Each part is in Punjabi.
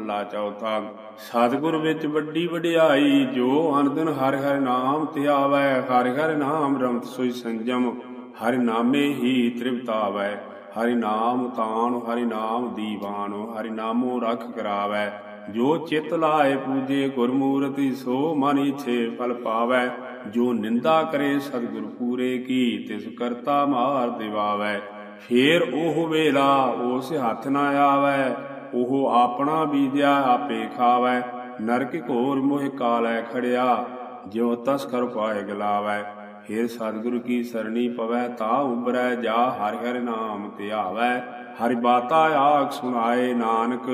ਮਹੱਲਾ ਚੌਥਾ। ਸਤਿਗੁਰ ਵਿੱਚ ਵੱਡੀ ਵਡਿਆਈ, ਜੋ ਅਨੰਦਨ ਹਰਿ ਹਰਿ ਨਾਮ ਧਿਆਵੈ ਹਰਿ ਹਰਿ ਨਾਮ ਰਮਤ ਸੋਈ ਸੰਜਮ, ਹਰਿ ਨਾਮੇ ਹੀ ਤ੍ਰਿਪਤ ਹਰਿ ਨਾਮ ਤਾਣ, ਹਰਿ ਨਾਮ ਦੀਵਾਨੋ, ਹਰਿ ਨਾਮੋ ਰਖ ਕਰਾਵੈ। ਜੋ ਚਿਤ ਲਾਏ ਪੂਜੇ ਗੁਰਮੂਰਤੀ, ਸੋ ਮਨ ਇਛੇ ਫਲ ਪਾਵੈ। ਜੋ ਨਿੰਦਾ ਕਰੇ ਸਤਿਗੁਰ ਪੂਰੇ ਕੀ, ਤਿਸ ਕਰਤਾ ਮਾਰ ਦਿਵਾਵੈ। ਫੇਰ ਉਹ ਵੇਲਾ, ਉਸ ਹੱਥ ਨਾ ਆਵੈ। ਉਹ ਆਪਣਾ ਬੀਜਿਆ ਆਪੇ ਖਾਵੈ, ਨਰਕ ਘੋਰ ਮੋਹ ਕਾਲੈ ਖੜਿਆ, ਜਿਉ ਤਸਕਰ ਪਾਏ ਗਲਾਵੈ। ਫੇਰ ਸਤਿਗੁਰੂ ਕੀ ਸਰਣੀ ਪਵੈ, ਤਾ ਉਬਰੈ ਜਾ ਹਰਿ ਹਰਿ ਨਾਮ ਧਿਆਵੈ ਹਰਿ ਬਾਤਾ ਆਖ ਸੁਣਾਏ ਨਾਨਕ,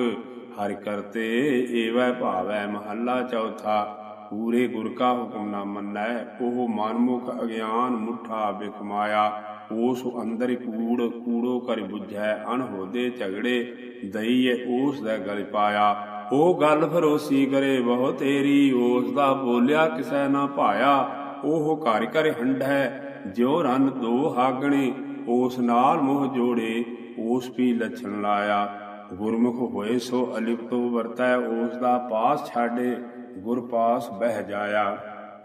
ਹਰਿ ਕਰਤੇ ਏਵੈ ਭਾਵੈ। ਮਹੱਲਾ ਚੌਥਾ, ਪੂਰੇ ਗੁਰ ਕਾ ਹੁਕਮ ਨਾ ਮੰਨੈ, ਉਹ ਮਨਮੁਖ ਅਗਿਆਨ ਮੁਠਾ ਬਿਖਮਾਇਆ। ਉਸ ਅੰਦਰ ਕੂੜ, ਕੂੜੋ ਕਰ 부ਝੈ ਅਣਹੋਦੇ ਝਗੜੇ, ਦਈਏ ਉਸ ਦਾ ਗਲ ਪਾਇਆ। ਉਹ ਗੱਲ ਫਰੋਸੀ ਕਰੇ ਬਹੁ ਤੇਰੀ, ਉਸ ਦਾ ਬੋਲਿਆ ਕਿਸੈ ਨਾ ਭਾਇਆ। ਉਹ ਘਰ ਘਰ ਹੰਢੈ, ਜਿਉ ਰਨ ਦੋ ਹਾਗਣੇ, ਉਸ ਨਾਲ ਮੋਹ ਜੋੜੇ, ਉਸ ਵੀ ਲੱਛਣ ਲਾਇਆ। ਗੁਰਮੁਖ ਹੋਏ ਸੋ ਅਲਿਪਤੋ ਵਰਤੈ, ਉਸ ਦਾ ਪਾਸ ਛਾੜੇ ਗੁਰ ਪਾਸ ਬਹਿ ਜਾਇਆ।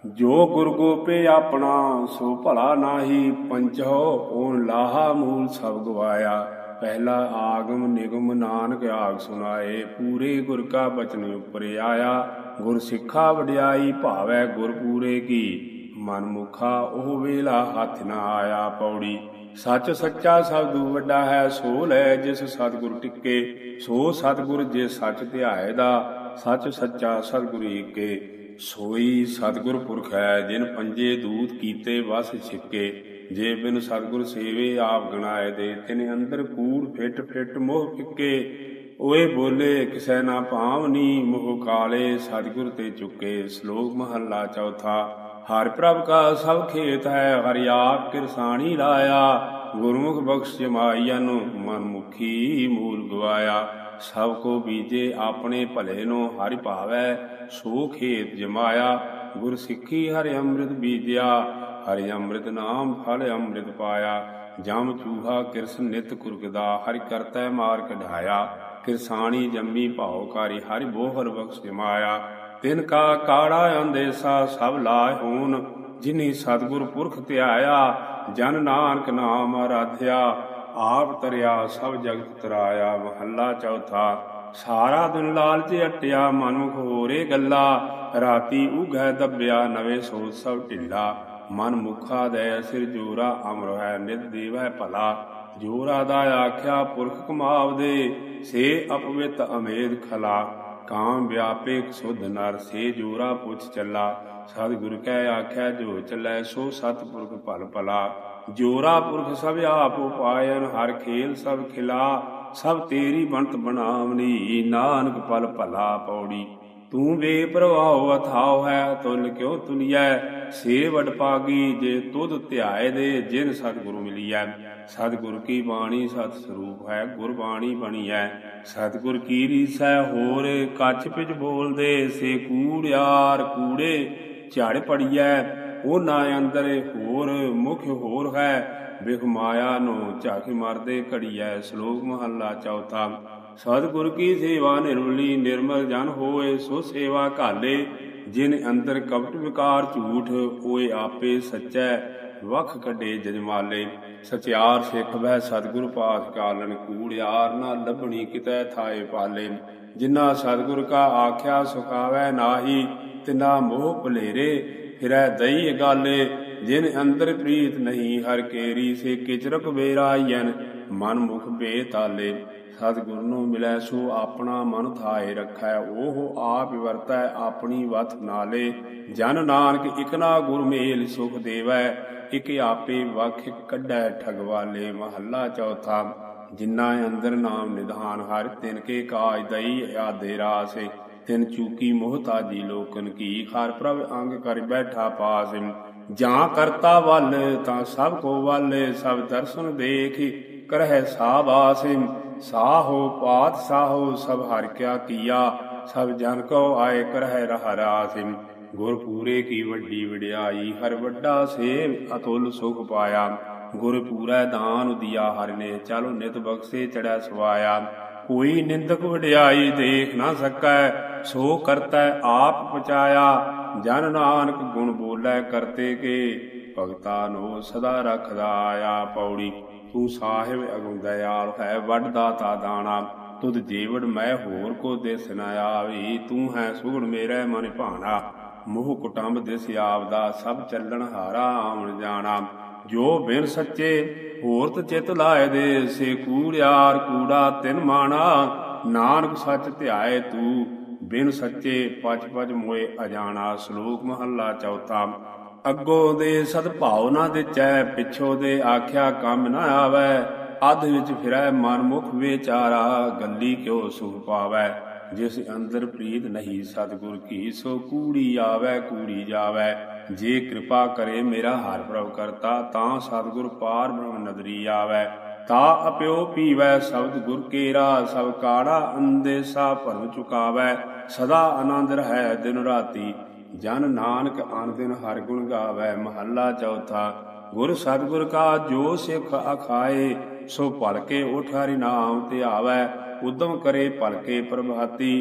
ਜੋ ਗੁਰ ਗੋਪੇ ਆਪਣਾ, ਸੋ ਭਲਾ ਨਾਹੀ ਪੰਚੋ ਓਨ ਲਾਹਾ ਮੂਲ ਸਭ ਗਵਾਇਆ। ਪਹਿਲਾ ਆਗਮ ਨਿਗਮ ਨਾਨਕ ਆਗ ਸੁਨਾਏ ਪੂਰੇ ਗੁਰ ਕਾ ਬਚਨ ਉਪਰ ਆਇਆ। ਗੁਰ ਸਿੱਖਾ ਵਡਿਆਈ ਭਾਵੈ ਗੁਰ ਪੂਰੇ ਕੀ। ਮਨ ਮੁਖਾ ਉਹ ਵੇਲਾ ਹੱਥ ਨਾ ਆਇਆ ਪੌੜੀ। ਸੱਚ ਸੱਚਾ ਸਬਦੂ ਵੱਡਾ ਹੈ, ਸੋ ਲੈ ਜਿਸ ਸਤਿਗੁਰ ਟਿੱਕੇ। ਸੋ ਸਤਿਗੁਰ ਜੇ ਸੱਚ ਧਿਆਏ ਦਾ, ਸੱਚ ਸੱਚਾ ਸਤਿਗੁਰ ਏਕੇ। ਸੋਈ ਸਤਿਗੁਰ ਪੁਰਖ ਹੈ, ਜਿਨ ਪੰਜੇ ਦੂਤ ਕੀਤੇ ਵਸ ਛਿੱਕੇ। ਜੇ ਬਿਨ ਸਤਿਗੁਰ ਸੇਵੇ ਆਪ ਗਣਾਏ ਦੇ, ਤਿਨ ਅੰਦਰ ਕੂੜ ਫਿੱਟ ਫਿੱਟ ਮੋਹ ਕਿੱਕੇ ਓਏ ਬੋਲੇ, ਕਿਸੈ ਨਾ ਭਾਵਨੀ ਮੋਹ ਕਾਲੇ, ਸਤਿਗੁਰ ਤੇ ਚੁੱਕੇ ਸ਼ਲੋਕ ਮਹੱਲਾ ਚੌਥਾ। ਹਰ ਪ੍ਰਭ ਕਾ ਸਭ ਖੇਤ ਹੈ, ਹਰਿ ਆਪ ਕਿਰਸਾਣੀ ਲਾਇਆ। ਗੁਰਮੁਖ ਬਖਸ਼ ਜਮਾਈਆਂ ਨੂੰ ਮਨ ਮੂਲ ਗਵਾਇਆ। ਸਭ ਕੋ ਬੀਜੇ ਆਪਣੇ ਭਲੇ ਨੂੰ ਹਰਿ ਭਾਵੈ, ਸੋ ਖੇਤ ਜਮਾਇਆ, ਗੁਰ ਸਿੱਖੀ ਹਰਿ ਅੰਮ੍ਰਿਤ ਬੀਜਿਆ, ਹਰਿ ਅੰਮ੍ਰਿਤ ਨਾਮ ਫਲ ਅੰਮ੍ਰਿਤ ਪਾਇਆ, ਜਮ ਚੂਹਾ ਕਿਰਸ ਨਿਤ ਕੁਰਗਦਾ ਹਰਿ ਕਰਤੈ ਮਾਰ ਕਢਾਇਆ, ਕਿਰਸਾਣੀ ਜੰਮੀ ਭਾਉਕਾਰੀ ਹਰਿ ਬੋਹਰ ਬਖਸ਼ ਜਮਾਇਆ। ਤਿਨ ਕਾ ਕਾੜਾ ਅੰਦੇਸਾ, ਸਭ ਲਾਇ ਹੋਨ ਜਿਨੀ ਸਤਿਗੁਰ ਪੁਰਖ ਧਿਆਇਆ, ਜਨ ਨਾਨਕ ਨਾਮ ਆਰਾਧਿਆ ਆਪ ਤਰਿਆ ਸਭ ਜਗਤ ਤਰਾਇਆ, ਮਹੱਲਾ ਚੌਥਾ। ਸਾਰਾ ਦਿਨ ਲਾਲਚ ਅਟਿਆ ਮਨੁਖ ਹੋਰੇ ਗੱਲਾ। ਰਾਤੀ ਉਘੈ ਦੱਬਿਆ, ਨਵੇਂ ਸੋਚ ਸਭ ਢਿੱਲਾ। ਮਨ ਮੁਖਾ ਦੈ ਸਿਰ ਜੋਰਾ ਅਮਰ ਹੈ, ਨਿਤ ਦੇਵ ਭਲਾ। ਜੋਰਾ ਦਾ ਆਖਿਆ, ਪੁਰਖ ਕਮਾਵਦੇ, ਸੇ ਅਪਵਿਤ ਅਮੇਦ ਖਲਾ। ਕਾਮ ਵਿਆਪੇ ਸੁਧ ਨਰ, ਸੇ ਜੋਰਾ ਪੁੱਛ ਚੱਲਾ। ਸਤਿਗੁਰ ਕੈ ਆਖਿਆ, ਜੋ ਚੱਲੈ ਸੋ ਸਤਿਪੁਰਖ ਭਲ ਭਲਾ। ਜੋਰਾ ਪੁਰਖ ਸਭ ਆਪ ਉਪਾਇਨ, ਹਰ ਖੇਲ ਸਭ ਖਿਲਾ, ਸਭ ਤੇਰੀ ਬੰਤ ਬਣਾਵਨੀ, ਨਾਨਕ ਪਲ ਭਲਾ ਪੌੜੀ। ਤੂੰ ਬੇਪਰਵਾਹ ਅਥਾਉ ਹੈ, ਤੁਲ ਕਿਉ ਤੁਲਿਐ ਸੇ ਵਡ ਪਾਗੀ, ਜੇ ਤੁਧ ਧਿਆਏ ਦੇ, ਜਿਨ ਸਤਿਗੁਰੂ ਮਿਲੀਐ। ਸਤਿਗੁਰ ਕੀ ਬਾਣੀ ਸਤ ਸਰੂਪ ਹੈ ਗੁਰ ਬਾਣੀ ਬਣੀਐ। ਸਤਿਗੁਰ ਕੀ ਰੀਸ ਹੈ ਹੋਰ ਕੱਚ ਪਿਚ ਬੋਲਦੇ, ਸੇ ਕੂੜਿਆਰ ਕੂੜੇ, ਝੜ ਪੜੀਐ। ਉਹਨਾਂ ਅੰਦਰ ਹੋਰ ਮੁਖ ਹੋਰ ਹੈ। ਬਿਖ ਮਾਇਆ ਨੂੰ ਝਾਕੀ ਮਰਦੇ ਘੜੀਐ ਸ਼ਲੋਕ ਮਹੱਲਾ ਚੌਥਾ। ਸਤਿਗੁਰ ਕੀ ਸੇਵਾ ਨਿਰਮਲੀ ਨਿਰਮਲ ਜਨ ਹੋਏ ਸੋ ਸੇਵਾ ਘਾਲੇ। ਜਿਨ ਅੰਦਰ ਕਪਟ ਵਿਕਾਰ ਝੂਠ ਹੋਏ ਆਪੇ ਸੱਚੈ, ਵਖ ਕੱਢੇ ਜਜਮਾਲੇ। ਸਚਿਆਰ ਸਿੱਖ ਬਹਿ ਸਤਿਗੁਰ ਪਾਸ ਕਾਲਨ ਕੂੜਿਆਰ ਨਾ ਲੱਭਣੀ ਕਿਤੈ ਥਾਏ ਪਾਲੇ। ਜਿਨ੍ਹਾਂ ਸਤਿਗੁਰ ਕਾ ਆਖਿਆ ਸੁਖਾਵੈ ਨਾਹੀ, ਤਿਨਾ ਮੋਹ ਭਲੇਰੇ ਫਿਰੈ ਦਈ ਗਾਲੇ ਜਿਨ ਅੰਦਰ ਪ੍ਰੀਤ ਨਹੀਂ, ਹਰ ਕੇਰੀ ਸੇ ਕਿਚਰਕ ਬੇਰਾਇਨ ਮਨ ਮੁਖ ਬੇਤਾਲੇ। ਸਤਿਗੁਰ ਨੂੰ ਮਿਲੈ ਸੋ ਆਪਣਾ ਮਨ ਥਾਏ ਰੱਖੈ, ਉਹ ਆਪ ਵਰਤੈ ਆਪਣੀ ਵਤ ਨਾਲੇ। ਜਨ ਨਾਨਕ ਇਕਨਾ ਗੁਰ ਮੇਲ ਸੁਖ ਦੇਵੈ, ਇਕ ਆਪੇ ਵਖ ਕੱਢੈ ਠਗਵਾਲੇ। ਮਹੱਲਾ ਚੌਥਾ, ਜਿਨ੍ਹਾਂ ਅੰਦਰ ਨਾਮ ਨਿਧਾਨ, ਹਰ ਤਿਨ ਕੇ ਕਾਜ ਦਈ ਆਦੇ ਰਾਸੇ। ਤਿਨ ਚੂਕੀ ਮੋਹਤਾਜੀ ਲੋਕਨ ਕੀ ਹਰ ਪ੍ਰਭ ਅੰਗ ਕਰ ਬੈਠਾ ਪਾਸ ਜਾਂ ਕਰਤਾ ਵੱਲ, ਤਾਂ ਸਭ ਕੋ ਵੱਲ, ਸਭ ਦਰਸ਼ਨ ਦੇਖ ਕਰਹਿ ਸਾਬਾਸ ਸਾਹੋ ਪਾਤ, ਸਾਹੋ ਸਭ ਹਰਿ ਕਿਆ ਕੀਆ, ਸਭ ਜਨ ਕੋ ਆਏ ਕਰਹਿ ਰਹ ਗੁਰ ਪੂਰੇ ਕੀ ਵੱਡੀ ਵਡਿਆਈ, ਹਰ ਵੱਡਾ ਸੇਵ ਅਤੁਲ ਸੁਖ ਪਾਇਆ। ਗੁਰ ਪੂਰਾ ਦਾਨ ਦਿਆ ਹਰ ਨੇ ਚਲੋ ਨਿਤ ਬਖਸ਼ੇ ਚੜੈ ਸਵਾਇਆ। ਕੋਈ ਨਿੰਦਕ ਵਡਿਆਈ ਦੇਖ ਨਾ ਸਕੈ, ਸੋ ਕਰਤੈ ਆਪ ਪਚਾਇਆ। ਜਨ ਨਾਨਕ ਗੁਣ ਬੋਲੇ ਕਰਤੇ ਕੇ, ਭਗਤਾ ਨੋ ਸਦਾ ਰਖਦਾ ਆ ਪੌੜੀ। ਤੂੰ ਸਾਹਿਬ ਅਗੁਣ ਦਇਆਲ ਹੈ, ਵੱਡ ਦਾਤਾ ਦਾਣਾ। ਤੁਧ ਜੀਵੜ ਮੈਂ ਹੋਰ ਕੋ ਦਿਸ ਨ ਆਵੀ, ਤੂੰ ਹੈ ਸੁਗਣ ਮੇਰੇ ਮਨ ਭਾਣਾ। ਮੋਹ ਕੁਟੰਬ ਦਿਸ ਆਪਦਾ, ਸਭ ਚੱਲਣ ਹਾਰਾ ਆਉਣ ਜਾਣਾ। ਜੋ ਬਿਨ ਸੱਚੇ ਹੋਰ ਚਿਤ ਲਾਏ ਦੇ ਸੇ ਕੂੜਿਆਰ ਕੂੜਾ ਤਿਨ ਮਾਣਾ, ਨਾਨਕ ਸੱਚ ਧਿਆਏ ਤੂੰ, ਬਿਨ ਸੱਚੇ ਪਚ ਪਚ ਮੋਏ ਅਜਾਣਾ, ਸ਼ਲੋਕ ਮਹੱਲਾ ਚੌਥਾ। ਅੱਗੋਂ ਦੇ ਸਦ ਭਾਵ ਨਾ ਦਿਚੈ, ਪਿਛੋ ਦੇ ਆਖਿਆ ਕੰਮ ਨਾ ਆਵੈ, ਅਧ ਵਿੱਚ ਫਿਰੈ ਮਨ ਮੁਖ ਵਿਚਾਰਾ, ਗੱਲੀ ਕਿਉ ਸੁਖ ਪਾਵੈ? ਜਿਸ ਅੰਦਰ ਪ੍ਰੀਤ ਨਹੀਂ, ਸਤਿਗੁਰ ਕੀ ਸੋ ਕੂੜੀ ਆਵੈ, ਕੂੜੀ ਜਾਵੈ। ਜੇ ਕਿਰਪਾ ਕਰੇ ਮੇਰਾ ਹਰ ਪ੍ਰਭ ਕਰਤਾ, ਤਾਂ ਸਤਿਗੁਰ ਪਾਰ ਬ੍ਰਹਮ ਨਦਰੀ ਆਵੈ। ਤਾ ਅਪਿਓ ਪੀਵੈ ਸ਼ਬਦ ਗੁਰ ਕੇਰਾ, ਸਭ ਕਾੜਾ ਅੰਦੇਸਾ ਭਰਮ ਚੁਕਾਵੈ। ਸਦਾ ਆਨੰਦ ਰਹੈ ਦਿਨ ਰਾਤੀ, ਜਨ ਨਾਨਕ ਆਨ ਦਿਨ ਹਰ ਗੁਣ ਗਾਵੈ। ਮਹੱਲਾ ਚੌਥਾ, ਗੁਰ ਸਤਿਗੁਰ ਕਾ ਜੋ ਸਿੱਖ ਅਖਾਏ, ਸੋ ਭਲਕੇ ਕੇ ਉਠ ਹਰਿ ਨਾਮ ਧਿਆਵੈ। ਉਦਮ ਕਰੇ ਭਲਕੇ ਪ੍ਰਭਾਤੀ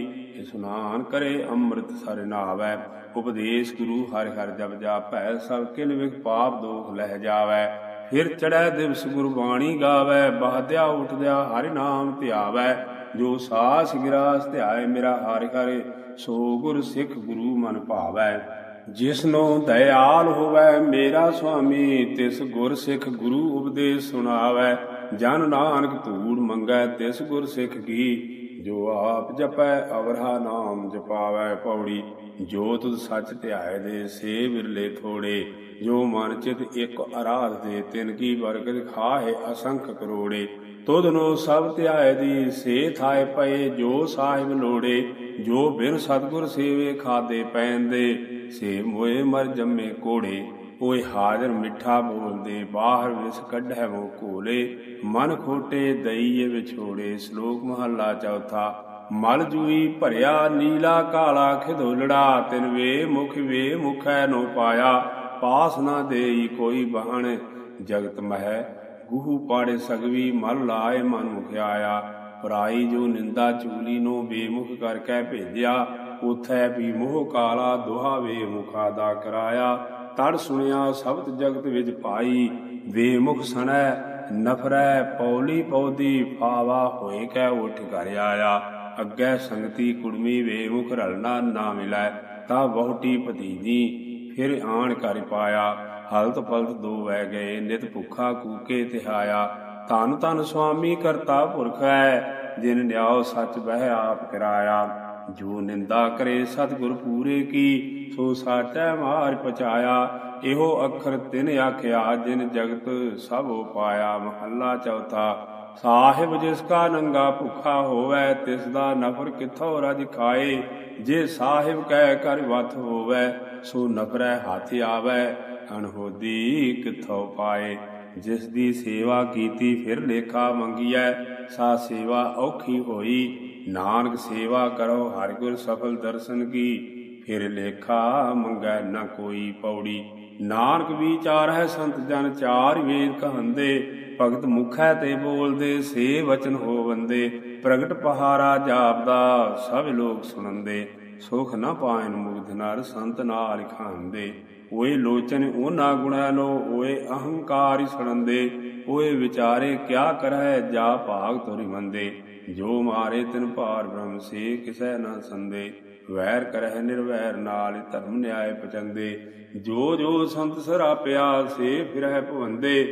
ਇਸਨਾਨ ਕਰੇ, ਅੰਮ੍ਰਿਤ ਸਰ ਨਾਵੈ ਉਪਦੇਸ਼ ਗੁਰੂ ਹਰਿ ਹਰਿ ਜਪ ਜਾਪੈ, ਸਭ ਕਿਲ ਵਿਖ ਪਾਪ ਦੋਖ ਲਹਿ ਜਾਵੈ। ਫਿਰ ਚੜੈ ਦਿਵਸ ਗੁਰਬਾਣੀ ਗਾਵੈ, ਬਹਦਿਆ ਉਠਦਿਆ ਹਰਿ ਨਾਮ ਧਿਆਵੈ। ਜੋ ਸਾਸ ਗਿਰਾਸ ਧਿਆਏ ਮੇਰਾ ਹਰਿ ਹਰਿ, ਸੋ ਗੁਰ ਸਿੱਖ ਗੁਰੂ ਮਨ ਭਾਵੈ। ਜਿਸਨੋ ਦਇਆਲ ਹੋਵੈ, ਮੇਰਾ ਸੁਆਮੀ, ਤਿਸ ਗੁਰ ਸਿੱਖ ਗੁਰੂ ਉਪਦੇਸ਼ ਸੁਣਾਵੈ। ਜਨ ਨਾਨਕ ਧੂੜ ਮੰਗੈ, ਤਿਸ ਗੁਰ ਸਿੱਖ ਕੀ ਜੋ ਆਪ ਜਪੈ ਅਵਰਹਾ ਨਾਮ ਜਪਾਵੈ ਪੌੜੀ, ਜੋ ਤੁਧ ਸੱਚ ਧਿਆਏ ਦੇ, ਸੇ ਵਿਰਲੇ ਥੋੜੇ। ਜੋ ਮਨ ਚਿਤ ਇੱਕ ਅਰਾਧ ਦੇ, ਤਿਨ ਕੀ ਬਰਕਤ ਖਾਏ ਅਸੰਖ ਕਰੋੜੇ। ਤੁਧ ਨੂੰ ਸਭ ਧਿਆਏ ਦੀ, ਸੇ ਥਾਏ ਪਏ ਜੋ ਸਾਹਿਬ ਲੋੜੇ। ਜੋ ਬਿਨ ਸਤਗੁਰ ਸੇਵੇ ਖਾਦੇ ਪੈਂਦੇ, ਸੇ ਮੋਏ ਮਰ ਜੰਮੇ ਕੋੜੇ। ਓਏ ਹਾਜ਼ਰ ਮਿੱਠਾ ਬੋਲਦੇ, ਬਾਹਰ ਵਿਸ ਕੱਢੈ ਮੋ ਕੋਲੇ ਮਨ ਖੋਟੇ ਦਈਏ ਵਿਛੋੜੇ, ਸ਼ਲੋਕ ਮਹੱਲਾ ਚੌਥਾ। ਮਲ ਜੂਈ ਭਰਿਆ, ਨੀਲਾ ਕਾਲਾ ਖਿਦੋਲੜਾ। ਤਿਨ ਵੇ ਮੁਖ ਵੇ ਮੁਖੈ ਨੋ ਪਾਇਆ। ਪਾਸ ਨਾ ਦੇਈ ਕੋਈ ਬਹਣ, ਜਗਤ ਮਹਿ। ਗੁਹੂ ਪਾੜੇ ਸਗਵੀ, ਮਲ ਲਾਏ ਮਨ ਮੁਖ ਆਇਆ। ਪਰਾਈ ਜੋ ਨਿੰਦਾ ਚੂਲੀ ਨੂੰ ਬੇਮੁਖ ਕਰ ਕਰਕੇ ਭੇਜਿਆ। ਉਥੈ ਵੀ ਮੋਹ ਕਾਲਾ, ਦੁਹਾ ਵੇ ਮੁਖਾ ਦਾ ਕਰਾਇਆ। ਤੜ ਸੁਣਿਆ ਸਬਦ ਜਗਤ ਵਿੱਚ ਪਾਈ ਬੇਮੁਖ ਸਣੈ, ਨਫਰੈ ਪੌਲੀ ਪੌਦੀ, ਫਾਵਾ ਹੋਏ ਕੈ ਉਠ ਘਰ ਆਇਆ। ਅੱਗੇ ਸੰਗਤੀ ਕੁੜਮੀ ਬੇਮੁਖ ਰਲਣਾ ਨਾ ਮਿਲੈ, ਤਾ ਬਹੁਟੀ ਭਤੀਜੀ ਫਿਰ ਆਣ ਕਰ ਪਾਇਆ। ਹਲਤ ਪਲਤ ਦੋ ਵਹਿ ਗਏ, ਨਿਤ ਭੁੱਖਾ ਕੂਕੇ ਤਿਹਾਇਆ। ਧਨ ਧਨ ਸੁਆਮੀ ਕਰਤਾ ਪੁਰਖ ਹੈ, ਜਿਨ ਨਿਆਉ ਸੱਚ ਬਹਿ ਆਪ ਕਰਾਇਆ। ਜੋ ਨਿੰਦਾ ਕਰੇ ਸਤਿਗੁਰ ਪੂਰੇ ਕੀ, ਸੋ ਸਾਟੈ ਮਾਰ ਪਚਾਇਆ। ਇਹੋ ਅੱਖਰ ਤਿਨ ਆਖਿਆ, ਜਿਨ ਜਗਤ ਸਭ ਪਾਇਆ। ਮਹੱਲਾ ਚੌਥਾ, ਸਾਹਿਬ ਜਿਸ ਕਾ ਨੰਗਾ ਭੁੱਖਾ ਹੋਵੇ, ਤਿਸ ਦਾ ਨਫਰ ਕਿਥੋਂ ਰਜ ਖਾਏ? ਜੇ ਸਾਹਿਬ ਕਹਿ ਕਰ ਵਤ ਹੋਵੇ, ਸੋ ਨਫਰੈ ਹੱਥ ਆਵੇ। ਅਣਹੋਦੀ ਕਿਥੋਂ ਪਾਏ? ਜਿਸ ਦੀ ਸੇਵਾ ਕੀਤੀ, ਫਿਰ ਲੇਖਾ ਮੰਗੀਐ, ਸਾ ਸੇਵਾ ਔਖੀ ਹੋਈ। ਨਾਨਕ ਸੇਵਾ ਕਰੋ, ਹਰਿ ਗੁਰ ਸਫਲ ਦਰਸ਼ਨ ਕੀ। ਫਿਰ ਲੇਖਾ ਮੰਗੈ ਨਾ ਕੋਈ ਪੌੜੀ। ਨਾਨਕ ਵਿਚਾਰ ਹੈ ਸੰਤ ਜਨ ਚਾਰ ਵੇਦ ਕਹੰਦੇ। ਭਗਤ ਮੁਖੈ ਤੇ ਬੋਲਦੇ, ਸੇ ਵਚਨ ਹੋ ਬੰਦੇ ਪ੍ਰਗਟ ਪਹਾਰਾ ਜਾਪਦਾ, ਸਭ ਲੋਕ ਸੁਣੰਦੇ। ਸੁਖ ਨਾ ਪਾਇਨ ਮੁਗਧ ਨਰ ਸੰਤ ਨਾਲ ਖਾਂਦੇ। ਓਏ ਲੋਚਨ ਉਹਨਾਂ ਗੁਣਾ ਲੋ, ਓਏ ਅਹੰਕਾਰ ਛੜੰਦੇ ਓਏ ਵਿਚਾਰੇ ਕਿਆ ਕਰੈ ਜਾ ਭਾਗ ਤੋਰੀ ਮੰਦੇ। ਜੋ ਮਾਰੇ ਤਿਨ ਭਾਰ ਬ੍ਰਹਮ ਸੇ, ਕਿਸੈ ਨਾ ਸੰਦੇ। ਵੈਰ ਕਰਹਿ ਨਿਰਵੈਰ ਨਾਲ ਧਰਮ ਨਿਆਏ ਪਚੰਦੇ। ਜੋ ਜੋ ਸੰਤ ਸਰਾਪਿਆ ਸੇ, ਫਿਰਹਿ ਭਵੰਦੇ।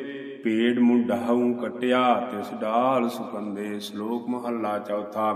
ਪੇੜ ਮੁੰਡਾਉ ਕਟਿਆ, ਤਿਸ ਡਾਲ ਸੁਕੰਦੇ। ਸ਼ਲੋਕ ਮਹੱਲਾ ਚੌਥਾ,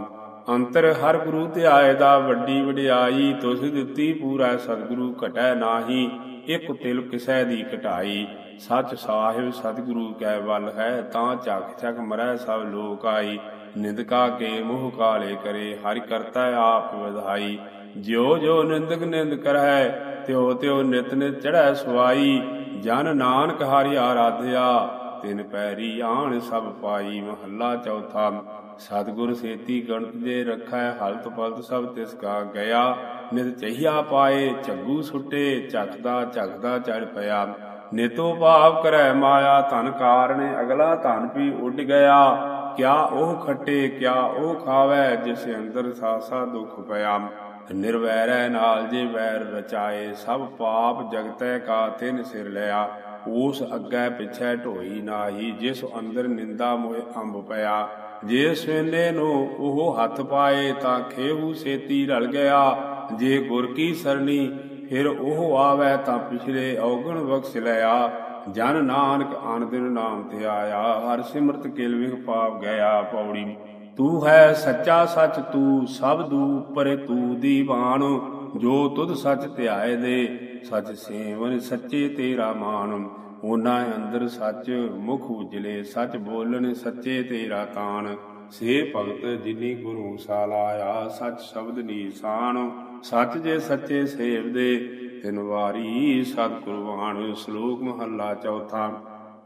ਅੰਤਰ ਹਰ ਗੁਰੂ ਧਿਆਏ ਦਾ ਵੱਡੀ ਵਡਿਆਈ, ਤੁਸ ਦਿੱਤੀ ਪੂਰਾ ਸਤਿਗੁਰੂ ਘਟੈ ਨਾਹੀ। ਇਕ ਤਿਲ ਕਿਸੈ ਦੀ ਘਟਾਈ। ਸਚ ਸਾਹਿਬ ਸਤਿਗੁਰੂ ਕੈ ਵੱਲ ਹੈ, ਤਾਂ ਝਕ ਝਕ ਮਰੈ ਸਭ ਲੋਕ ਆਈ। ਨਿੰਦਕਾ ਕੇ ਮੋਹ ਕਾਲੇ ਕਰੇ, ਹਰਿ ਕਰਤਾ ਆਪ ਵਧਾਈ। ਜਿਉ ਜਿਉ ਨਿੰਦਕ ਨਿੰਦ ਕਰੈ ਤਿਉ ਤਿਉ ਨਿਤ ਨਿਤ ਚੜੈ ਸੁਆਈ ਜਨ ਨਾਨਕ ਹਰਿ ਆਰਾਧਿਆ, ਤਿਨ ਪੈਰੀ ਆਣ ਸਭ ਪਾਈ। ਮਹੱਲਾ ਚੌਥਾ, ਸਤਿਗੁਰ ਸੇਤੀ ਗਣਤ ਦੇ ਰਖੈ, ਹਲਤ ਪਲਤ ਸਭ ਤਿਸ ਕਾ ਗਿਆ। ਨਿਤ ਚਹੀਆ ਪਾਏ, ਝੱਗੂ ਸੁੱਟੇ ਚੱਕਦਾ ਝਕਦਾ ਚੜ ਪਿਆ। ਨਿਤੋ ਭਾਵ ਕਰੈ ਮਾਇਆ, ਧਨ ਕਾਰਣੇ ਅਗਲਾ ਧਨ ਵੀ ਉੱਡ ਗਿਆ। ਕਿਆ ਉਹ ਖੱਟੇ, ਕਿਆ ਉਹ ਖਾਵੇ, ਜਿਸ ਅੰਦਰ ਸਾਸਾ ਦੁਖ ਪਿਆ। ਨਿਰਵੈਰੈ ਨਾਲ ਜੇ ਵੈਰ ਰਚਾਏ, ਸਭ ਪਾਪ ਜਗਤੈ ਕਾ ਤਿਨ ਸਿਰ ਲਿਆ। ਉਸ ਅੱਗੇ ਪਿਛੈ ਢੋਈ ਨਾਹੀ, ਜਿਸ ਅੰਦਰ ਨਿੰਦਾ ਮੋਹਿ ਅੰਬ ਪਿਆ। ਜੇ ਸਵੇਨੇ ਨੂੰ ਉਹ ਹੱਥ ਪਾਏ, ਤਾਂ ਖੇਹੂ ਸੇਤੀ ਰਲ ਗਿਆ। ਜੇ ਗੁਰ ਕੀ ਸਰਣੀ, ਫਿਰ ਉਹ ਆਵੇ ਤਾਂ ਪਿਛਲੇ ਔਗਣ ਬਖਸ਼ ਲਿਆ। ਜਨ ਨਾਨਕ ਆਨ ਦਿਨ ਨਾਮ ਤੇ ਆਇਆ, ਹਰ ਸਿਮਰਤ ਕਿਲ ਵਿਖ ਪਾਪ ਗਿਆ ਪੌੜੀ। ਤੂੰ ਹੈ ਸੱਚਾ ਸੱਚ, ਤੂੰ ਸਭ ਦੂ ਉਪਰ, ਤੂੰ ਦੀਵਾਨ। ਜੋ ਤੁਧ ਸੱਚ ਧਿਆਏ ਦੇ, ਸੱਚ ਸੇਵਨ ਸੱਚੇ ਤੇਰਾ ਮਾਨ। ਉਹਨਾਂ ਅੰਦਰ ਸੱਚ ਮੁਖ ਉਜਲੇ, ਸੱਚ ਬੋਲਣ ਸੱਚੇ ਤੇਰਾ ਤਾਣ ਸੇ ਭਗਤ ਜਿਨੀ ਗੁਰੂ ਸਾਲਾਇਆ, ਸੱਚ ਸ਼ਬਦ ਨੀਸਾਨ ਸੱਚ ਜੇ ਸੱਚੇ ਸੇਵ ਦੇ ਤਿਨ ਵਾਰੀ ਸਤ ਕੁਰਬਾਨ ਸ਼ਲੋਕ ਮਹੱਲਾ ਚੌਥਾ।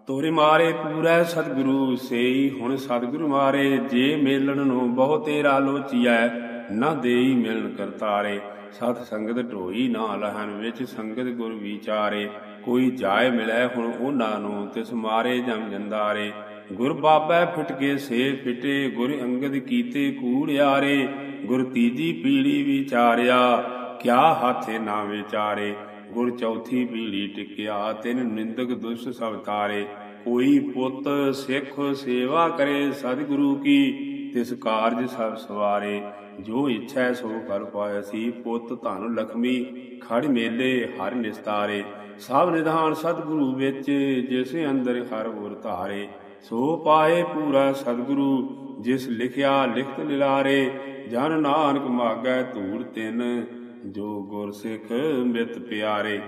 ਤੋਰੇ ਮਾਰੇ ਪੂਰੈ ਸਤਿਗੁਰੂ, ਸੇਈ ਹੁਣ ਸਤਿਗੁਰੂ ਮਾਰੇ। ਜੇ ਮੇਲਣ ਨੂੰ ਬਹੁ ਤੇਰਾ ਲੋਚੀਐ, ਨਾ ਦੇਈ ਮਿਲਣ ਕਰਤਾਰੇ। ਸਤ ਸੰਗਤ ਢੋਈ ਨਾ ਲਹਨ ਵਿੱਚ ਸੰਗਤ ਗੁਰ ਵਿਚਾਰੇ। ਕੋਈ ਜਾਏ ਮਿਲੈ ਹੁਣ ਉਹਨਾਂ ਨੂੰ, ਤਿਸ ਮਾਰੇ ਜਮ ਜੰਦਾਰੇ। ਗੁਰ ਬਾਬੈ ਫਿਟ ਕੇ ਸੇ ਫਿਟੇ, ਗੁਰ ਅੰਗਦ ਕੀਤੇ ਕੂੜਿਆਰੇ ਗੁਰ ਤੀਜੀ ਪੀੜੀ ਵਿਚਾਰਿਆ ਕਿਆ ਹਾਥੇ ਨਾ ਵਿਚਾਰੇ ਗੁਰ ਚੌਥੀ ਪੀੜੀ ਟਿਕਿਆ, ਤਿਨ ਨਿੰਦਕ ਦੁਸ਼ ਸਭ ਤਾਰੇ। ਕੋਈ ਪੁੱਤ ਸਿੱਖ ਸੇਵਾ ਕਰੇ ਸਤਿਗੁਰੂ ਕੀ, ਤਿਸ ਕਾਰਜ ਸਭ ਸਵਾਰੇ। ਜੋ ਇੱਛਾ ਸੋ ਕਰ ਪਾਇ ਸੀ, ਪੁੱਤ ਧਨ ਲਖਮੀ, ਖੜ ਮੇਲੇ ਹਰ ਨਿਸਤਾਰੇ। ਸਭ ਨਿਧਾਨ ਸਤਿਗੁਰੂ ਵਿੱਚ, ਜਿਸ ਅੰਦਰ ਹਰ ਗੁਰ ਧਾਰੇ। ਸੋ ਪਾਏ ਪੂਰਾ ਸਤਿਗੁਰੂ, ਜਿਸ ਲਿਖਿਆ ਲਿਖਤ ਲਿਲਾਰੇ ਜਨ ਨਾਨਕ ਮਾਗੈ ਧੂੜ ਤਿਨ ਜੋ ਗੁਰ ਸਿੱਖ ਮਿਤ ਪਿਆਰੇ,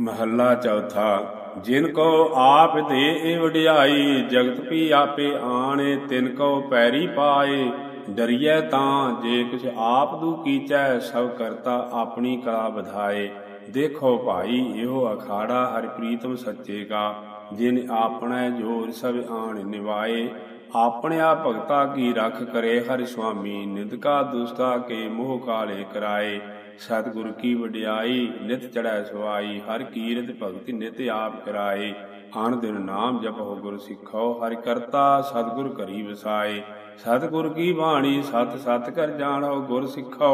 ਮਹੱਲਾ ਚੌਥਾ, ਜਿਨ ਕੋ ਆਪ ਦੇ ਏ ਵਡਿਆਈ ਜਗਤ ਪੀ ਆਪੇ ਆਣੇ, ਤਿਨ ਕੋ ਪੈਰੀ ਪਾਏ। ਡਰੀਐ ਤਾਂ ਜੇ ਕੁਛ ਆਪ ਦੂ ਕੀਚੈ, ਸਭ ਕਰਤਾ ਆਪਣੀ ਕਲਾ ਵਧਾਏ। ਦੇਖੋ ਭਾਈ, ਇਹੋ ਅਖਾੜਾ ਹਰਿ ਪ੍ਰੀਤਮ ਸੱਚੇ ਕਾ, ਜਿਨ ਆਪਣਾ ਜੋਰ ਸਭ ਆਣ ਨਿਵਾਏ। ਆਪਣਿਆ ਭਗਤਾ ਕੀ ਰਖ ਕਰੇ, ਹਰਿ ਸੁਆਮੀ, ਨਿੰਦਕਾ ਦੁਸਤਾ ਕੇ ਮੋਹ ਕਾਲੇ ਕਰਾਏ। ਸਤਿਗੁਰ ਕੀ ਵਡਿਆਈ, ਨਿਤ ਚੜੈ ਸੁਆਈ ਹਰ ਕੀਰਤ ਭਗਤੀ ਨਿਤ ਆਪ ਕਰਾਏ। ਆਣ ਦਿਨ ਨਾਮ ਜਪੋ ਗੁਰ ਸਿੱਖੋ ਹਰਿ ਕਰਤਾ ਸਤਿਗੁਰ ਕਰੀ ਵਸਾਏ। ਸਤਿਗੁਰ ਕੀ ਬਾਣੀ, ਸਤ ਸਤ ਕਰ ਜਾਣੋ ਗੁਰ ਸਿੱਖੋ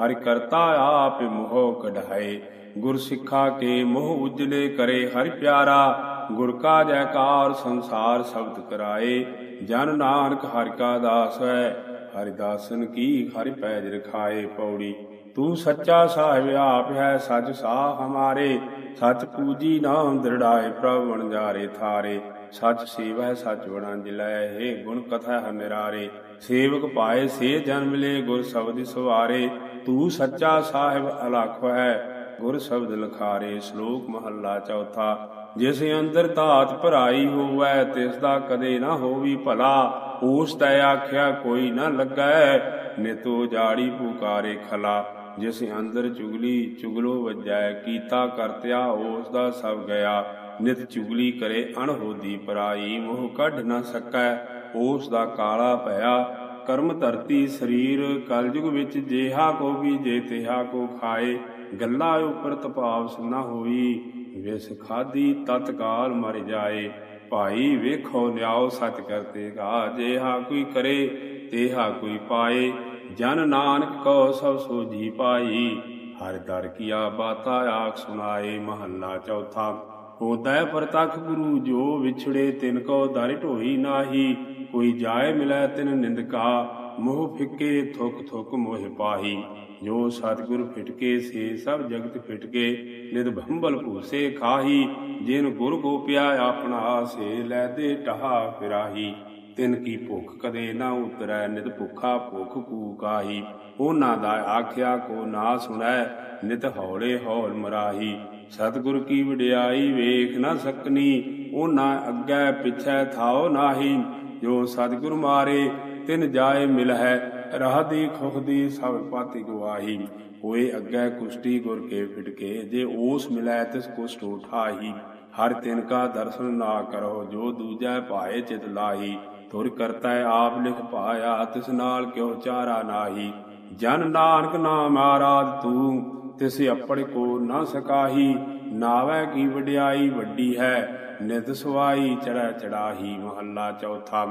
ਹਰਿ ਕਰਤਾ ਆਪ ਮੋਹ ਕਢਾਏ। ਗੁਰ ਸਿੱਖਾ ਕੇ ਮੋਹ ਉਜਲੇ ਕਰੇ, ਹਰਿ ਪਿਆਰਾ, ਗੁਰ ਕਾ ਜੈਕਾਰ ਸੰਸਾਰ ਸ਼ਬਦ ਕਰਾਏ। ਜਨ ਨਾਨਕ ਹਰਿ ਕਾ ਦਾਸ ਹੈ, ਹਰਿ ਦਾਸਨ ਕੀ ਹਰਿ ਪੈਜ ਰਖਾਏ ਪੌੜੀ। ਤੂੰ ਸੱਚਾ ਸਾਹਿਬ ਆਪ ਹੈ ਸੱਚ ਸਾਹ ਹਮਾਰੇ, ਸੱਚ ਪੂਜੀ ਨਾਮ ਦ੍ਰਿੜਾਏ ਪ੍ਰਭ ਵਣਜਾਰੇ ਥਾਰੇ। ਸੱਚ ਸੇਵਾ ਸੱਚ ਵਣੰਜ ਲੈ, ਹੈ ਗੁਣ ਕਥਾ ਹੈ ਮੇਰਾਰੇ। ਸੇਵਕ ਪਾਏ ਸੇ ਜਨ ਮਿਲੇ ਗੁਰ ਸ਼ਬਦ ਸਵਾਰੇ। ਤੂੰ ਸੱਚਾ ਸਾਹਿਬ ਅਲਖ ਹੈ, ਗੁਰ ਸ਼ਬਦ ਲਖਾਰੇ, ਸ਼ਲੋਕ ਮਹੱਲਾ ਚੌਥਾ। ਜਿਸ ਅੰਦਰ ਧਾਤ ਭਰਾਈ ਹੋਵੈ, ਤਿਸ ਦਾ ਕਦੇ ਨਾ ਹੋਵੀ ਭਲਾ। ਉਸ ਤੈ ਆਖਿਆ ਕੋਈ ਨਾ ਲੱਗੈ, ਨਿਤੋ ਜਾੜੀ ਪੁਕਾਰੇ ਖਲਾ। ਜਿਸ ਅੰਦਰ ਚੁਗਲੀ ਚੁਗਲੋ ਵਜੈ, ਕੀਤਾ ਕਰਤਿਆ ਉਸ ਦਾ ਸਭ ਗਿਆ। ਨਿਤ ਚੁਗਲੀ ਕਰੇ ਅਣਹੋਦੀ ਪਰਾਈ, ਮੋਹ ਕੱਢ ਨਾ ਸਕੈ, ਉਸ ਦਾ ਕਾਲਾ ਭਇਆ। ਕਰਮ ਧਰਤੀ ਸਰੀਰ, ਕਲਯੁਗ ਵਿੱਚ ਜੇਹਾ ਕੋ ਵੀ ਜੇ ਤਿਹਾ ਕੋ ਖਾਏ। ਗੱਲਾਂ ਉਪਰ ਤਪਾਵਸ ਨਾ ਹੋਈ, ਵਿਸ ਖਾਦੀ ਤਤਕਾਲ ਮਰ ਜਾਏ। ਭਾਈ ਵੇਖੋ ਨਿਆਓ ਸੱਚ ਕਰਤੇ ਗਾ, ਜੇਹਾ ਕੋਈ ਕਰੇ, ਤੇਹਾ ਕੋਈ ਪਾਏ। ਜਨ ਨਾਨਕ ਕੋ ਸਭ ਸੋਜੀ ਪਾਈ। ਹਰ ਦਰ ਕੀਆ ਬਾਤਾ ਆਖ ਸੁਨਾਏ ਮਹੱਲਾ ਚੌਥਾ। ਹੋਦੈ ਪ੍ਰਤਖ ਗੁਰੂ ਜੋ ਵਿਛੜੇ ਤਿਨ ਕੋ ਦਰ ਢੋਈ ਨਾਹੀ। ਕੋਈ ਜਾਏ ਮਿਲੈ ਤਿਨ ਨਿੰਦਕਾ, ਮੋਹ ਫਿੱਕੇ ਥੁਕ ਥੁਕ ਮੋਹ ਪਾਹੀ। ਜੋ ਸਤਿਗੁਰ ਫਿਟਕੇ, ਸੇ ਸਭ ਜਗਤ ਫਿਟਕੇ ਨਿਦ ਭੰਬਲ ਭੂਸੇ ਖਾਹੀ। ਜਿਨ ਗੁਰ ਗੋਪਿਆ ਆਪਣਾ, ਸੇ ਲੈ ਦੇ ਟਹਾ ਫਿਰਾਹੀ। ਤਿਨ ਕੀ ਭੁੱਖ ਕਦੇ ਨਾ ਉਤਰੈ, ਨਿਤ ਭੁੱਖਾ ਭੁੱਖ ਕੂਕਾਹੀ ਉਹਨਾਂ ਦਾ ਆਖਿਆ ਕੋ ਨਾ ਸੁਣੈ, ਨਿਤ ਹੌਲੇ ਹੌਲ ਮਰਾਹੀ। ਸਤਿਗੁਰ ਕੀ ਵਡਿਆਈ ਵੇਖ ਨਾ ਸਕਨੀ, ਉਹਨਾਂ ਅੱਗੇ ਪਿਛੈ ਥਾਓ ਨਾਹੀ। ਜੋ ਸਤਿਗੁਰ ਮਾਰੇ, ਤਿਨ ਜਾਏ ਮਿਲਹਿ, ਰਾਹ ਦੀ ਖੁਖ ਦੀ ਸਭ ਪਾਤੀ ਗਵਾਹੀ। ਹੋਏ ਅੱਗੇ ਕੁਸ਼ਟੀ ਗੁਰ ਕੇ ਫਿਟਕੇ, ਜੇ ਓਸ ਮਿਲੈ ਤਿਸ ਕੁਸ਼ਟ ਉਠਾਹੀ। ਹਰ ਤਿਨ ਕਾ ਦਰਸ਼ਨ ਨਾ ਕਰੋ ਜੋ ਦੂਜੈ ਭਾਏ ਚਿਤ ਲਾਹੀ। ਤੁਰ ਕਰਤਾ ਆਪ ਲਿਖ ਪਾਇਆ, ਤਿਸ ਨਾਲ ਕਿਉ ਚਾਰਾ ਨਾਹੀ? ਜਨ ਨਾਨਕ ਨਾਮ ਆਰਾਧ ਤੂੰ, ਤਿਸ ਅਪੜ ਕੋ ਨਾ ਸਕਾਹੀ। ਨਾਵੈ ਕੀ ਵਡਿਆਈ ਵੱਡੀ ਹੈ, ਨਿਤ ਸਵਾਈ ਚੜੈ ਚੜਾਹੀ ਮਹੱਲਾ ਚੌਥਾ।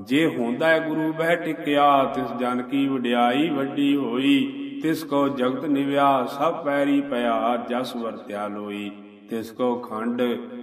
ਜੇ ਹੁੰਦਾ ਗੁਰੂ ਬਹਿ ਟਿਕਿਆ, ਤਿਸ ਜਨ ਕੀ ਵਡਿਆਈ ਵੱਡੀ ਹੋਈ। ਤਿਸ ਕੋ ਜਗਤ ਨਿਵਿਆ, ਸਭ ਪੈਰੀ ਪਿਆ, ਜਸ ਵਰਤਿਆ ਲੋਈ। ਤਿਸ ਕੋ ਖੰਡ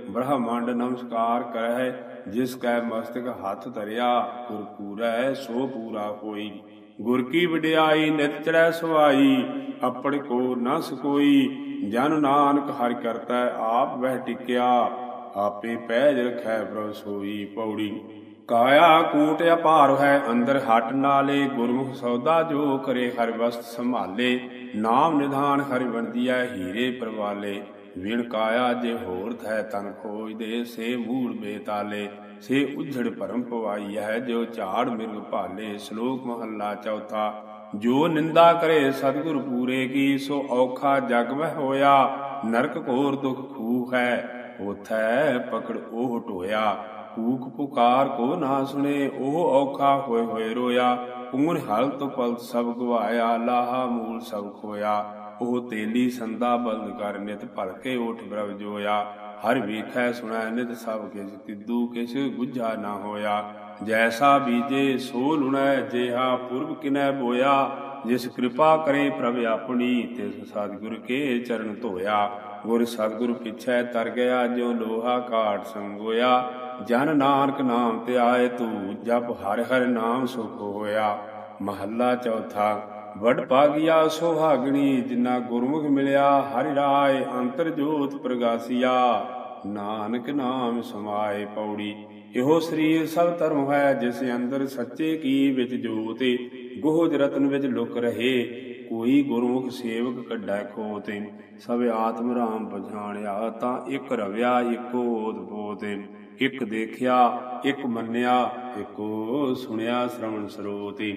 ਬ੍ਰਹਮੰਡ ਨਮਸਕਾਰ ਕਰੈ ਜਿਸ ਕੈ ਮਸਤਕ ਹੱਥ ਧਰਿਆ, ਗੁਰ ਪੂਰੈ ਸੋ ਪੂਰਾ ਹੋਈ। ਗੁਰ ਕੀ ਵਡਿਆਈ, ਨਿਤ ਚੜੈ ਸਵਾਈ ਆਪਣ ਕੋ ਨ ਸਕੋਈ ਜਨ ਨਾਨਕ ਹਰਿ ਕਰਤਾ, ਆਪ ਵਹਿ ਟਿਕਿਆ, ਆਪੇ ਪੈਜ ਰਖੈ ਪ੍ਰਭ ਸੋਈ ਪੌੜੀ। ਕਾਇਆ ਕੂਟ ਅਪਾਰ ਹੈ ਅੰਦਰ ਹਟ ਨਾਲੇ, ਗੁਰਮੁਖ ਸੌਦਾ ਜੋ ਕਰੇ, ਹਰ ਵਸਤ ਸੰਭਾਲੇ। ਨਾਮ ਨਿਧਾਨ ਹਰਿ ਵੰਦੀਐ, ਹੀਰੇ ਪਰਵਾਲੇ। ਵਿਣ ਕਾਇਆ ਜੇ ਹੋਰ ਥੈ ਤਨ ਖੋਜ ਦੇ, ਸੇ ਮੂੜ ਬੇਤਾਲੇ, ਸੇ ਉਝੜ ਭਰਮ ਪਵਾਈ ਹੈ, ਜੋ ਝਾੜ ਮਿਰਗ ਭਾਲੇ, ਸ਼ਲੋਕ ਮਹੱਲਾ ਚੌਥਾ, ਜੋ ਨਿੰਦਾ ਕਰੇ ਸਤਿਗੁਰ ਪੂਰੇ ਕੀ, ਸੋ ਔਖਾ ਜਗ ਮਹਿ ਹੋਇਆ, ਨਰਕ ਘੋਰ ਦੁਖ ਖੂ ਹੈ, ਉਥੈ ਪਕੜ ਉਹ ਢੋਇਆ ਕੂਕ ਪੁਕਾਰ ਕੋ ਨਾ ਸੁਣੇ, ਉਹ ਔਖਾ ਹੋਏ ਹੋਏ ਰੋਇਆ ਪੂਨ ਹਲਤ ਪਲਤ ਸਭ ਗਵਾਇਆ, ਲਾਹਾ ਮੂਲ ਸਭ ਖੋਇਆ। ਉਹ ਤੇਲੀ ਸੰਦਾ ਬਲਦ ਕਰ, ਨਿਤ ਭਲਕੇ ਓਠ ਬ੍ਰਵ ਜੋਇਆ। ਹਰ ਵੇਖੈ, ਸੁਣੈ, ਨਿਤ ਸਭ ਕਿਸ ਤਿੱਦੂ ਕਿਸ ਗੁਝਾ ਨਾ ਹੋਇਆ। ਜੈਸਾ ਬੀਜੇ, ਸੋ ਲੁਣੈ, ਜਿਹਾ ਪੁਰਬ ਕਿਨੈ ਬੋਇਆ। ਜਿਸ ਕਿਰਪਾ ਕਰੇ ਪ੍ਰਭ ਆਪਣੀ, ਤਿਸ ਸਤਿਗੁਰ ਕੇ ਚਰਨ ਧੋਇਆ। ਗੁਰ ਸਤਿਗੁਰ ਪਿਛੈ ਤਰ ਗਿਆ ਜੋ ਲੋਹਾ ਕਾਟ ਸੰਗੋਇਆ। ਜਨ ਨਾਨਕ ਨਾਮ ਤੇ ਆਏ ਤੂੰ, ਜਪ ਹਰ ਹਰ ਨਾਮ ਸੁਖ ਹੋਇਆ। ਮਹੱਲਾ ਚੌਥਾ ਵਡ ਪਾਗਿਆ ਸੁਹਾਗਣੀ, ਜਿਨਾ ਗੁਰਮੁਖ ਮਿਲਿਆ, ਹਰਿ ਰਾਏ ਅੰਤਰ ਜੋਤ ਪ੍ਰਗਾਸੀਆ। ਨਾਨਕ ਨਾਮ ਸਮਾਏ ਪੌੜੀ, ਇਹੋ ਸਰੀਰ ਸਭ ਧਰਮ ਹੈ, ਜਿਸ ਅੰਦਰ ਸੱਚੇ ਕੀ ਵਿੱਚ ਜੋਤਿ ਗੋਹਜ ਰਤਨ ਵਿੱਚ ਲੁਕ ਰਹੇ, ਕੋਈ ਗੁਰਮੁਖ ਸੇਵਕ ਕੱਢੈ ਖੋਤੇ ਸਭ ਆਤਮ ਰਾਮ ਪਛਾਣਿਆ, ਤਾਂ ਇੱਕ ਰਵਿਆ, ਇੱਕੋ ਓਦ ਬੋਤੇ ਇੱਕ ਦੇਖਿਆ, ਇੱਕ ਮੰਨਿਆ, ਇੱਕੋ ਸੁਣਿਆ, ਸ਼ਰਵਣ ਸਰੋਤੀ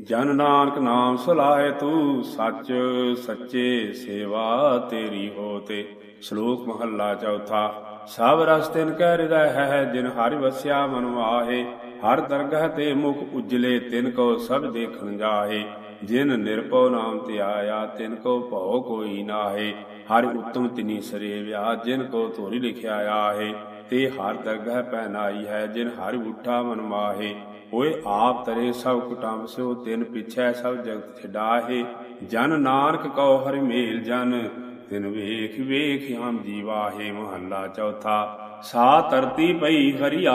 ਜਨ ਨਾਨਕ ਨਾਮ ਸੁਲਾਏ ਤੂੰ, ਸੱਚ ਸੱਚੇ ਸੇਵਾ ਤੇਰੀ ਹੋਤੇ। ਸ਼ਲੋਕ ਮਹੱਲਾ ਚੌਥਾ, ਸਭ ਰਸ ਤਿਨ ਕਹਿ ਹਿਰਦੈ ਹੈ, ਜਿਨ ਹਰਿ ਵਸਿਆ ਮਨ ਵਾਹੇ ਹਰ ਦਰਗਹ ਤੇ ਮੁਖ ਉਜਲੇ, ਤਿਨ ਕੋ ਸਭ ਦੇਖਣ ਜਾਹੇ। ਜਿਨ ਨਿਰਭਉ ਨਾਮ ਤੇ ਆਇਆ, ਤਿਨ ਕੋ ਭਉ ਕੋਈ ਨਾਹੇ। ਹਰ ਉਤਮ ਤਿਨੀ ਸਰੇਵਿਆ, ਜਿਨ ਕੋ ਧੋਰੀ ਲਿਖਿਆ ਆਹੇ। ਤੇ ਹਰ ਦਰਗਹ ਪਹਿਨਾਈ ਹੈ, ਜਿਨ ਹਰਿ ਉਠਾ ਮਨ ਮਾਹੇ। ਓਏ ਆਪ ਤਰੇ ਸਭ ਕੁਟੰਬ ਸੋ ਤਿਨ ਪਿਛੈ ਸਭ ਜਗਤ ਛਡਾਹੇ ਜਨ ਨਾਨਕ ਕਉ ਹਰਿ ਮੇਲ ਜਨ, ਤਿਨ ਵੇਖ ਵੇਖ ਹਮ ਜੀਵਾਹੇ ਮਹੱਲਾ ਚੌਥਾ। ਸਾ ਧਰਤੀ ਪਈ ਹਰੀ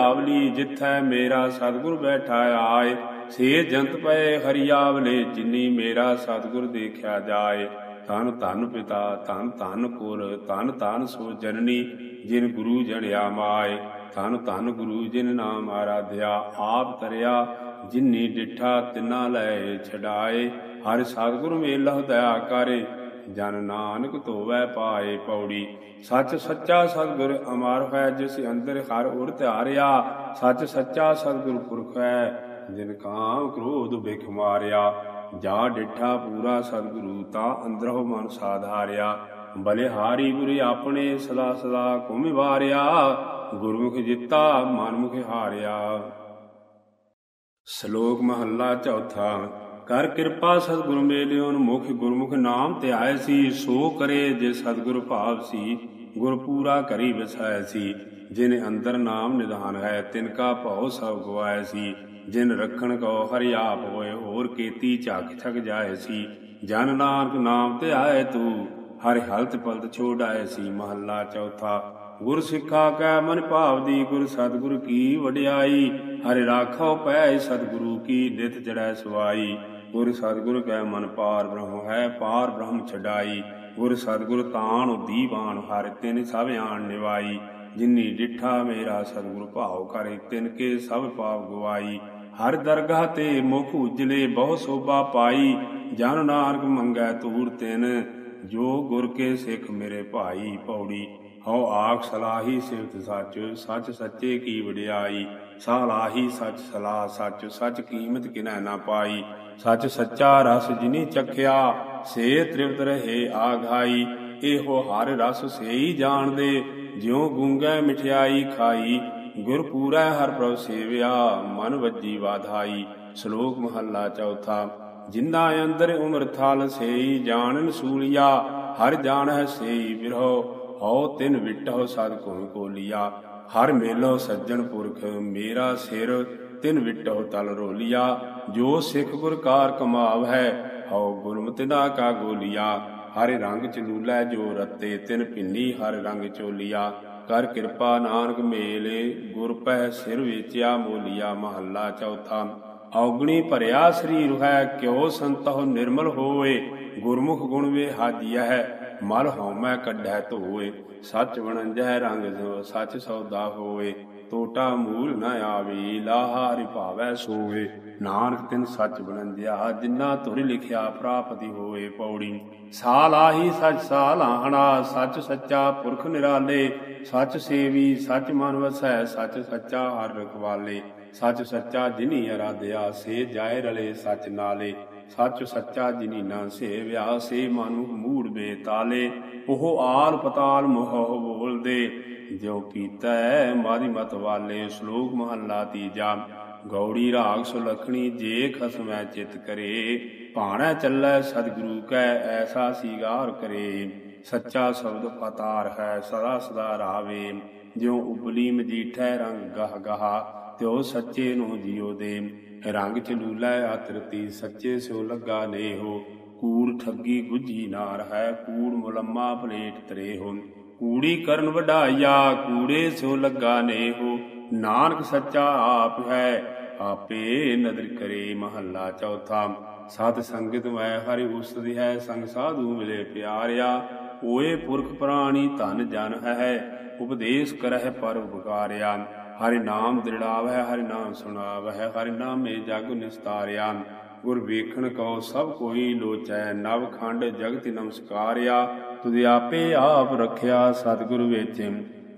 ਜਿੱਥੈ ਮੇਰਾ ਸਤਿਗੁਰ ਬੈਠਾ ਆਏ। ਸੇ ਜੰਤ ਪਏ ਹਰੀ ਆਵਲੇ ਜਿਨੀ ਮੇਰਾ ਸਤਿਗੁਰ ਦੇਖਿਆ ਜਾਏ। ਧਨ ਧਨ ਪਿਤਾ, ਧਨ ਧਨ ਕੁਰ ਧਨ ਧਨ ਸੋ ਜਨਨੀ, ਜਿਨ ਗੁਰੂ ਜਣਿਆ ਮਾਏ। ਧਨ ਧਨ ਗੁਰੂ ਜਿਨ ਨਾਮ ਆਰਾਧਿਆ, ਆਪ ਤਰਿਆ ਜਿਨੀ ਡਿਠਾ ਤਿਨਾ ਲੈ ਛਡਾਏ। ਹਰ ਸਤਿਗੁਰ ਮੇਲਾ ਦਇਆ ਕਰੇ, ਜਨ ਨਾਨਕ ਧੋਵੈ ਪਾਏ ਪੌੜੀ। ਸੱਚ ਸੱਚਾ ਸਤਿਗੁਰ ਅਮਰ ਹੈ ਜਿਸ ਅੰਦਰ ਹਰ ਉਰ ਧਾਰਿਆ। ਸੱਚ ਸੱਚਾ ਸਤਿਗੁਰ ਪੁਰਖ ਹੈ, ਜਿਨ ਕਾਮ ਕ੍ਰੋਧ ਬਿਖ ਮਾਰਿਆ। ਜਾ ਡਿਠਾ ਪੂਰਾ ਸਤਿਗੁਰੂ, ਤਾਂ ਅੰਦਰੋਂ ਮਨ ਸਾਧਾਰਿਆ। ਬਲਿਹਾਰੀ ਗੁਰ ਆਪਣੇ ਸਦਾ ਸਦਾ ਘੁਮਿ ਵਾਰਿਆ। ਗੁਰਮੁਖ ਜਿੱਤਾ, ਮਨਮੁਖ ਹਾਰਿਆ। ਸ਼ਲੋਕ ਮਹੱਲਾ ਚੌਥਾ, ਕਰ ਕਿਰਪਾ ਸਤਿਗੁਰ ਮੇਲਿਓਨ ਮੁਖ ਗੁਰਮੁਖ ਨਾਮ ਧਿਆਏ ਸੀ, ਸੋ ਕਰੇ ਜੇ ਸਤਿਗੁਰ ਭਾਵ ਸੀ, ਗੁਰ ਪੂਰਾ ਕਰੀ ਵਿਸਾਇ ਸੀ। ਜਿਨ ਅੰਦਰ ਨਾਮ ਨਿਧਾਨ ਹੈ, ਤਿਨ ਕਾ ਭਉ ਸਭ ਗਵਾਇ ਸੀ। ਜਿਨ ਰਖਣ ਕੋ ਹਰਿ ਆਪ ਹੋਏ, ਹੋਰ ਕੀਤੀ ਝਾਕ ਛਕ ਜਾਏ ਸੀ। ਜਨ ਨਾਨਕ ਨਾਮ ਤੇ ਆਏ ਤੂੰ, ਹਰਿ ਹਲਤ ਪਲਤ ਛੋੜਾਏ ਸੀ। ਮਹੱਲਾ ਚੌਥਾ ਗੁਰ ਸਿੱਖਾ ਕੈ ਮਨ ਭਾਵ ਦੀ ਗੁਰ ਸਤਿਗੁਰ ਕੀ ਵਡਿਆਈ, ਹਰਿ ਰਾਖੋ ਪੈ ਸਤਿਗੁਰੂ ਕੀ ਨਿਤ ਚੜੈ ਸਵਾਈ। ਗੁਰ ਸਤਿਗੁਰ ਕੈ ਮਨ ਪਾਰ ਬ੍ਰਹਮ ਹੈ ਪਾਰ ਬ੍ਰਹਮ ਛਡਾਈ। ਗੁਰ ਸਤਿਗੁਰ ਤਾਣ ਦੀਵਾਨ ਹਰਿ ਤਿਨ ਸਭ ਆਣ ਨਿਵਾਈ। ਜਿਨੀ ਡਿਠਾ ਮੇਰਾ ਸਤਿਗੁਰ ਭਾਉ ਕਰੇ ਤਿਨ ਕੇ ਸਭ ਪਾਪ ਗਵਾਈ। ਹਰ ਦਰਗਾਹ ਤੇ ਮੁਖ ਉਜਲੇ ਬਹੁ ਸੋਭਾ ਪਾਈ। ਜਨ ਨਾਨਕ ਮੰਗੈ ਤੂਰ ਤਿਨ, ਜੋ ਗੁਰ ਕੇ ਸਿੱਖ ਮੇਰੇ ਭਾਈ ਪੌੜੀ। ਹਉ ਆਖ ਸਲਾਹੀ ਸਿਫਤ ਸੱਚ ਸੱਚ ਸੱਚੇ ਕੀ ਵਡਿਆਈ? ਸਲਾਹੀ ਸੱਚ ਸਲਾਹ ਸੱਚ ਸੱਚ ਕੀਮਤ ਕਿਨੈ ਨਾ ਪਾਈ? ਸੱਚ ਸੱਚਾ ਰਸ ਜਿਨੀ ਚਖਿਆ, ਸੇ ਤ੍ਰਿਪਤ ਰਹੇ ਆਘਾਈ। ਇਹੋ ਹਰ ਰਸ ਸੇਈ ਜਾਣਦੇ, ਜਿਉ ਗੂੰਗੈ ਮਠਿਆਈ ਖਾਈ। ਗੁਰ ਪੂਰੈ ਹਰ ਪ੍ਰਭ ਸੇਵਿਆ, ਮਨ ਵੱਜੀ ਵਾਧਾਈ। ਸ਼ਲੋਕ ਮਹੱਲਾ ਚੌਥਾ ਜਿੰਦਾ ਅੰਦਰ ਉਮਰ ਥਲ ਸੇਈ ਜਾਣਨ ਸੂਲਿਆ, ਹਰ ਜਾਣ ਹੈ ਸੇਈ ਬਿਰਹੋ। ਹਉ ਤਿਨ ਵਿਟਹੁ ਸਦ ਘੁਮ ਕੋਲੀਆ, ਹਰ ਮੇਲੋ ਸੱਜਣ ਪੁਰਖ, ਮੇਰਾ ਸਿਰ ਤਿਨ ਵਿਟੋ ਤਲ ਰੋਲੀਆ। ਜੋ ਸਿੱਖ ਗੁਰ ਕਾਰ ਕਮਾਵ ਹੈ, ਹਉ ਗੁਰਮਤਿ ਨਾ ਕਾ ਗੋਲੀਆ। ਹਰ ਰੰਗ ਚ ਜੋ ਰਤੇ ਤਿਨ ਪਿੰਨੀ ਹਰ ਰੰਗ ਚੋਲੀਆ। ਕਰ ਕਿਰਪਾ ਨਾਨਕ ਮੇਲੇ, ਗੁਰ ਪਹਿ ਸਿਰ ਵੇਚਿਆ, ਮੋਲੀਆ ਮਹੱਲਾ ਚੌਥਾ। ਔਗਣੀ ਭਰਿਆ ਸਰੀਰ ਹੈ, ਕਿਉ ਸੰਤਹੁ ਨਿਰਮਲ ਹੋਏ, ਗੁਰਮੁਖ ਗੁਣ ਵੇ ਹਾਜੀਆ ਹੈ। ਮਲ ਹਉਮੈ ਕੱਢੈ ਧੋਏ, ਸੱਚ ਵਣੰਜੈ ਰੰਗ ਜੋ ਸੱਚ ਸੌਦਾ ਹੋਏ ਟੋਟਾ ਮੂਲ ਨ ਆਵੇ ਲਾਹਾ ਰਿਭਾਵੈ ਸੋਏ। ਨਾਨਕ ਤਿਨ ਸੱਚ ਬਨੰਦਿਆ ਜਿਨ੍ਹਾਂ ਤੁਰ ਲਿਖਿਆ ਪ੍ਰਾਪਤੀ ਹੋਏ ਪੌੜੀ। ਸਾਲ ਆਹੀ ਸੱਚ ਸਾਲ ਆਹਣਾ, ਸੱਚ ਸੱਚਾ ਪੁਰਖ ਨਿਰਾਲੇ। ਸੱਚ ਸੇਵੀ, ਸੱਚ ਮਨ ਵਸੈ, ਸੱਚ ਸੱਚਾ ਹਰ ਰਖਵਾਲੇ। ਸੱਚ ਸੱਚਾ ਜਿਨੀ ਅਰਾਧਿਆ, ਸੇ ਜਾਏ ਰਲੇ ਸੱਚ ਨਾਲੇ। ਸੱਚ ਸੱਚਾ ਜਿਨੀ ਨਾ ਸੇਵਿਆ, ਸੇ ਮਨੁ ਮੂੜ ਬੇਤਾਲੇ ਉਹ ਆਲ ਪਤਾਲ ਮੋਹ ਬੋਲਦੇ, ਜੋ ਕੀਤਾ ਮਾਰੀ ਮਤ ਵਾਲੇ ਸ਼ਲੋਕ ਮਹੱਲਾ ਤੀਜਾ, ਗੌੜੀ ਰਾਗ ਸੁਲਖਣੀ ਜੇ ਖਸਮੈ ਚਿਤ ਕਰੇ, ਭਾਣਾ ਚੱਲੈ ਸਤਿਗੁਰੂ ਕੈ ਐਸਾ ਸੀਗਾਰ ਕਰੇ, ਸੱਚਾ ਸ਼ਬਦ ਪਤਾਰ ਹੈ ਸਦਾ ਸਦਾ ਰਾਵੇ, ਜਿਉ ਉਬਲੀ ਮਜੀਠੈ ਰੰਗ ਗਹ ਗਹਾ, ਤਿਉ ਸੱਚੇ ਨੂੰ ਜਿਉ ਦੇ ਰੰਗ ਚ ਆਤਰਤੀ ਸੱਚੇ ਸਿਉ ਲੱਗਾ ਨੇਹੋ। ਕੂੜ ਠੱਗੀ ਗੁੱਜੀ ਨਾਰ ਹੈ, ਕੂੜ ਮੁਲੰਮਾ ਪਲੇਟ ਤਰੇ ਹੋ ਕੂੜੀ ਕਰਨ ਵਡਾਈਆ ਕੂੜੇ ਸਿਉ ਲੱਗਾ ਨੇਹੋ। ਨਾਨਕ ਸੱਚਾ ਆਪ ਹੈ, ਆਪੇ ਨਦਰ ਕਰੇ ਮਹੱਲਾ ਚੌਥਾ। ਸਤ ਸੰਗਤ ਮੈਂ ਹਰਿ ਉਸਤਿ ਹੈ, ਸੰਗ ਸਾਧੂ ਮਿਲੇ ਪਿਆਰਿਆ। ਓਏ ਪੁਰਖ ਪ੍ਰਾਣੀ ਧਨ ਜਨ ਹੈ, ਉਪਦੇਸ਼ ਕਰਹਿ ਪਰ ਉਪਕਾਰਿਆ। ਹਰਿ ਨਾਮ ਦ੍ਰਿੜਾਵੈ ਹਰਿ ਨਾਮ ਸੁਣਾਵੈ ਹਰਿ ਨਾਮੇ ਜਗ ਨਿਸਤਾਰਿਆ। ਗੁਰ ਵੇਖਣ ਕਉ ਸਭ ਕੋਈ ਲੋਚੈ, ਨਵ ਖੰਡ ਜਗਤਿ ਨਮਸਕਾਰਿਆ। ਤੁਧ ਆਪੇ ਆਪ ਰਖਿਆ ਸਤਿਗੁਰ ਵਿੱਚ,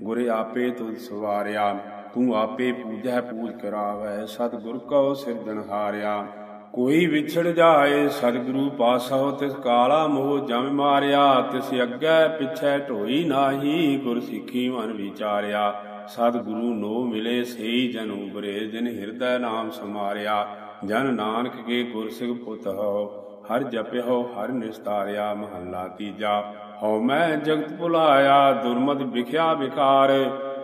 ਗੁਰ ਆਪੇ ਤੁਧ ਸਵਾਰਿਆ। ਤੂੰ ਆਪੇ ਪੂਜੈ, ਪੂਜ ਕਰਾਵੈ ਸਤਿਗੁਰ ਕਉ ਸਿਰਜਣਹਾਰਿਆ ਕੋਈ ਵਿਛੜ ਜਾਏ, ਸਤਿਗੁਰੂ ਪਾਸਹੁ, ਤਿਸ ਕਾਲਾ ਮੋਹ ਜਮ ਮਾਰਿਆ। ਤਿਸ ਅੱਗੇ ਪਿਛੈ ਢੋਈ ਨਾਹੀ, ਗੁਰ ਸਿੱਖੀ ਮਨ ਵਿਚਾਰਿਆ। ਸਤਿਗੁਰੂ ਨੋ ਮਿਲੇ ਸਈ ਜਨ ਉਬਰੇ ਜਿਨ ਹਿਰਦੈ ਨਾਮ ਸਮਾਰਿਆ, ਜਨ ਨਾਨਕ ਕੇ ਗੁਰਸਿਖ ਪੁੱਤ ਹੋ ਹਰ ਜਪਿਓ ਹਰ ਨਿਸਤਾਰਿਆ, ਮਹੱਲਾ ਤੀਜਾ। ਹਉ ਮੈਂ ਜਗਤ ਭੁਲਾਇਆ, ਦੁਰਮਤ ਵਿਖਿਆ ਵਿਕਾਰ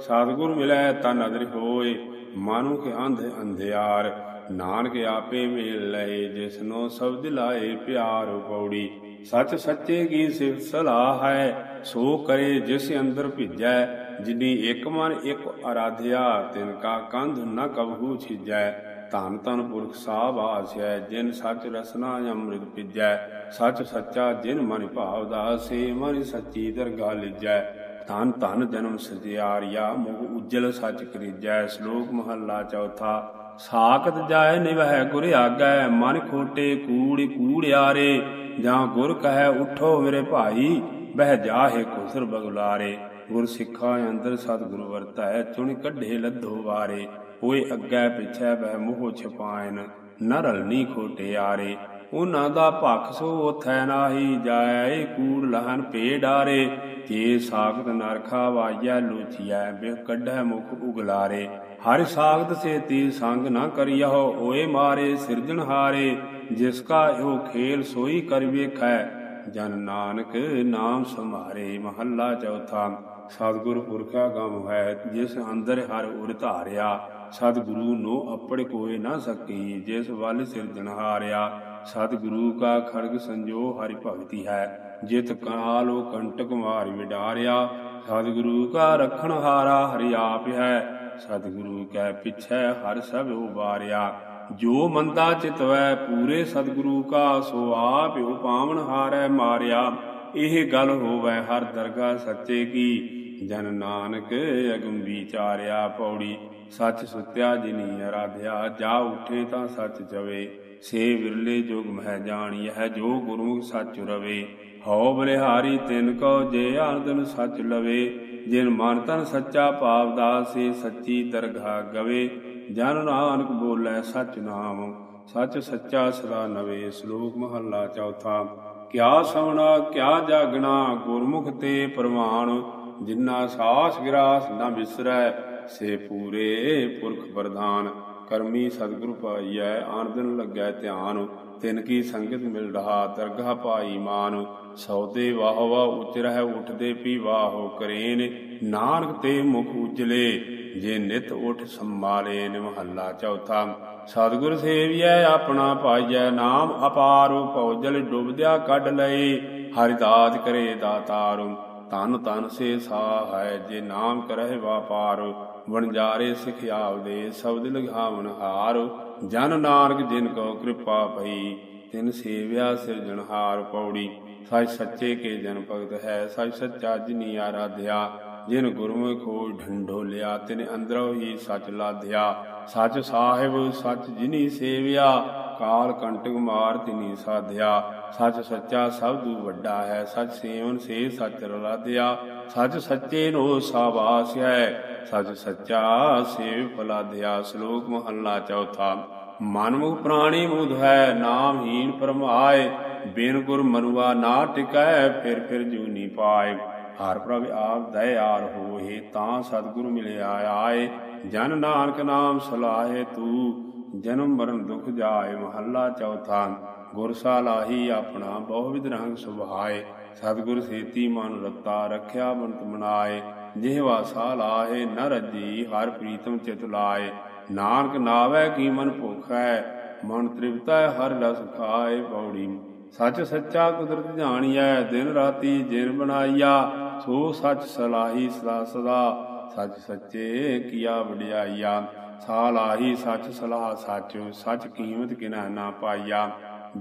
ਸਤਿਗੁਰ ਮਿਲੈ ਤਨ ਅਦਰ ਹੋਏ, ਮਾਨੁ ਕੇ ਅੰਧ ਅੰਧਿਆਰ। ਨਾਨਕ ਆਪੇ ਮੇਲ ਲਏ ਜਿਸਨੋ ਸਬਦ ਲਾਏ ਪਿਆਰ ਪੌੜੀ। ਸਚ ਸੱਚੇ ਕੀ ਸਿਫਤ ਸਲਾਹ ਹੈ, ਸੋ ਕਰੇ ਜਿਸ ਅੰਦਰ ਭਿਜੈ ਜਿਨੀ ਇੱਕ ਮਨ ਇੱਕ ਅਰਾਧਿਆ, ਤਿਨ ਕਾ ਕੰਧ ਨ ਕਬਹੂ ਛਿਜੈ, ਧੰਨ ਧੰਨ ਪੁਰਖ ਸਾਹਿਬ ਆਸਿਐ ਜਿਨ ਸਚ ਰਸਨਾ ਅੰਮ੍ਰਿਤ ਪਿਜੈ, ਸਚ ਸੱਚਾ ਜਿਨ ਮਨ ਭਾਵਦਾ, ਸੇ ਮਨ ਸੱਚੀ ਦਰਗਾ ਲਿਜੈ। ਧੰਨ ਧੰਨ ਜਨਮ ਸਜਿਆਰਿਆ ਮੁਖ ਉਜਲ ਸਚ ਕਰੀਜੈ, ਸ਼ਲੋਕ ਮਹੱਲਾ ਚੌਥਾ, ਸਾਖਤ ਜਾਏ ਨਿਵਹਿ ਗੁਰ ਆਗੈ, ਮਨ ਖੋਟੇ ਕੂੜ ਕੂੜਿਆਰੇ ਜਾਂ ਗੁਰ ਕਹੈ, ਉਠੋ ਮੇਰੇ ਭਾਈ, ਬਹਿ ਜਾਹੇ ਕੁਸਰ ਬਗੁਲਾਰੇ। ਗੁਰ ਸਿੱਖਾ ਅੰਦਰ ਸਤਿਗੁਰ ਵਰਤੈ, ਚੁਣ ਕੱਢੇ ਲੱਧੋ ਵਾਰੇ, ਹੋਏ ਅੱਗੇ ਪਿਛੈ ਬਹਿ ਮੋਹ ਛਪਾਇਨ ਨ ਖੋਟਿਆਰੇ ਉਹਨਾਂ ਦਾ ਭਖ ਸੋ ਉਥੈ ਨਾਹੀ ਜਾਏ, ਕੂੜ ਲਹਨ ਪੇ ਜੇ ਸਾਖਤ ਨਰਖਾ ਵਾਜੈ ਲੋਚੀਐ ਬਿਹ ਕੱਢੈ ਮੁਖ ਉਗਲਾਰੇ। ਹਰ ਸਾਖਤ ਸੇਤੀ ਸੰਗ ਨਾ ਕਰਿਓ ਓਏ ਮਾਰੇ ਸਿਰਜਣਹਾਰੇ ਜਿਸ ਕਾ ਇਹੋ ਖੇਲ ਸੋਈ ਕਰ ਵੇਖੈ, ਜਨ ਨਾਨਕ ਨਾਮ ਸਮਾਰੇ ਮਹੱਲਾ ਚੌਥਾ। ਸਤਿਗੁਰ ਪੁਰਖਾ ਗਮ ਹੈ, ਜਿਸ ਅੰਦਰ ਹਰ ਉਰ ਧਾਰਿਆ। ਸਤਿਗੁਰੂ ਨੋ ਅਪੜ ਕੋਏ ਨਾ ਸਕੀ, ਜਿਸ ਵੱਲ ਸਿਰਜਣਹਾਰਿਆ ਸਤਿਗੁਰੂ ਕਾ ਖੜਗ ਸੰਜੋ ਹਰਿ ਭਗਤੀ ਹੈ, ਜਿਤ ਕਾਲੋ ਕੰਟਕ ਮਾਰ ਵਿਡਾਰਿਆ। ਸਤਿਗੁਰੂ ਕਾ ਰਖਣ ਹਾਰਾ ਹਰਿ ਆਪ ਹੈ, ਸਤਿਗੁਰੂ ਕੈ ਪਿਛੈ ਹਰ ਸਭ ਉਬਾਰਿਆ। ਜੋ ਮੰਦਾ ਚਿਤਵੈ, ਪੂਰੇ ਸਤਿਗੁਰੂ ਕਾ, ਸੋ ਆਪ ਉਪਾਵਨ ਹਾਰੈ ਮਾਰਿਆ। ਇਹ ਗੱਲ ਹੋਵੈ ਹਰ ਦਰਗਾ ਸੱਚੇ ਕੀ। ਜਨ ਨਾਨਕ ਅਗਮ ਵਿਚਾਰਿਆ ਪੌੜੀ, ਸੱਚ ਸੁਤਿਆ ਜਿਨੀ ਅਰਾਧਿਆ, ਜਾ ਉਠੇ ਤਾਂ ਸੱਚ ਜਵੇ ਸੇ ਵਿਰਲੇ ਜੋਗ ਮਹਿ ਜਾਣੀਐ, ਜੋ ਗੁਰੂ ਸੱਚ ਰਵੇ। ਹਉ ਬਲਿਹਾਰੀ ਤਿਨ ਕੋ ਜੇ ਆਨੰਦਨ ਸੱਚ ਲਵੇ। ਜਿਨ ਮਨ ਤਨ ਸੱਚਾ ਭਾਵਦਾ ਸੇ ਸੱਚੀ ਦਰਗਾ ਗਵੇ। ਜਨ ਨਾਨਕ ਬੋਲੇ ਸੱਚ ਨਾਮ, ਸੱਚ ਸੱਚਾ ਸਦਾ ਨਵੇ। ਸ਼ਲੋਕ ਮਹੱਲਾ ਚੌਥਾ। ਕਿਆ ਸਵਣਾ ਕਿਆ ਜਾਗਣਾ, ਗੁਰਮੁਖ ਤੇ ਪ੍ਰਵਾਨ ਜਿਨ੍ਹਾਂ ਸਾਸ ਗਿਰਾਸ ਨਾ ਵਿਸਰੈ ਸੇ ਪੂਰੇ ਪੁਰਖ ਪ੍ਰਧਾਨ। ਕਰਮੀ ਸਤਿਗੁਰੂ ਪਾਈਐ ਆਨੰਦਨ ਲੱਗੈ ਧਿਆਨ, ਤਿਨ ਕੀ ਸੰਗਤ ਮਿਲ ਰਹਾ ਦਰਗਾਹ ਪਾਈ ਮਾਨ। ਸੌਦੇ ਵਾਹ ਵਾਹ ਉਚ ਉਠਦੇ ਪੀ ਵਾਹੋ ਕਰੇਨ। ਨਾਨਕ ਤੇ ਮੁਖ ਉਜਲੇ, ਜੇ ਨਿਤ ਉਠ ਸੰਮਾਲੇ ਨਿਮਹੱਲਾ ਚੌਥਾ। ਸਤਿਗੁਰ ਸੇਵੀਐ, ਆਪਣਾ ਪਾਈਐ ਨਾਮ ਅਪਾਰੁ ਭਉਜਲ ਡੁੱਬਦਿਆ ਕੱਢ ਲਏ। ਹਰਿ ਦਾਤ ਕਰੇ ਦਾਤਾਰੂ ਤਨ ਤਨ ਸੇ ਸਾਹ ਹੈ, ਜੇ ਨਾਮ ਕਰਹਿ ਵਾਪਾਰ। ਵਣਜਾਰੇ ਸਿਖਿਆਵ ਦੇ ਸ਼ਬਦ ਲਗਾਵਨ ਹਾਰ, ਜਨ ਨਾਨਕ ਜਿਨ ਕੋ ਕਿਰਪਾ ਭਈ, ਤਿਨ ਸੇਵਿਆ ਸਿਰਜਣਹਾਰ ਪੌੜੀ। ਸਚ ਸੱਚੇ ਕੇ ਜਨ ਭਗਤ ਹੈ ਸਚ ਸੱਚਾ ਜਿਨੀ ਆਰਾਧਿਆ। ਜਿਨ ਗੁਰਮੁਖ ਖੋਜ ਢੰਡੋਲਿਆ ਤਿਨ ਅੰਦਰੋਂ ਹੀ ਸਚ ਲਾਧਿਆ। ਸਚ ਸਾਹਿਬ, ਸਚ ਜਿਨੀ ਸੇਵਿਆ ਕਾਲ ਕੰਟਕ ਮਾਰ ਤਿਨੀ ਸਾਧਿਆ, ਸੱਚ ਸੱਚਾ ਸਭ ਤੋਂ ਵੱਡਾ ਹੈ, ਸੱਚ ਸੇਵਨ ਸੇ ਸੱਚ ਰਲਾਧਿਆ, ਸੱਚ ਸੱਚੇ ਨੋ ਸਾਬਾਸ ਹੈ, ਸੱਚ ਸੱਚਾ ਸੇਵ ਫਲਾਧਿਆ, ਸ਼ਲੋਕ ਮਹੱਲਾ ਚੌਥਾ। ਮਨਮੁਖ ਪ੍ਰਾਣੀ ਮੁਧ ਹੈ ਨਾਮਹੀਨ ਪਰਮਾਏ ਬਿਨ ਗੁਰ ਮਨੁਆ ਨਾ ਟਿਕੈ, ਫਿਰ ਫਿਰ ਜੂਨੀ ਪਾਏ। ਹਰ ਪ੍ਰਭ ਆਪ ਦਇਆਲ ਹੋਏ, ਤਾਂ ਸਤਿਗੁਰ ਮਿਲਿਆ ਆਏ, ਜਨ ਨਾਨਕ ਨਾਮ ਸਲਾਹੇ ਤੂ। ਜਨਮ ਮਰਨ ਦੁਖ ਜਾਏ, ਮਹੱਲਾ ਚੌਥਾ ਗੁਰ ਸਾਲਾਹੀ ਆਪਣਾ ਬਹੁ ਵਿਧ ਰੰਗ ਸੁਭਾਏ। ਸਤਿਗੁਰ ਸੇਤੀ ਮਨ ਰਤਾ ਰਖਿਆ ਬੰਤ ਮਨਾਏ। ਜਿਹਵਾ ਸਾਲਾਹੇ ਨ ਰੱਜੀ, ਹਰ ਪ੍ਰੀਤਮ ਚਿਤ ਲਾਏ। ਨਾਨਕ ਨਾਵੇ ਕੀ ਮਨ ਭੁਖ ਹੈ ਮਨ ਤ੍ਰਿਪਤਾ ਹਰ ਰਸ ਖਾਏ ਪੌੜੀ। ਸੱਚ ਸੱਚਾ ਕੁਦਰਤ ਜਾਣੀਐ, ਦਿਨ ਰਾਤੀ ਜਿਨ ਬਣਾਈਆ, ਸੋ ਸੱਚ ਸਲਾਹੀ ਸਦਾ ਸਦਾ। ਸੱਚ ਸੱਚੇ ਕੀਆ ਵਡਿਆਈਆ। ਸਾਲ ਆਹੀ ਸੱਚ ਸਲਾਹ ਸੱਚ ਸੱਚ ਕੀਮਤ ਕਿਨਾ ਨਾ ਪਾਈਆ।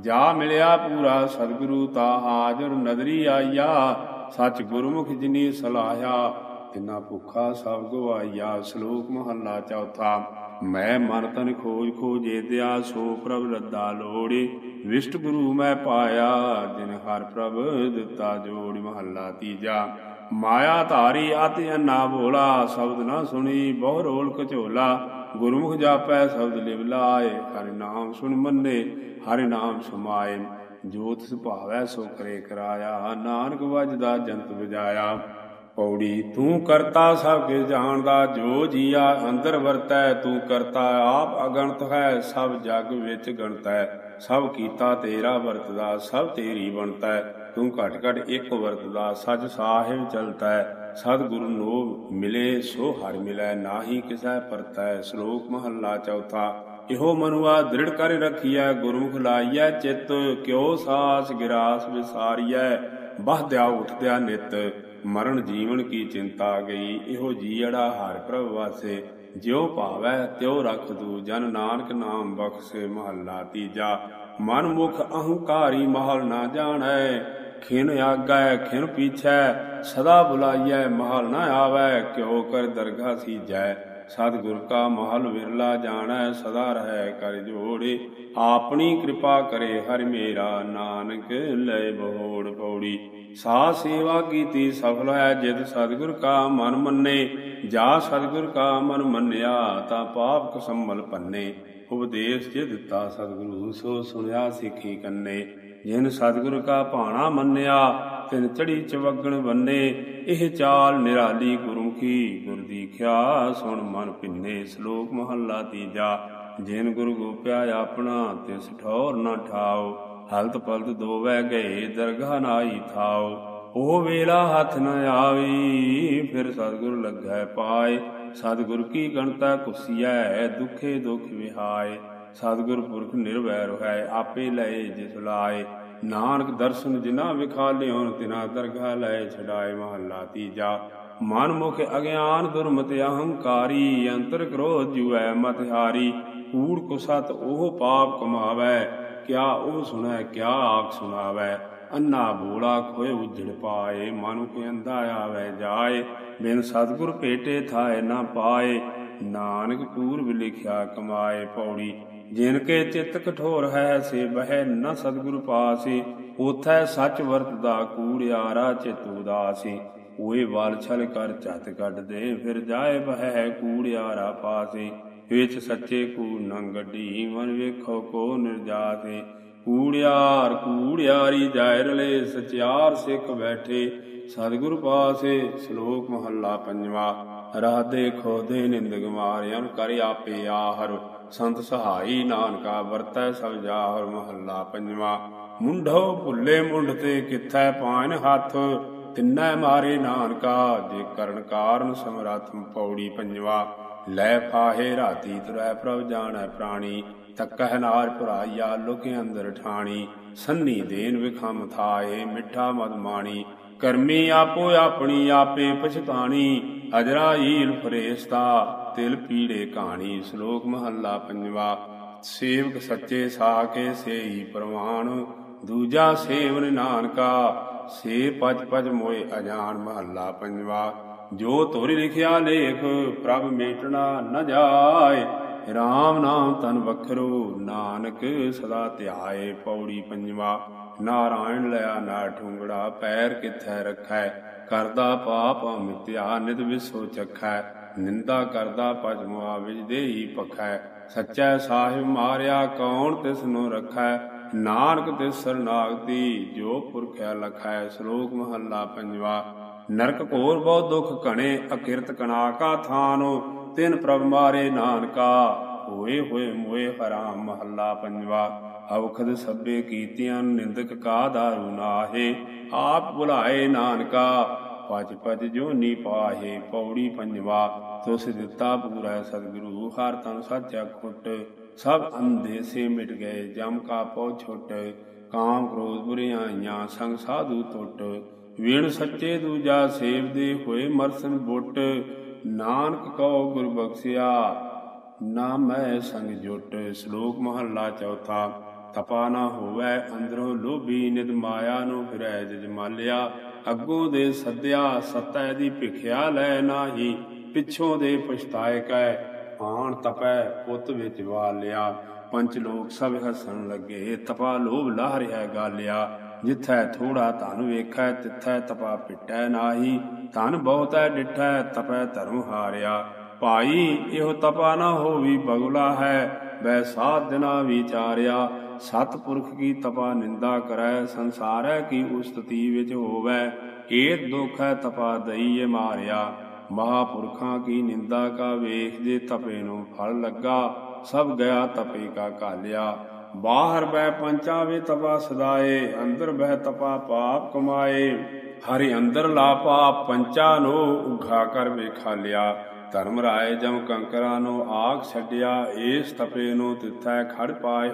ਜਾ ਮਿਲਿਆ ਪੂਰਾ ਸਤਿਗੁਰੂ ਤਾ ਹਾਜ਼ਰ ਨਦਰੀ ਆਈਆ। ਸੱਚ ਗੁਰਮੁਖ ਜਿਨੀ ਸਲਾਹਿਆ, ਤਿਨਾ ਭੁਖਾ ਸਭ ਗਵਾਈਆ। ਸ਼ਲੋਕ ਮਹੱਲਾ ਚੌਥਾ, ਮੈਂ ਮਨ ਤਨ ਖੋਜ ਖੋਜੇ ਦਿਆ, ਸੋ ਪ੍ਰਭ ਰੱਦਾ ਲੋੜੀ। ਵਿਸ਼ਟ ਗੁਰੂ ਮੈਂ ਪਾਇਆ, ਜਿਨ ਹਰ ਪ੍ਰਭ ਦਿੱਤਾ ਜੋੜੀ। ਮਹੱਲਾ ਤੀਜਾ, ਮਾਇਆ ਧਾਰੀ ਅਤਿ ਅੰਨਾ ਭੋਲਾ ਸ਼ਬਦ ਨਾ ਸੁਣੀ ਬਹੁ ਰੋਲ ਕਚੋਲਾ ਗੁਰਮੁਖ ਜਾਪੈ ਸ਼ਬਦ ਲਿਵ ਲਾਏ, ਹਰਿ ਨਾਮ ਸੁਣ ਮੰਨੇ, ਹਰਿ ਨਾਮ ਸਮਾਏ। ਜੋਤ ਸੁਭਾਵੈ ਸੋ ਕਰੇ ਕਰਾਇਆ, ਨਾਨਕ ਵਜਦਾ ਜੰਤ ਵਜਾਇਆ। ਪੌੜੀ ਤੂੰ ਕਰਤਾ ਸਭ ਕੇ ਜਾਣਦਾ, ਜੋ ਜੀਆ ਅੰਦਰ ਵਰਤੈ ਤੂੰ ਕਰਤਾ, ਆਪ ਅਗਣਤ ਹੈ, ਸਭ ਜਗ ਵਿੱਚ ਗਣਤ। ਹੈ ਸਭ ਕੀਤਾ ਤੇਰਾ ਵਰਤਦਾ, ਸਭ ਤੇਰੀ ਬਣਤਾ ਤੂੰ ਘਟ ਘਟ ਇੱਕ ਵਰਤਦਾ, ਸੱਚ ਸਾਹਿਬ ਚਲਤਾ। ਸਤ ਨੋ ਮਿਲੇ ਸੋ ਹਰ ਮਿਲੈ, ਨਾਹੀ ਕਿਸੈ ਪਰਤੈ, ਸ਼ਲੋਕ ਮਹੱਲਾ ਚੌਥਾ। ਇਹੋ ਮਨੁਆ ਦ੍ਰਿੜ ਕਰ ਰਖੀਐ, ਗੁਰਮੁਖ ਲਾਈਐ ਚਿੱਤ, ਕਿਉ ਸਾਸ ਗਿਰਾਸ ਵਿਸਾਰੀਐ ਬਹਦਿਆ ਉਠਦਿਆ ਨਿਤ, ਮਰਨ ਜੀਵਨ ਕੀ ਚਿੰਤਾ ਗਈ। ਇਹੋ ਜੀੜਾ ਹਰ ਪ੍ਰਭ ਵਾਸੇ, ਜਿਉ ਭਾਵੈ ਤਿਉ ਰਖ ਦੂ ਜਨ ਨਾਨਕ ਨਾਮ ਬਖਸ਼ੇ ਮਹੱਲਾ ਤੀਜਾ। ਮਨ ਮੁਖ ਅਹੰਕਾਰੀ ਮਹਲ ਨਾ ਜਾਣੈ ਖਿਨ ਆਗੈ ਖਿਨ ਪੀਛੈ, ਸਦਾ ਬੁਲਾਈਐ, ਮਹਲ ਨਾ ਆਵੈ, ਕਿਉ ਕਰ ਦਰਗਾ ਸੀਜੈ। ਸਤਿਗੁਰ ਕਾ ਮਹਲ ਵਿਰਲਾ ਜਾਣੈ, ਸਦਾ ਰਹਿ ਕਰ ਜੋੜੇ। ਆਪਣੀ ਕਿਰਪਾ ਕਰੇ ਹਰਿ ਮੇਰਾ, ਨਾਨਕ ਲੈ ਬੋੜ ਪੌੜੀ। ਸਾ ਸੇਵਾ ਕੀਤੀ ਸਫਲ ਹੈ ਜਿਤ ਸਤਿਗੁਰ ਕਾ ਮਨ ਮੰਨੇ। ਜਾ ਸਤਿਗੁਰ ਕਾ ਮਨ ਮੰਨਿਆ, ਤਾਂ ਪਾਪ ਕਸਮਲ ਪੰਨੇ। ਉਪਦੇਸ਼ ਜੇ ਦਿੱਤਾ ਸਤਿਗੁਰੂ, ਸੋ ਸੁਣਿਆ ਸਿੱਖੀ ਕੰਨੇ। ਜਿਨ ਸਤਿਗੁਰ ਕਾ ਭਾਣਾ ਮੰਨਿਆ, ਤਿਨ ਚੜੀ ਚਵਗਣ ਬੰਨੇ, ਇਹ ਚਾਲ ਨਿਰਾਲੀ ਗੁਰੂ ਕੀ? ਗੁਰ ਦੀਖਿਆ ਸੁਣ ਮਨ ਪਿੰਨੇ ਸ਼ਲੋਕ ਮਹੱਲਾ ਤੀਜਾ। ਜਿਨ ਗੁਰੂ ਗੋਪਿਆ ਆਪਣਾ, ਤਿਸ ਠੌਰ ਨਾ ਠਾਓ। ਹਲਤ ਪਲਤ ਦੋਵੈ ਗਏ, ਦਰਗਾਹ ਨਾਈ ਥਾਓ। ਉਹ ਵੇਲਾ ਹੱਥ ਨ ਆਵੀ, ਫਿਰ ਸਤਿਗੁਰ ਲੱਗੈ ਪਾਏ। ਸਤਿਗੁਰ ਕੀ ਗਣਤਾ ਕੁਸੀਐ, ਦੁਖੇ ਦੁਖ ਵਿਹਾਏ। ਸਤਿਗੁਰ ਪੁਰਖ ਨਿਰਵੈਰ ਹੈ ਆਪੇ ਲਏ ਜਿਸ ਲਾਏ। ਨਾਨਕ ਦਰਸ਼ਨ ਜਿਨਾ ਵਿਖਾ ਲਿਓਨ ਤਿਨਾ ਦਰਗਾਹ ਲਏ ਛਡਾਏ ਮਹੱਲਾ ਤੀਜਾ। ਮਨ ਮੁਖ ਅਗਿਆਨ ਦੁਰਮਤ ਅਹੰਕਾਰੀ, ਅੰਤਰ ਕ੍ਰੋਧ ਜੁਐ ਮਤਿਹਾਰੀ ਕੂੜ ਕੁਸਤ ਉਹ ਪਾਪ ਕਮਾਵੈ, ਕਿਆ ਉਹ ਸੁਣੈ, ਕਿਆ ਆਖ ਸੁਣਾਵੈ। ਅੰਨਾ ਬੋਲਾ ਖੋਏ ਉਜੜ ਪਾਏ, ਮਨੁ ਕੇ ਅੰਧਾ ਆਵੇ ਜਾਏ। ਬਿਨ ਸਤਗੁਰ ਭੇਟੇ ਥਾਏ ਨਾ ਪਾਏ, ਨਾਨਕ ਪੂਰਬ ਲਿਖਿਆ ਕਮਾਏ ਪੌੜੀ। ਜਿਨ ਕੇ ਚਿੱਤ ਕਠੋਰ ਹੈ, ਸੇ ਬਹਿ ਨ ਸਤਗੁਰ ਪਾਸੇ। ਉਥੈ ਸੱਚ ਵਰਤਦਾ ਕੂੜਿਆਰਾ ਚਿਤ ਉਦਾਸੀ। ਓਏ ਵਾਲ ਛਲ ਕਰ ਝਤ ਕੱਢ ਦੇ, ਫਿਰ ਜਾਏ ਬਹਿ ਕੂੜਿਆਰਾ ਪਾਸੇ। ਵਿੱਚ ਸੱਚੇ ਕੂ ਨੰਗੜੀ ਮਨ ਵੇਖੋ ਕੋ ਨਿਰਜਾਤੇ ਕੂੜਿਆਰ ਕੂੜਿਆਰੀ ਜਾਇਰ ਲੈ ਸਚਿਆਰ ਸਿੱਖ ਬੈਠੇ। ਸਤਿਗੁਰ ਪਾਸੇ, ਸ਼ਲੋਕ ਮਹੱਲਾ ਪੰਜਵਾ। ਰਾਧੇ ਖੋਦੇ ਨਿੰਦ ਗਮਾਰਿਆਨ ਕਰ ਆਪੇ ਆਹਰ। ਸੰਤ ਸਹਾਈ ਨਾਨਕਾ ਵਰਤੈ ਸਭ ਜਾਹਰ ਮਹੱਲਾ ਪੰਜਵਾ। ਮੁੰਢੋ ਭੁੱਲੇ ਮੁੰਡ ਤੇ ਕਿੱਥੈ ਪਾਇਨ ਹੱਥ? ਤਿੰਨੈ ਮਾਰੇ ਨਾਨਕਾ, ਜੇ ਕਰਨ ਕਾਰਨ ਸਮਰਥ ਪੌੜੀ ਪੰਜਵਾ। ਲੈ ਫਾਹੇ ਰਾਤੀ ਤੁਰੈ ਪ੍ਰਭ ਜਾਣੈ ਪ੍ਰਾਣੀ, ਤੱਕਹਿ ਨਾਰ ਭੁਰਾਈਆ ਲੁਕ ਅੰਦਰ ਠਾਣੀ। ਸੰਨੀ ਦੇਨ ਵਿਖਮ ਥਾਏ ਮਿੱਠਾ ਮਦ ਮਾਣੀ, ਕਰਮੀ ਆਪੋ ਆਪਣੀ ਆਪੇ ਪਛਤਾਣੀ। ਅਜਰਾ ਅਜਰਾਈਲ ਫਰੇਸਤਾ, ਤਿਲ ਪੀੜੇ ਕਹਾਣੀ, ਸ਼ਲੋਕ ਮਹੱਲਾ ਪੰਜਵਾ। ਸੇਵਕ ਸੱਚੇ ਸਾਕੇ ਸੇਈ ਪ੍ਰਮਾਣ ਦੂਜਾ ਸੇਵਨ ਨਾਨਕਾ, ਸੇ ਪਜ ਪਜ ਮੋਏ ਅਜਾਨ ਮਹੱਲਾ ਪੰਜਵਾ। ਜੋ ਤੋਰੀ ਲਿਖਿਆ ਲੇਖ, ਪ੍ਰਭ ਮੇਟਣਾ ਨ ਜਾਏ। RAM ਨਾਮ ਤਨ ਵਖਰੋ, ਨਾਨਕ ਸਦਾ ਧਿਆਏ, ਪੌੜੀ ਪੰਜਵਾ। ਨਾਰਾਇਣ ਲਿਆ ਨਾ ਠੁੰਗੜਾ ਪੈਰ ਕਿੱਥੈ ਰੱਖੈ? ਕਰਦਾ ਪਾਪ ਮਿਤਿਆ ਨਿਤ ਵਿਸੋ ਚਖੈ। ਨਿੰਦਾ ਕਰਦਾ ਪਜਮਾ ਵਿਜ ਦੇਹੀ ਪਖੈ ਸੱਚੈ ਸਾਹਿਬ ਮਾਰਿਆ, ਕੌਣ ਤਿਸ ਨੂੰ ਰਖੈ? ਨਾਨਕ ਤਿਸ ਸਰਨਾਗਤੀ, ਜੋ ਪੁਰਖਿਆ ਲਖੈ। ਸ਼ਲੋਕ ਮਹੱਲਾ ਪੰਜਵਾ, ਨਰਕ ਘੋਰ ਬਹੁ ਦੁਖ ਘਣੇ, ਅਕਿਰਤ ਕਣਾ ਕਾ ਥਾਨੋ, ਤਿਨ ਪ੍ਰਭ ਮਾਰੇ ਨਾਨਕਾ। ਹੋਏ ਹੋਏ ਮੋਏ ਹਰਾਮ ਮਹੱਲਾ ਪੰਜਵਾ ਅਵਖਦ ਸਭੇ ਕੀਤਿਆਂ ਨਿੰਦਕ ਕਾ ਦਾਰੂ ਨਾਹੇ, ਆਪ ਬੁਲਾਏ ਨਾਨਕਾ ਪਜ ਪਜ ਜੋ ਨੀ ਪਾਹੇ, ਪੌੜੀ ਪੰਜਵਾ, ਤੁਸ ਦਿੱਤਾ ਪੂਰਾ ਸਤਿਗੁਰੂ, ਹਰ ਤਨ ਸਾਚਾ ਖੁੱਟ, ਸਭ ਅੰਧੇ ਸੇ ਮਿਟ ਗਏ, ਜਮ ਕਾ ਪਉ ਛੁੱਟ, ਕਾਮ ਕ੍ਰੋਧ ਬੁਰੀਆਈਆਂ, ਸੰਗ ਸਾਧੂ ਟੁੱਟ, ਵੀਣ ਸੱਚੇ ਦੂਜਾ ਸੇਵ ਦੇ ਹੋਏ ਮਰਸਨ ਬੁੱਟ, ਨਾਨਕ ਕਉ ਗੁਰ ਬਖਸਿਆ, ਨਾ ਮੈਂ ਸੰਗ ਜੁਟ, ਸ਼ਲੋਕ ਮਹੱਲਾ ਚੌਥਾ। ਤਪਾ ਨਾ ਹੋਵੇ, ਅੰਦਰੋਂ ਲੋਭੀ ਨਿਦ ਮਾਇਆ ਨੂੰ ਫਿਰੈ ਜਜਮਾਲਿਆ ਅੱਗੋਂ ਦੇ ਸੱਦਿਆ ਸਤੈ ਦੀ ਭਿਖਿਆ ਲੈ ਨਾਹੀ, ਪਿੱਛੋਂ ਦੇ ਪਛਤਾਏ ਕੈ ਆਣ ਤਪੈ ਪੁੱਤ ਵਿੱਚ ਵਾਲਿਆ। ਪੰਚ ਲੋਕ ਸਭ ਹੱਸਣ ਲੱਗੇ, ਤਪਾ ਲੋਭ ਲਾਹ ਰਿਹਾ ਗਾਲਿਆ। ਜਿੱਥੈ ਥੋੜਾ ਧਨ ਵੇਖੈ, ਤਿੱਥੈ ਤਪਾ ਪਿਟੈ ਨਾਹੀ। ਧਨ ਬਹੁਤੈ ਡਿਠੈ, ਤਪੈ ਧਰਮ ਹਾਰਿਆ। ਭਾਈ, ਇਹੋ ਤਪਾ ਨਾ ਹੋਵੀ ਬਗੁਲਾ ਹੈ, ਬੈ ਸਾਧ ਦਿਨਾ ਵਿਚਾਰਿਆ। ਸਤਪੁਰਖ ਕੀ ਤਪਾ ਨਿੰਦਾ ਕਰੈ, ਸੰਸਾਰੈ ਕੀ ਉਸਤਤੀ ਵਿੱਚ ਹੋਵੈ। ਏਤ ਦੁਖ ਹੈ ਤਪਾ ਦਈਏ ਮਾਰਿਆ। ਮਹਾਪੁਰਖਾਂ ਕੀ ਨਿੰਦਾ ਕਾ ਵੇਖ ਜੇ ਤਪੇ ਨੂੰ ਫਲ ਲੱਗਾ, ਸਭ ਗਿਆ ਤਪੇ ਕਾ ਕਾਲਿਆ ਬਾਹਰ ਬਹਿ ਬੈ ਪੰਚਾਵੇ ਤਪਾ ਸਦਾਏ, ਅੰਦਰ ਬਹਿ ਤਪਾ ਪਾਪ ਕਮਾਏ। ਹਰਿ ਅੰਦਰ ਲਾ ਪਾਪ ਪੰਚਾ ਨੋ ਉਘਾ ਕਰ ਵੇਖਾ ਲਿਆ। ਧਰਮ ਰਾਏ ਜਮ ਕੰਕਰਾਂ ਨੂੰ ਆਖ ਛੱਡਿਆ, ਏਸ ਤਪੇ ਨੂੰ ਤਿੱਥੈ ਖੜ ਪਾਏ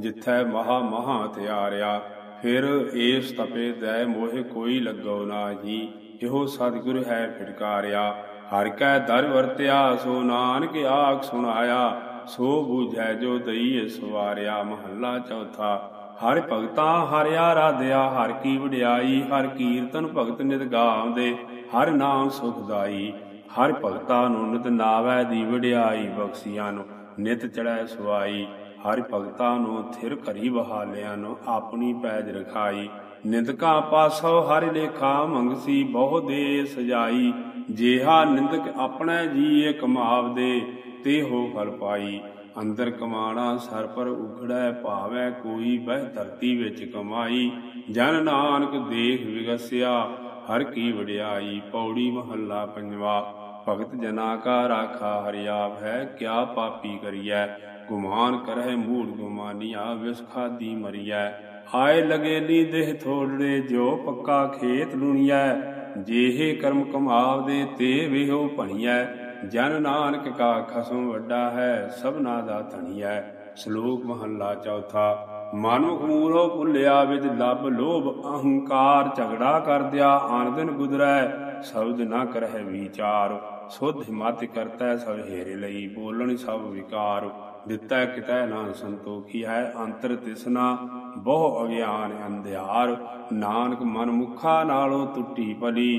ਜਿਥੈ ਮਹਾ ਮਹਾ ਤਿਆਰਿਆ, ਫਿਰ ਏਸ ਤਪੇ ਦੈ ਮੋਹਿ ਕੋਈ ਲੱਗੋ ਨਾਹੀ, ਇਹੋ ਸਤਿਗੁਰ ਹੈ ਫਿਟਕਾਰਿਆ। ਹਰ ਕੈ ਦਰ ਵਰਤਿਆ, ਸੋ ਨਾਨਕ ਆਖ ਸੁਣਾਇਆ, ਸੋ ਬੂਝੈ ਜੋ ਦਈਏ ਸਵਾਰਿਆ, ਮਹੱਲਾ ਚੌਥਾ। ਹਰ ਭਗਤਾ, ਹਰਿ ਆਰਾਧਿਆ, ਹਰ ਕੀ ਵਡਿਆਈ, ਹਰ ਕੀਰਤਨ ਭਗਤ ਨਿਤ ਗਾਵਦੇ ਹਰ ਨਾਮ ਸੁਖਦਾਈ ਹਰ ਭਗਤਾ ਨੂੰ ਨਿਤ ਨਾਵੈ ਦੀ ਵਡਿਆਈ ਬਖਸ਼ੀਆਂ ਨੂੰ ਨਿਤ ਚੜੈ ਸੁਆਈ ਹਰ ਭਗਤਾ ਨੂੰ ਥਿਰ ਘਰੀ ਬਹਾਲਿਆਂ ਨੂੰ ਆਪਣੀ ਪੈਜ ਰਖਾਈ। ਨਿੰਦਕਾ ਪਾਸੋ ਹਰਿ ਲੇਖਾ ਮੰਗਸੀ, ਬਹੁ ਦੇ ਸਜਾਈ। ਜੇਹਾ ਨਿੰਦਕ ਆਪਣੇ ਜੀਏ ਕਮਾਵਦੇ ਤੇ ਹੋ ਫਲ ਪਾਈ। ਅੰਦਰ ਕਮਾਣਾ ਸਰ ਪਰ ਉਖੜੈ, ਭਾਵੈ ਕੋਈ ਬਹਿ ਧਰਤੀ ਵਿੱਚ ਕਮਾਈ। ਜਨ ਨਾਨਕ ਦੇਖ ਵਿਗਸਿਆ, ਹਰ ਕੀ ਵਡਿਆਈ, ਪੌੜੀ ਮਹੱਲਾ ਪੰਜਵਾ। ਭਗਤ ਜਨਾ ਕਾ ਰਾਖਾ ਹਰਿਆਵ ਹੈ, ਕਿਆ ਪਾਪੀ ਕਰੀਐ? ਗੁਮਾਨ ਕਰਹਿ ਮੂੜ ਗੁਮਾਨੀਆ, ਵਿਸ ਖਾਦੀ ਮਰੀਐ। ਆਏ ਲਗੇ ਨੀ ਦੇਹ ਥੋੜੜੇ ਜੋ ਪੱਕਾ ਖੇਤ ਲੁਣੀਐ। ਜੇਹੇ ਕਰਮ ਕਮਾਵਦੇ ਤੇ ਵਿਹੋ ਭਣੀਐ। ਜਨ ਨਾਨਕ ਕਾ ਖਸਮ ਵੱਡਾ ਹੈ, ਸਭਨਾ ਦਾ ਧਣੀਐ। ਸ਼ਲੋਕ ਮਹੱਲਾ ਚੌਥਾ ਮਾਨੁਖ ਮੂਲੋ ਭੁੱਲਿਆ ਵਿਦ ਲੱਭ ਲੋਭ, ਅਹੰਕਾਰ ਝਗੜਾ ਕਰਦਿਆ ਆਨ ਦਿਨ ਗੁਦਰੈ। ਸ਼ਬਦ ਨਾ ਕਰਹਿ ਵਿਚਾਰ, ਸੁਧ ਮਤ ਕਰਤੈ ਸਭ ਹੇਰੇ ਲਈ, ਬੋਲਣ ਸਭ ਵਿਕਾਰ। ਦਿੱਤਾ ਕਿਤੈ ਨਾ ਸੰਤੋਖੀ ਹੈ, ਅੰਤਰ ਤਿਸਨਾ ਬਹੁ ਅਗਿਆਨ ਅੰਧਿਆਰ। ਨਾਨਕ ਮਨ ਮੁਖਾ ਨਾਲੋਂ ਟੁੱਟੀ ਭਲੀ,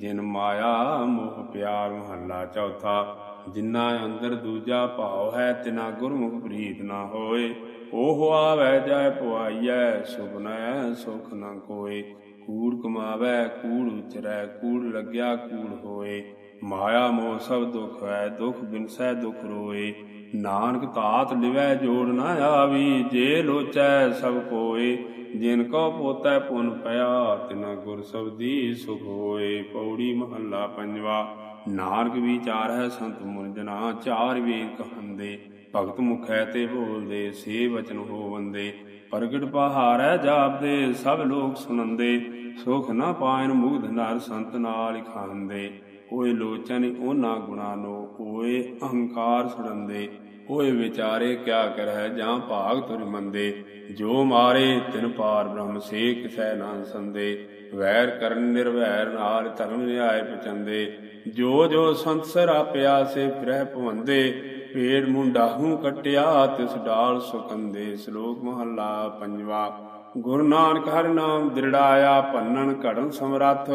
ਜਿਨ ਮਾਇਆ ਮੋਹ ਪਿਆਰ ਮਹੱਲਾ ਚੌਥਾ। ਜਿਨ੍ਹਾਂ ਅੰਦਰ ਦੂਜਾ ਭਾਵ ਹੈ, ਤਿਨਾ ਗੁਰਮੁਖ ਪ੍ਰੀਤ ਨਾ ਹੋਏ। ਉਹ ਆਵੈ ਜਾਇ ਪੁਆਈਐ ਸੁਪਨੈ ਸੁਖ ਨ ਕੋਏ। ਕੂੜ ਕਮਾਵੈ, ਕੂੜ ਉਚਰੈ, ਕੂੜ ਲੱਗਿਆ ਕੂੜ ਹੋਏ। ਮਾਇਆ ਮੋਹ ਸਭ ਦੁਖ ਹੈ, ਦੁਖ ਬਿਨਸੈ ਦੁਖ ਰੋਏ। ਨਾਨਕ ਤਾਤ ਲਿਵੈ ਜੋੜ ਨਾ ਆਵੀ, ਜੇ ਲੋਚੈ ਸਭ ਕੋਏ, ਜਿਨ ਕੋ ਪੋਤੈ ਪੁਨ ਪਿਆ, ਤਿਨਾ ਗੁਰ ਸਬਦੀ ਸੁਖ ਹੋਏ। ਪੌੜੀ ਮਹੱਲਾ ਪੰਜਵਾ, ਨਾਨਕ ਵਿਚਾਰ ਹੈ ਸੰਤ ਮੁਨ ਜਨਾ ਚਾਰ ਵੇਦ ਕਹੰਦੇ, ਭਗਤ ਮੁਖੈ ਤੇ ਬੋਲਦੇ, ਸੇ ਵਚਨ ਹੋਵੰਦੇ। ਪ੍ਰਗਟ ਪਹਾਰੈ ਜਾਪਦੇ, ਸਭ ਲੋਕ ਸੁਣੰਦੇ, ਸੁਖ ਨਾ ਪਾਇਨ ਮੁਗਧ ਨਰ ਸੰਤ ਨਾਲ ਖਾਂਦੇ। ਓਏ ਲੋਚਨ ਉਹਨਾਂ ਗੁਣਾ ਨੋ ਓਏ ਅਹੰਕਾਰ ਛੜੰਦੇ ਓਏ ਵਿਚਾਰੇ ਕਿਆ ਕਰੈ ਜਾਂ ਭਾਗ ਤੁਰ ਮੰਦੇ। ਜੋ ਮਾਰੇ, ਤਿਨ ਪਾਰ ਬ੍ਰਹਮ ਸੇ ਕਿਸੈ ਨਾ ਸੰਦੇ। ਵੈਰ ਕਰਨ ਨਿਰਵੈਰ, ਨਾਲ ਧਰਮ ਨਿਆਏ ਪਚੰਦੇ। ਜੋ ਜੋ ਸੰਤ ਸਰਾਪਿਆ ਸੇ ਫਿਰਹਿ ਭਵੰਦੇ। ਪੇੜ ਮੁੰਡਾਹੂ ਕਟਿਆ, ਤਿਸ ਡਾਲ ਸੁਕੰਦੇ। ਸ਼ਲੋਕ ਮਹੱਲਾ ਪੰਜਵਾ। ਗੁਰੂ ਨਾਨਕ ਹਰਿ ਨਾਮ ਦ੍ਰਿੜਾਇਆ, ਭੰਨਣ ਘੜਨ ਸਮਰੱਥ।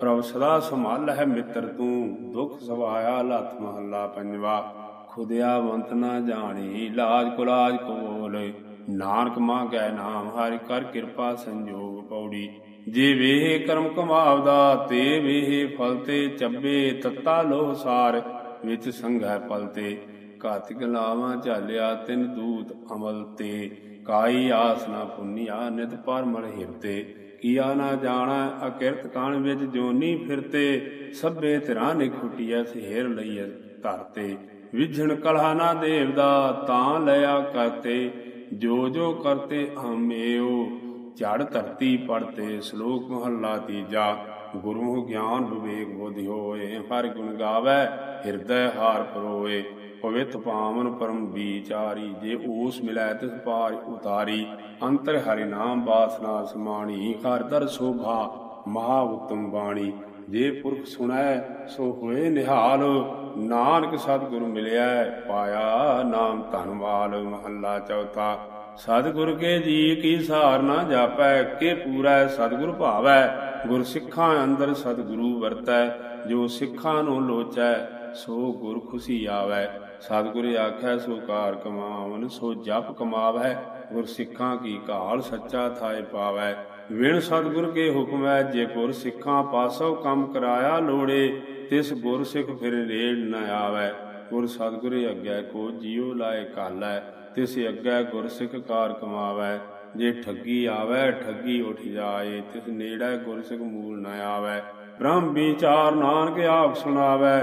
ਪ੍ਰਭ ਸਦਾ ਸੰਭਾਲ ਹੈ ਮਿੱਤਰ ਤੂੰ, ਦੁਖ ਸਵਾਇਆ, ਲਤ ਮਹੱਲਾ ਪੰਜਵਾ। ਖੁਦਿਆ ਵੰਤ ਨਾ ਜਾਣੀ, ਲਾਜ ਕੁਲਾਜ ਕੋਲ। ਨਾਨਕ ਮੰਗੈ ਨਾਮ, ਹਰਿ ਕਰ ਕਿਰਪਾ ਸੰਜੋਗ ਪੌੜੀ। ਜੇ ਵੇਹੇ ਕਰਮ ਕਮਾਵਦਾ ਤੇ ਵੇਹ ਫਲ ਤੇ ਚੱਬੇ, ਤਤਾ ਲੋਹ ਸਾਰ, ਵਿੱਚ ਸੰਘੈ ਪਲ ਤੇ। ਘਾਤਿਕ ਲਾਵਾਂ ਝਾਲਿਆ, ਤਿਨ ਦੂਤ ਅਮਲ ਤੇ। ਕਾਈ ਆਸ ਨਾ ਪੁੰਨਿਆ, ਨਿਤ ਪਰਮਲ ਹਿਰਤੇ ਕੀਆ ਨਾ ਜਾਣਾ, ਅਕਿਰਤ ਕਾਣ ਵਿੱਚ ਜੋਨੀ ਫਿਰਤੇ। ਸਭੇ ਧਿਰਾਂ ਨੇ ਖੁਟਿਆ ਸਿਹਰ ਲਈਐ ਧਰਤੇ ਵਿਝਣ ਕਲਹਾ ਨਾ ਦੇਵਦਾ, ਤਾਂ ਲਿਆ ਕਰਤੇ, ਜੋ ਜੋ ਕਰਤੇ ਹਮੇਓ ਝੜ ਧਰਤੀ ਪੜਤੇ ਸ਼ਲੋਕ ਮਹੱਲਾ ਤੀਜਾ, ਗੁਰੂ ਗਿਆਨ ਵਿਵੇਕ ਬੁੱਧਿ ਹੋਏ, ਹਰ ਗੁਣ ਗਾਵੇ, ਹਿਰਦੈ ਹਾਰ ਪਰੋਏ। ਪਵਿੱਤ ਪਾਵਨ ਪਰਮ ਵਿਚਾਰੀ ਜੇ ਓਸ ਮਿਲੈ ਤਿਸ ਪਾਰ ਉਤਾਰੀ। ਅੰਤਰ ਹਰਿ ਨਾਮ ਬਾਸਨਾ ਸਮਾਣੀ, ਹਰ ਦਰ ਸੋਭਾ ਮਹਾ ਉਤਮ ਬਾਣੀ। ਜੇ ਪੁਰਖ ਸੁਣੈ, ਸੋ ਹੋਏ ਨਿਹਾਲ। ਨਾਨਕ ਸਤਿਗੁਰ ਮਿਲਿਆ ਪਾਇਆ ਨਾਮ ਧਨਵਾਲ ਮਹੱਲਾ ਚੌਥਾ। ਸਤਿਗੁਰ ਕੇ ਜੀ ਕੀ ਸਾਰ ਨਾ ਜਾਪੈ, ਕੇ ਪੂਰੈ ਸਤਿਗੁਰ ਭਾਵੈ। ਗੁਰ ਸਿੱਖਾਂ ਅੰਦਰ ਸਤਿਗੁਰੂ ਵਰਤੈ, ਜੋ ਸਿੱਖਾਂ ਨੂੰ ਲੋਚੈ, ਸੋ ਗੁਰ ਖੁਸ਼ੀ ਆਵੈ। ਸਤਿਗੁਰ ਆਖੈ, ਸੋ ਕਾਰ ਕਮਾਵਨ, ਸੋ ਜਪ ਕਮਾਵੈ। ਗੁਰ ਸਿੱਖਾਂ ਕੀ ਕਾਲ ਸੱਚਾ ਥਾਏ ਪਾਵੈ। ਵਿਣ ਸਤਿਗੁਰ ਕੇ ਹੁਕਮੈ, ਜੇ ਗੁਰ ਸਿੱਖਾਂ ਪਾਸੋਂ ਕੰਮ ਕਰਾਇਆ ਲੋੜੇ ਤਿਸ ਗੁਰ ਸਿੱਖ ਫਿਰ ਰੇੜ ਨ ਆਵੈ। ਗੁਰ ਸਤਿਗੁਰ ਅੱਗੇ ਕੋ ਜਿਉ ਲਾਏ ਕਾਲੈ, ਤਿਸ ਅੱਗੇ ਗੁਰ ਸਿੱਖ ਕਾਰ ਕਮਾਵੈ। ਜੇ ਠੱਗੀ ਆਵੈ, ਠੱਗੀ ਉਠ ਜਾਏ, ਤਿਸ ਨੇੜੇ ਗੁਰ ਸਿੱਖ ਮੂਲ ਨ ਆਵੈ। ਬ੍ਰਹਮ ਵਿਚਾਰ ਨਾਨਕ ਆਪ ਸੁਣਾਵੈ,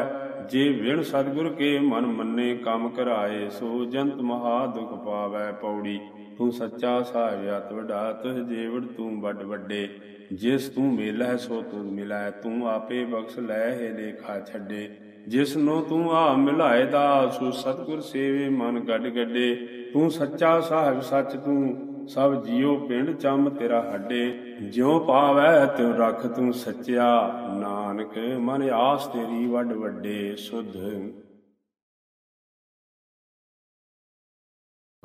ਜੇ ਵਿਣ ਸਤਿਗੁਰ ਕੇ ਮਨ ਮੰਨੇ ਕੰਮ ਕਰਾਏ, ਸੋ ਜੰਤ ਮਹਾ ਦੁਖ ਪਾਵੈ ਪੌੜੀ। ਤੂੰ ਸੱਚਾ ਸਾਹਿਬ ਵਡਾ, ਤੁਹ ਜੀਵੜ ਤੂੰ ਵੱਡ ਵੱਡੇ। ਜਿਸ ਤੂੰ ਮੇਲੈ ਸੋ ਤੂੰ ਮਿਲੈ ਤੂੰ ਆਪੇ ਬਖਸ਼ ਲੈ ਹੈ ਲੇਖਾ ਛੱਡੇ। ਜਿਸ ਨੂੰ ਤੂੰ ਆ ਮਿਲਾਏ ਦਾ ਸੋ ਸੇਵੇ ਮਨ ਗੱਡ ਗੱਡੇ। ਤੂੰ ਸੱਚਾ ਸਾਹਿਬ ਸੱਚ ਤੂੰ, ਸਭ ਜੀਉ ਪਿੰਡ ਚੰਮ ਤੇਰਾ ਹੱਡੇ। ਜਿਉ ਪਾਵੈ, ਤਿਉ ਰੱਖ ਤੂੰ ਸੱਚਿਆ। ਨਾਨਕ ਮਨ ਆਸ ਤੇਰੀ ਵੱਡ ਵੱਡੇ, ਸੁਧ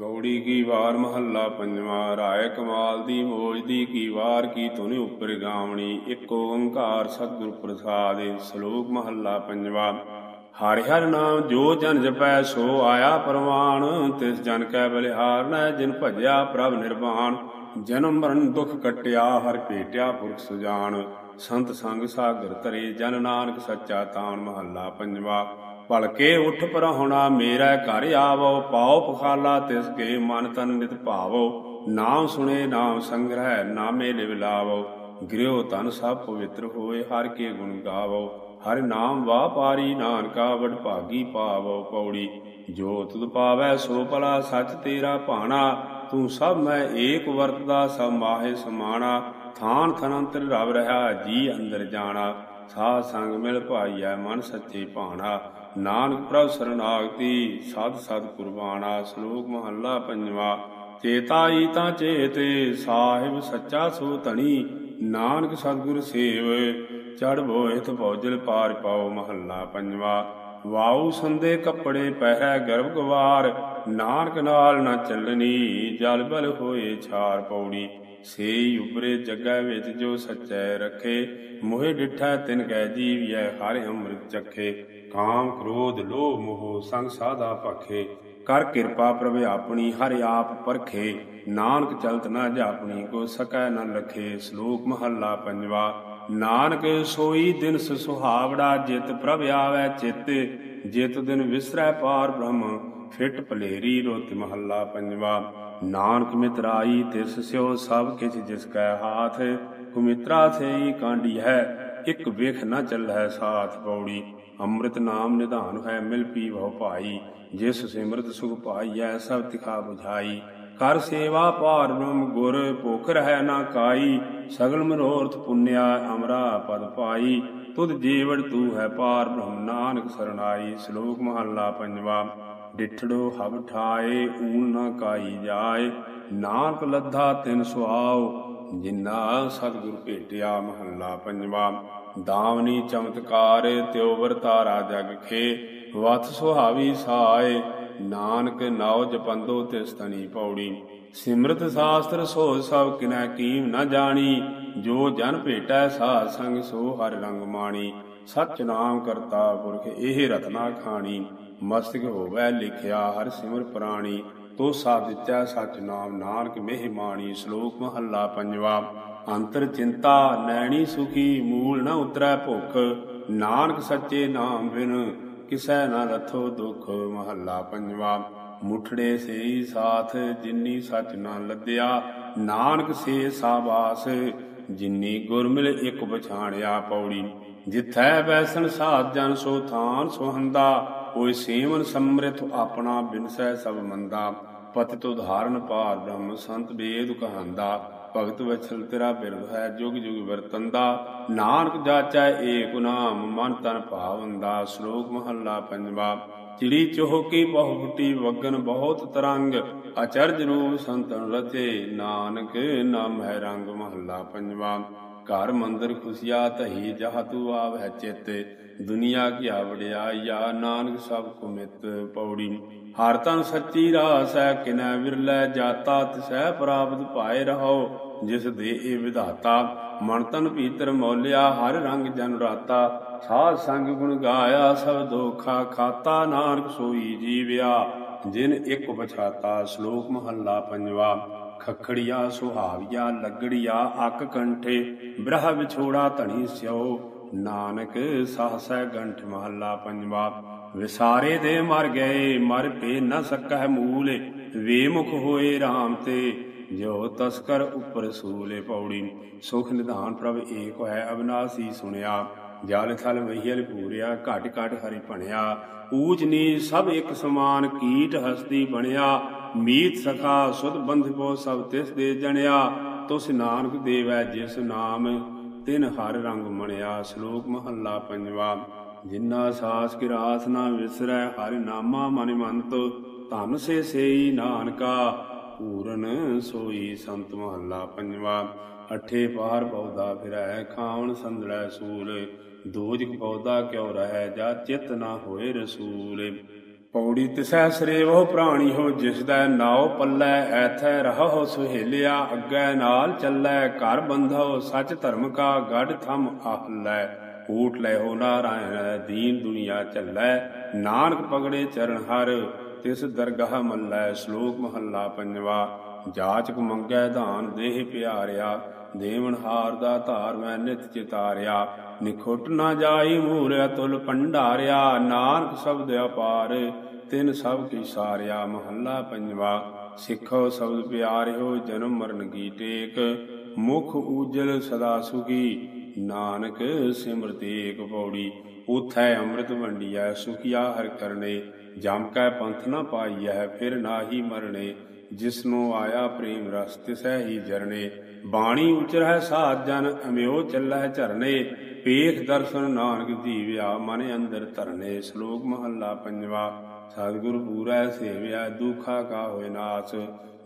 ਗੌੜੀ ਕੀ ਵਾਰ ਮਹੱਲਾ ਪੰਜਵਾਂ, ਰਾਏ ਕਮਾਲ ਦੀ ਮੋਜ ਦੀ ਕੀ ਵਾਰ ਕੀ ਧੁਨ ਉੱਪਰ ਗਾਵਣੀ, ਇੱਕ ਓੰਕਾਰ ਸਤਿਗੁਰ ਪ੍ਰਸਾਦ ਸ਼ਲੋਕ ਮਹੱਲਾ ਪੰਜਵਾਂ। ਹਰਿ ਹਰਿ ਨਾਮ, ਜੋ ਜਨ ਜਪੈ ਸੋ ਆਇਆ ਪਰਵਾਨ, ਤਿਸ ਜਨ ਕੈ ਬਲਿਹਾਰਨੈ ਜਿਨ ਭਜਿਆ ਪ੍ਰਭ ਨਿਰਵਾਣ। ਜਨਮ ਮਰਨ ਦੁਖ ਕਟਿਆ, ਹਰ ਭੇਟਿਆ ਪੁਰਖ ਸੁਜਾਨ। ਸੰਤ ਸੰਗ ਸਾਗਰ ਤਰੇ ਜਨ ਨਾਨਕ ਸੱਚਾ ਤਾਣ ਮਹੱਲਾ ਪੰਜਵਾਂ। ਭਲਕੇ ਉਠ ਪਰਹੁਣਾ ਮੇਰਾ ਘਰ ਆਵੋ ਪਾਉ ਪਖਾਲਾ ਤਿਸ ਕੇ ਮਨ ਤਨ ਨਿਤ ਭਾਵੋ। ਨਾਮ ਸੁਣੇ, ਨਾਮ ਸੰਗ੍ਰਹਿ, ਨਾਮੇ ਲਿਵ ਲਾਵੋ। ਗ੍ਰਿਓ ਤਨ ਸਭ ਪਵਿੱਤਰ ਹੋਏ, ਹਰ ਕੇ ਗੁਣ ਗਾਵੋ। ਹਰ ਨਾਮ ਵਾਪਾਰੀ ਨਾਨਕਾ ਵਡ ਭਾਗੀ ਪਾਵੋ ਪੌੜੀ। ਜੋ ਤੁਧ ਪਾਵੈ, ਸੋ ਭਲਾ ਸੱਚ ਤੇਰਾ ਭਾਣਾ। ਤੂੰ ਸਭ ਮੈਂ ਏਕ ਵਰਤਦਾ, ਸਭ ਮਾਹੇ ਸਮਾਣਾ। ਥਾਨ ਥਨੰਤਰ ਰਵ ਰਹਾ, ਜੀ ਅੰਦਰ ਜਾਣਾ। ਸਾਧ ਸੰਗ ਮਿਲ ਭਾਈਐ ਮਨ ਸੱਚੇ ਭਾਣਾ। ਨਾਨਕ ਪ੍ਰਭ ਸਰਨਾਗਤੀ, ਸਦ ਸਦ ਕੁਰਬਾਨਾ, ਸ਼ਲੋਕ ਮਹੱਲਾ ਪੰਜਵਾ। ਚੇਤਾਈ ਤਾਂ ਚੇਤੇ, ਸਾਹਿਬ ਸੱਚਾ ਸੋ ਧਣੀ, ਨਾਨਕ ਸਤਿਗੁਰ ਸੇਵ। ਚੜ ਬੋਇਤ ਭੌਜਲ ਪਾਰ ਪਾਓ ਮਹੱਲਾ ਪੰਜਵਾ। ਵਾਉ ਸੰਦੇ ਕੱਪੜੇ ਪਹਿਰੈ ਗਰਭ ਗਵਾਰ, ਨਾਨਕ ਨਾਲ ਨਾ ਚੱਲਣੀ, ਜਲ ਬਲ ਹੋਏ ਛਾਰ ਪੌੜੀ। ਸੇ ਉਬਰੇ ਜਗੈ ਵਿੱਚ ਜੋ ਸੱਚੈ ਰੱਖੇ, ਮੋਹਿ ਡਿਠਾ ਤਿਨ ਕੈ ਜੀਵਿਐ, ਹਰਿ ਅੰਮ੍ਰਿਤ ਚਖੇ। ਕਾਮ ਕ੍ਰੋਧ ਲੋਭ ਮੋਹ ਸੰਗ ਸਾਧਾ ਭਖੇ। ਕਰ ਕਿਰਪਾ ਪ੍ਰਭ ਆਪਣੀ, ਹਰਿ ਆਪ ਪਰਖੇ। ਨਾਨਕ ਚਲਤ ਨਾ ਜਾਪਣੀ, ਕੋ ਸਕੈ ਨ ਲਖੇ, ਸ਼ਲੋਕ ਮਹੱਲਾ ਪੰਜਵਾ। ਨਾਨਕ ਸੋਈ ਦਿਨ ਸੁਹਾਵੜਾ ਜਿਤ ਪ੍ਰਭ ਆਵੈ ਚਿਤ, ਜਿਤ ਦਿਨ ਵਿਸਰੈ ਪਾਰ ਬ੍ਰਹਮ, ਫਿਟ ਭਲੇਰੀ ਰੋਤ ਮਹੱਲਾ ਪੰਜਵਾ। ਨਾਨਕ ਮਿਤਰਾਈ ਤਿਸ ਸਿਓ ਸਭ ਕਿਛ ਜਿਸ ਕੈ ਹਾਥ, ਕੁਮਿਤਰਾ ਸੇਈ ਕਾਂਡੀ ਹੈ, ਇਕ ਵੇਖ ਨ ਚੱਲੈ ਸਾਥ ਪੌੜੀ। ਅੰਮ੍ਰਿਤ ਨਾਮ ਨਿਧਾਨ ਹੈ ਮਿਲ ਪੀ ਭਉ ਭਾਈ, ਜਿਸ ਸਿਮਰਤ ਸੁਖ ਪਾਈਐ ਸਭ ਤਿਖਾ ਬੁਝਾਈ। ਕਰ ਸੇਵਾ ਭਾਰ ਬ੍ਰਹਮ ਗੁਰ, ਭੁਖ ਰਹਿ ਨਾ ਕਾਈ, ਸਗਲ ਮਨੋਰਥ ਪੁੰਨਿਆ ਅਮਰਾ ਪਦ ਪਾਈ। ਤੁਧ ਜੀਵੜ ਤੂ ਹੈ ਪਾਰ ਬ੍ਰਹਮ ਨਾਨਕ ਸਰਣਾਈ। ਸ਼ਲੋਕ ਮਹੱਲਾ ਪੰਜਵਾ, ਡਿਠੜੋ ਹਬ ਠਾਏ ਊਨ ਨਾ ਕਾਈ ਜਾਏ। ਨਾਨਕ ਲੱਧਾ ਤਿਨ ਸੁਆਉ ਜਿਨਾ ਸਤਿਗੁਰ ਭੇਟਿਆ ਮਹੱਲਾ ਪੰਜਵਾ। ਦਾਵਨੀ ਚਮਤਕਾਰ, ਤਿਉ ਵਰਤਾਰਾ ਜਗ ਖੇ ਵਤ ਸੁਹਾਵੀ ਸਾਏ। ਨਾਨਕ ਨਾਉ ਜਪੰਦੋ ਤਿਸ ਤਨੀ ਪੌੜੀ। ਸਿਮਰਤ ਸ਼ਾਸਤਰ ਸੋਧ ਸਭ ਕਿਨੈ ਕੀਮ ਨ ਜਾਣੀ। ਜੋ ਜਨ ਭੇਟੈ ਸਾਧ ਸੰਗ ਸੋ ਹਰ ਰੰਗ ਮਾਣੀ। ਸਚ ਨਾਮ ਕਰਤਾ ਪੁਰਖ ਇਹ ਰਤਨਾ ਖਾਣੀ। ਮਸਤਕ ਹੋਵੈ ਲਿਖਿਆ ਹਰ ਸਿਮਰ ਪ੍ਰਾਣੀ। ਤੋ ਸਾਧ ਦਿੱਤਿਆ ਸਚ ਨਾਮ ਨਾਨਕ ਮਹਿਮਾਣੀ ਸ਼ਲੋਕ ਮਹੱਲਾ ਪੰਜਵਾ। ਅੰਤਰ ਚਿੰਤਾ ਨੈਣੀ ਸੁਖੀ ਮੂਲ ਨ ਉਤਰੈ ਭੁਖ। ਨਾਨਕ ਸੱਚੇ ਨਾਮ ਬਿਨ ਕਿਸੈ ਨ ਰਥੋ ਦੁਖ ਮਹੱਲਾ ਪੰਜਵਾ। ਮੁਠੜੇ ਸੇਈ ਸਾਥ, ਜਿਨੀ ਸਚ ਨਾ ਲੱਦਿਆ। ਨਾਨਕ ਸੇ ਸਾਬਾਸ, ਜਿਨੀ ਗੁਰ ਮਿਲ ਇਕ ਪਛਾਣਿਆ ਪੌੜੀ। ਜਿਥੈ ਬੈਸਣ ਸਾਧ ਜਨ ਸੋ ਥਾਨ ਸੁਹੰਦਾ ਹੋਇ ਸੇਵਨ ਸਮ੍ਰਿਤ ਆਪਣਾ ਬਿਨਸੈ ਸਭ ਮੰਦਾ। ਪਤਿ ਤੋ ਧਾਰਨ ਬ੍ਰਹਮ ਸੰਤ ਬੇਦ ਕਹਾਂਦਾ। ਭਗਤ ਵਛਲ ਤੇਰਾ ਬਿਰਧ ਹੈ, ਜੁਗ ਜੁਗ ਵਰਤੰਦਾ। ਨਾਨਕ ਜਾਚੈ ਏਕ ਨਾਮ, ਮਨ ਤਨ ਭਾਵੰਦਾ। ਸ਼ਲੋਕ ਮਹੱਲਾ ਪੰਜਵਾ, ਚਿੜੀ ਚੋਹਕੀ ਬਹੁ ਫੁੱਟੀ ਵਗਨ ਬਹੁਤ ਤਰੰਗ। ਅਚਰਜ ਰੂਪ ਸੰਤਨ ਰਤੇ ਨਾਨਕ ਨਾਮ ਹੈ ਰੰਗ ਮਹੱਲਾ ਪੰਜਵਾ। ਘਰ ਮੰਦਰ ਖੁਸ਼ੀਆ ਤਹੀ ਜਹ ਤੂ ਆਵੈ ਚਿਤ। ਦੁਨੀਆ ਕੀ ਵਡਿਆਈਆ ਨਾਨਕ ਸਭ ਕੋ ਮਿਤ ਪੌੜੀ। ਹਰ ਤਨ ਸੱਚੀ ਰਾਸ ਕਿਨੈ ਵਿਰਲੇ ਜਾਤਾ ਤਿਸੈ ਪ੍ਰਾਪਤ ਪਾਏ ਰਹੋ, ਜਿਸ ਦੇ ਇਹ ਵਿਧਾਤਾ ਮਨ ਤਨ ਭੀਤਰ ਮੌਲਿਆ ਹਰ ਰੰਗ ਜਨ ਰਾਤਾ। ਸਾਧ ਸੰਗ ਗੁਣ ਗਾਇਆ ਸਭ ਦੋਖਾ ਖਾਤਾ, ਨਾਨਕ ਸੋਈ ਜੀਵਿਆ, ਜਿਨ ਇੱਕ ਪਛਾਤਾ ਸ਼ਲੋਕ ਮਹੱਲਾ ਪੰਜਵਾ। ਖਖੜੀਆ ਸੁਹਾਵੀਆ ਲੱਗੜੀਆ ਅਕ ਕੰਠੇ, ਬ੍ਰਹ ਵਿਛੋੜਾ ਧਣੀ ਸਿਓ। ਨਾਨਕ ਸਹਸੈ ਗੰਠ ਮਹੱਲਾ ਪੰਜਵਾ। ਵਿਸਾਰੇ ਦੇ ਮਰ ਗਏ, ਮਰ ਪੇ ਨ ਸਕਹਿ ਮੂਲ। ਵੇਮੁਖ ਹੋਏ RAM ਤੇ ਜੋ ਤਸਕਰ ਉਪਰ ਸੂਲੇ ਪੌੜੀ। ਸੁਖ ਨਿਧਾਨ ਪ੍ਰਭ ਏਕ ਹੈ ਅਬਨਾਸੀ ਸੁਣਿਆ। ਜਲ ਥਲ ਮਹੀਲ ਪੂਰਿਆ, ਘਟ ਘਟ ਹਰਿ ਭਣਿਆ। ਊਚ ਨੀ ਸਭ ਇੱਕ ਸਮਾਨ, ਕੀਟ ਹਸਤੀ ਬਣਿਆ। ਮੀਤ ਸਖਾ, ਸੁਧ ਬੰਧਪੋ ਸਭ ਤਿਸ ਦੇ ਜਣਿਆ। ਤੁਸ ਨਾਨਕ ਦੇਵੈ ਜਿਸ ਨਾਮ, ਤਿਨ ਹਰ ਰੰਗ ਮਣਿਆ। ਸ਼ਲੋਕ ਮਹੱਲਾ ਪੰਜਵਾ। ਜਿਨਾ ਸਾਸ ਕਿਰਾਸ ਨਾ ਵਿਸਰੈ, ਹਰਿ ਨਾਮਾ ਮਨ ਮੰਤ, ਧਨ ਸੇ ਸੇਈ ਨਾਨਕਾ, ਪੂਰਨ ਸੋਈ ਸੰਤ ਮਹੱਲਾ ਪੰਜਵਾ। ਅਠੇ ਪਾਰ ਪੌਦਾ ਫਿਰੈ ਖਾਵਣ ਸੰਦੜੈ ਸੂਲ ਦੋਜਕ ਪੌਦਾ ਕਿਉ ਰਹਿ, ਜਾ ਚਿਤ ਨਾ ਹੋਏ ਰਸੂਲ। ਪੌੜੀ ਤਿਸੈ ਸਰੇਵੋ ਪ੍ਰਾਣੀ ਹੋ ਜਿਸ ਦਾ ਨਾਉ ਪੱਲੇ ਐਥੈ ਰਹੋ ਸੁਹੇਲਿਆ, ਅੱਗੇ ਨਾਲ ਚੱਲੈ, ਘਰ ਬੰਧੋ ਸਚ ਧਰਮ ਕਾ ਗੜ ਥਮ ਆਹਲੈ। ਊਟ ਲੈ ਹੋ ਨਾਰਾਇਣ ਦੀਨ ਦੁਨੀਆ ਚੱਲੈ ਨਾਨਕ ਪਗੜੇ ਚਰਨ ਹਰ, ਤਿਸ ਦਰਗਾਹ ਮੱਲੈ, ਸ਼ਲੋਕ ਮਹੱਲਾ ਪੰਜਵਾ। ਜਾਚਕ ਮੰਗੈ ਧਾਨ, ਦੇਹ ਪਿਆਰਿਆ। ਦੇਵਨ ਹਾਰ ਦਾ ਧਾਰ ਮੈਂ ਨਿਤ ਚਿਤਾਰਿਆ। ਨਿਖੁੱਟ ਨਾ ਜਾਈ ਮੂਰ ਅਤੁਲ ਭੰਡਾਰਿਆ। ਨਾਨਕ ਸ਼ਬਦ ਅਪਾਰ, ਤਿਨ ਸਭ ਕੀ ਸਾਰਿਆ। ਮਹੱਲਾ ਪੰਜਵਾ। ਸਿੱਖੋ ਸ਼ਬਦ ਪਿਆਰਿਓ, ਜਨਮ ਮਰਨ ਕੀ ਟੇਕ। ਮੁਖ ਊਜਲ ਸਦਾ ਸੁਖੀ। ਨਾਨਕ ਸਿਮਰਤ ਏਕ ਪੌੜੀ, ਉਥੈ ਅੰਮ੍ਰਿਤ ਵੰਡੀਐ, ਸੁਖਿਆ ਹਰ ਕਰਨੇ। ਜਮ ਕੈ ਪੰਥ ਨ ਪਾਈਐ, ਫਿਰ ਨਾਹੀ ਮਰਨੇ। ਜਿਸਨੂੰ ਆਇਆ ਪ੍ਰੇਮ ਰਸ, ਤਿਸੈ ਹੀ ਜਰਨੇ। ਬਾਣੀ ਉਚਰੈ ਸਾਧ ਜਨ, ਅਮਿਓ ਚੱਲੈ ਝਰਨੇ। ਪੇਖ ਦਰਸ਼ਨ ਨਾਨਕ ਜੀਵਿਆ, ਮਨ ਅੰਦਰ ਧਰਨੇ। ਸ਼ਲੋਕ ਮਹੱਲਾ ਪੰਜਵਾ, ਸਤਿਗੁਰ ਪੂਰੈ ਸੇਵਿਆ, ਦੁਖਾ ਕਾ ਹੋਇ ਨਾਸ।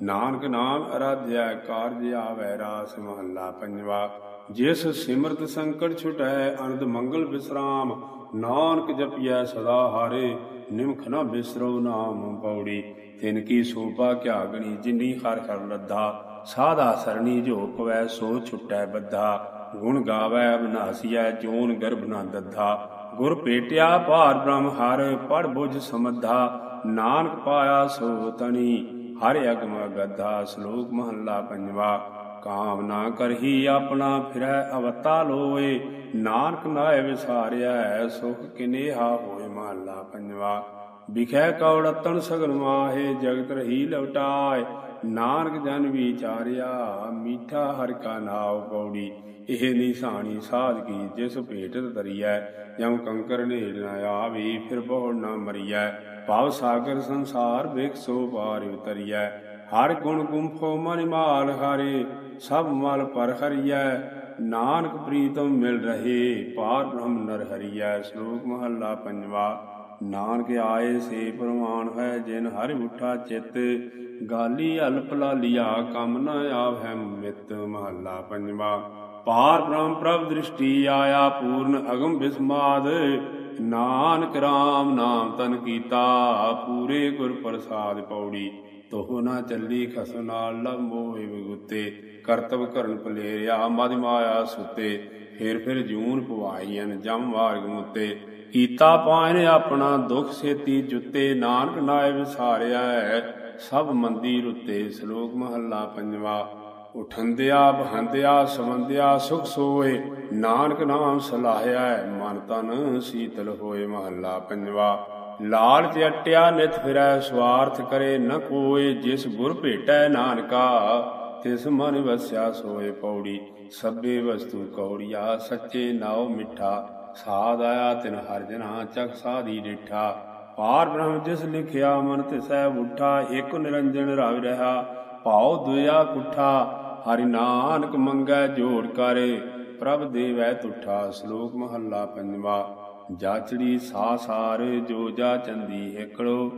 ਨਾਨਕ ਨਾਮ ਅਰਾਧਿਆ ਕਾਰਜ ਆਵੈ ਰਾਸ। ਮਹੱਲਾ ਪੰਜਵਾ ਜਿਸ ਸਿਮਰਤ ਸੰਕਟ ਛੁਟੈ ਅਨੰਦ ਮੰਗਲ ਵਿਸਰਾਮ। ਨਾਨਕ ਜਪਿਐ ਸਦਾ ਹਾਰੇ, ਨਿਮਖ ਨਾ ਬਿਸਰੋ ਨਾਮ ਪੌੜੀ। ਤਿਨ ਕੀ ਸੋਭਾ ਕਿਆ ਗਣੀ ਜਿਨੀ ਹਰ ਹਰ ਲੱਧਾ ਸਾਧਾ ਸਰਣੀ ਜੋ ਕਵੈ, ਸੋ ਛੁਟੈ ਬੱਧਾ। ਗੁਣ ਗਾਵੈ ਅਬਨਾਸੀਐ ਜੋਨ ਗਰਭ ਨਾ ਦੱਧਾ। ਗੁਰ ਭੇਟਿਆ, ਭਾਰ ਬ੍ਰਹਮ ਹਰ ਪੜ ਬੁਝ ਸਮੱਧਾ। ਨਾਨਕ ਪਾਇਆ ਸੋ ਤਣੀ ਹਰਿ ਅਗਮ ਗੱਧਾ, ਸ਼ਲੋਕ ਮਹੱਲਾ ਪੰਜਵਾ। ਕਾਮਨਾ ਕਰਹੀ ਆਪਣਾ ਫਿਰੈ ਅਵਤਾ ਲੋਏ। ਨਾਨਕ ਨਾਏ ਵਿਸਾਰਿਆ ਸੁਖ ਕਿਨੇਹਾ ਹੋਏ ਮਹਲਾ ਪੰਜਵਾ। ਵਿਖੈ ਕੌੜਤਨ ਸਗਲ ਮਾਹੇ, ਜਗਤ ਰਹੀ ਲਵਟਾਏ। ਨਾਨਕ ਜਨ ਵਿਚਾਰਿਆ, ਮੀਠਾ ਹਰ ਕਾ ਨਾਉ ਪੌੜੀ ਇਹ ਨਿਸ਼ਾਨੀ ਸਾਧ ਕੀ ਜਿਸ ਭੇਟਤ ਤਰੀਐ ਜਮ ਕੰਕਰ ਨੇੜ ਨ ਆਵੀ, ਫਿਰ ਬਹੁ ਨਾ ਮਰੀਐ। ਭਾਵ ਸਾਗਰ ਸੰਸਾਰ ਵੇਖ ਸੋ ਪਾਰ ਉਤਰੀਐ। ਹਰ ਗੁਣ ਗੁੰਫੋ ਮਨ ਮਾਲ ਹਾਰੇ। ਸਭ ਮਲ ਪਰ ਹਰੀਐ, ਨਾਨਕ ਪ੍ਰੀਤਮ ਮਿਲ ਰਹੇ, ਪਾਰ ਬ੍ਰਹਮ ਨਰ ਹਰੀਐ। ਸ਼ਲੋਕ ਮਹੱਲਾ ਪੰਜਵਾ, ਨਾਨਕ ਆਏ ਸੇ ਪ੍ਰਮਾਨ ਹੈ ਜਿਨ ਹਰਿ ਉਠਾ ਚਿਤ, ਗਾਲੀ ਅਲਪ ਲਾਲੀਆ ਕਮ ਨ ਆਵੈ ਮਿਤ। ਮਹੱਲਾ ਪੰਜਵਾ, ਪਾਰ ਬ੍ਰਹਮ ਪ੍ਰਭ ਦ੍ਰਿਸ਼ਟੀ ਆਇਆ ਪੂਰਨ ਅਗਮ ਬਿਸਮਾਦ, ਨਾਨਕ RAM ਨਾਮ ਤਨ ਕੀਤਾ, ਪੂਰੇ ਗੁਰ ਪ੍ਰਸਾਦ ਪੌੜੀ। ਤੋਹ ਨਾ ਚੱਲੀ ਖਸ ਨਾਲ ਲੰਮੋਏ ਵਿਗੁੱਤੇ, ਕਰਤਵ ਕਰਨ ਪਲੇਰਿਆ ਮਦ ਮਾਇਆ ਸੁਤੇ, ਫੇਰ ਫਿਰ ਜੂਨ ਪਵਾਈਨ ਜਮ ਮਾਰਗ ਮੁੱਤੇ ਕੀਤਾ ਪਾਇਨ ਆਪਣਾ ਦੁਖ ਸੇਤੀ ਜੁੱਤੇ, ਨਾਨਕ ਨਾਏ ਵਿਸਾਰਿਆ ਸਭ ਮੰਦੀ ਰੁਤੇ, ਸ਼ਲੋਕ ਮਹੱਲਾ ਪੰਜਵਾ। ਉਠੰਦਿਆ ਬਹੰਦਿਆ ਸਮੰਦਿਆ ਸੁਖ ਸੋਏ, ਨਾਨਕ ਨਾਮ ਸਲਾਹਿਆ ਮਨ ਤਨ ਸੀਤਲ ਹੋਏ ਮਹੱਲਾ ਪੰਜਵਾ। ਲਾਲਚ ਅਟਿਆ ਨਿਤ ਫਿਰੈ, ਸਵਾਰਥ ਕਰੇ ਨ ਕੋਏ ਜਿਸ ਗੁਰ ਭੇਟੈ ਨਾਨਕਾ, ਤਿਸ ਮਨ ਵਸਿਆ ਸੋਏ ਪੌੜੀ। ਸਭੇ ਵਸਤੂ ਕੌੜੀਆ, ਸੱਚੇ ਨਾਉ ਮਿੱਠਾ, ਸਾਧ ਆਇਆ ਤਿਨ ਹਰ ਜਨਾ, ਚਖ ਸਾਧੀ ਡਿਠਾ। ਪਾਰ ਬ੍ਰਹਮ ਜਿਸ ਲਿਖਿਆ, ਮਨ ਤਿਸੈ ਉਠਾ, ਇਕ ਨਿਰੰਜਨ ਰਵ ਰਹਾ। ਭਾਉ ਦੁਆ ਕੁਠਾ ਹਰਿ ਨਾਨਕ ਮੰਗੈ ਜੋੜ ਕਰੇ। ਪ੍ਰਭ ਦੇਵੈ ਤੁਠਾ, ਸ਼ਲੋਕ ਮਹੱਲਾ ਪੰਜਵਾ। ਜਾਚੜੀ ਸਾਸਾਰ ਜੋ ਜਾ ਚੰਦੀ ਏਕੜੋ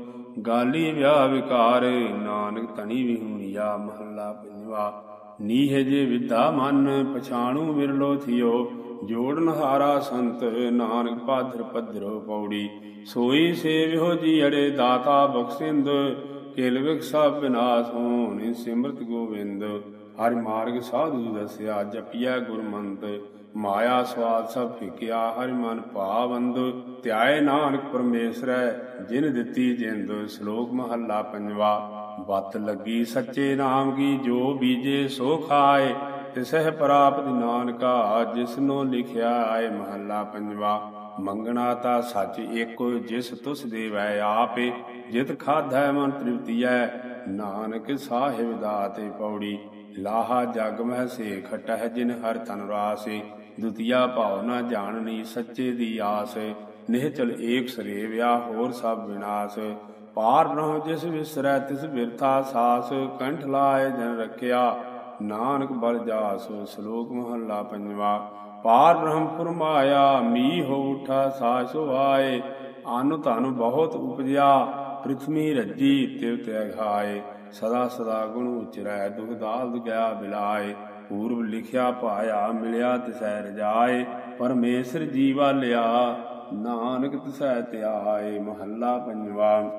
ਗਾਲੀ ਵਿਆਹ ਵਿਕਾਰ, ਨਾਨਕ ਤਣੀ ਵਿਹੂਣੀਆ ਮਹੱਲਾ ਪੰਜਵਾ। ਨੀਹ ਜੇ ਵਿਦਾ ਮਨ, ਪਛਾਣੂ ਵਿਰਲੋ ਥਿਓ, ਜੋੜਨ ਹਾਰਾ ਸੰਤ, ਨਾਨਕ ਪਾਧਰ ਪਧਰੋ ਪੌੜੀ। ਸੋਈ ਸੇਵਿਓ ਜੀ ਅੜੇ ਦਾਤਾ ਬਖਸ਼ਿੰਦ, ਕਿਲ ਵਿਖਸਾ ਸਭ ਵਿਨਾਸ਼ ਹੋਣ ਸਿਮਰਤ ਗੋਵਿੰਦ। ਹਰਿ ਮਾਰਗ ਸਾਧੂ ਦਸਿਆ ਜਪਿਆ ਗੁਰਮੰਤ ਮਾਇਆ ਸਵਾਦ ਸਭ ਫਿਕਿਆ, ਹਰਿ ਮਨ ਭਾਵੰਦ ਧਿਆਏ ਨਾਨਕ ਪਰਮੇਸ਼ਰੈ, ਜਿਨ ਦਿੱਤੀ ਜਿੰਦ, ਸ਼ਲੋਕ ਮਹੱਲਾ ਪੰਜਵਾ, ਬਤ ਲੱਗੀ ਸੱਚੇ ਨਾਮ ਕੀ, ਜੋ ਬੀਜੇ ਸੋ ਖਾਏ ਤਿਸਹਿ ਪ੍ਰਾਪਤ ਨਾਨਕਾ, ਜਿਸਨੋ ਲਿਖਿਆ ਆਏ ਮਹੱਲਾ ਪੰਜਵਾ, ਮੰਗਣਾ ਤਾ ਸੱਚ ਏਕੋ ਜਿਸ ਤੁਸ ਦੇਵੈ ਆਪੇ, ਜਿਤ ਖਾਧੈ ਮਨ ਤ੍ਰਿਪਤੀਐ, ਨਾਨਕ ਸਾਹਿਬ ਦਾਤੇ ਪੌੜੀ, ਲਾਹਾ ਜਗ ਮਹਿ ਸੇ ਖਟਹਿ ਜਿਨ ਹਰ ਤਨ ਰਾਸੇ ਦੁਤੀਆ ਭਾਵ ਨਾ ਜਾਣਨੀ ਸੱਚੇ ਦੀ ਆਸ। ਨਿਹਚਲ ਏਕ ਸਰੇ ਸਰੇਵਿਆ ਹੋਰ ਸਭ ਵਿਨਾਸ਼। ਪਾਰ ਬ੍ਰਹਮ ਜਿਸ ਵਿਸਰੈ ਤਿਸ ਬਿਰਥਾ ਸਾਸ। ਕੰਠ ਲਾਏ ਜਨ ਰਖਿਆ ਨਾਨਕ ਬਲ ਜਾਸ। ਸ਼ਲੋਕ ਮਹੱਲਾ ਪੰਜਵਾ। ਪਾਰ ਬ੍ਰਹਮ ਫਰਮਾਇਆ ਮੀ ਹੋ ਉਠਾ ਸਾਸੋ ਆਏ ਅਨ ਧਨ ਬਹੁਤ ਉਪਜਿਆ ਪ੍ਰਿਥਵੀ ਰੱਜੀ ਤਿਵ ਤੈ ਘਾਏ ਸਦਾ ਸਦਾ ਗੁਣ ਉਚਰੈ ਦੁਖ ਦਾਲ ਗਿਆ ਬਿਲਾਏ। ਪੂਰਬ ਲਿਖਿਆ ਪਾਇਆ, ਮਿਲਿਆ ਤਿਸੈ ਰਜਾਏ, ਪਰਮੇਸ਼ਰ ਜੀਵਾ ਲਿਆ, ਨਾਨਕ ਤਿਸੈ ਧਿਆਏ ਮਹੱਲਾ ਪੰਜਵਾ।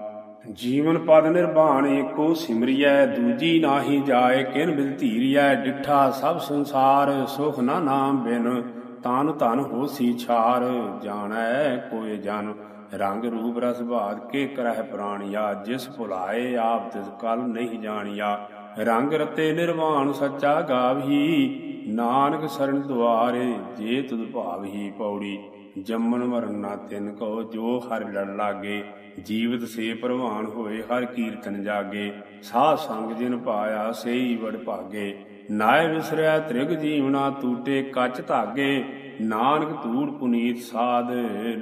ਜੀਵਨ ਪਦ ਨਿਰਵਾਣ ਏਕੋ ਸਿਮਰਿਐ, ਦੂਜੀ ਨਾਹੀ ਜਾਏ, ਕਿਨ ਬਿਲ ਧੀਰਿਐ, ਡਿਠਾ ਸਭ ਸੰਸਾਰ, ਸੁਖ ਨਾ ਨਾਮ ਬਿਨ, ਤਾਨ ਧਨ ਹੋਸੀ ਛਾਰ, ਜਾਣੈ ਕੋਈ ਜਨ। ਰੰਗ ਰੂਪ ਰਸ ਬਾਦ ਕੇ ਕਰਹਿ ਪ੍ਰਾਣਿਆ, ਜਿਸ ਭੁਲਾਏ ਆਪ ਤਿਸ ਕਲ ਨਹੀਂ ਜਾਣਿਆ। ਰੰਗ ਰਤੇ ਨਿਰਵਾਣ ਸੱਚਾ ਗਾਵਹੀ। ਨਾਨਕ ਸਰਨ ਦੁਆਰੇ ਜੇ ਤੁਧ ਭਾਵਹੀ ਪੌੜੀ। ਜੰਮਨ ਮਰਨ ਨਾ ਤਿਨ ਕੋ ਜੋ ਹਰ ਲੜ ਲਾਗੇ। ਜੀਵਤ ਸੇ ਪ੍ਰਵਾਨ ਹੋਏ ਹਰ ਕੀਰਤਨ ਜਾਗੇ। ਸਾਧ ਸੰਗ ਜਿਨ ਪਾਇਆ ਸੇਈ ਵਡ ਭਾਗੇ। ਨਾਇ ਵਿਸਰਿਆ ਤ੍ਰਿਗ ਜੀਵਨਾ ਟੂਟੇ ਕੱਚ ਧਾਗੇ। ਨਾਨਕ ਧੂੜ ਪੁਨੀਤ ਸਾਧ,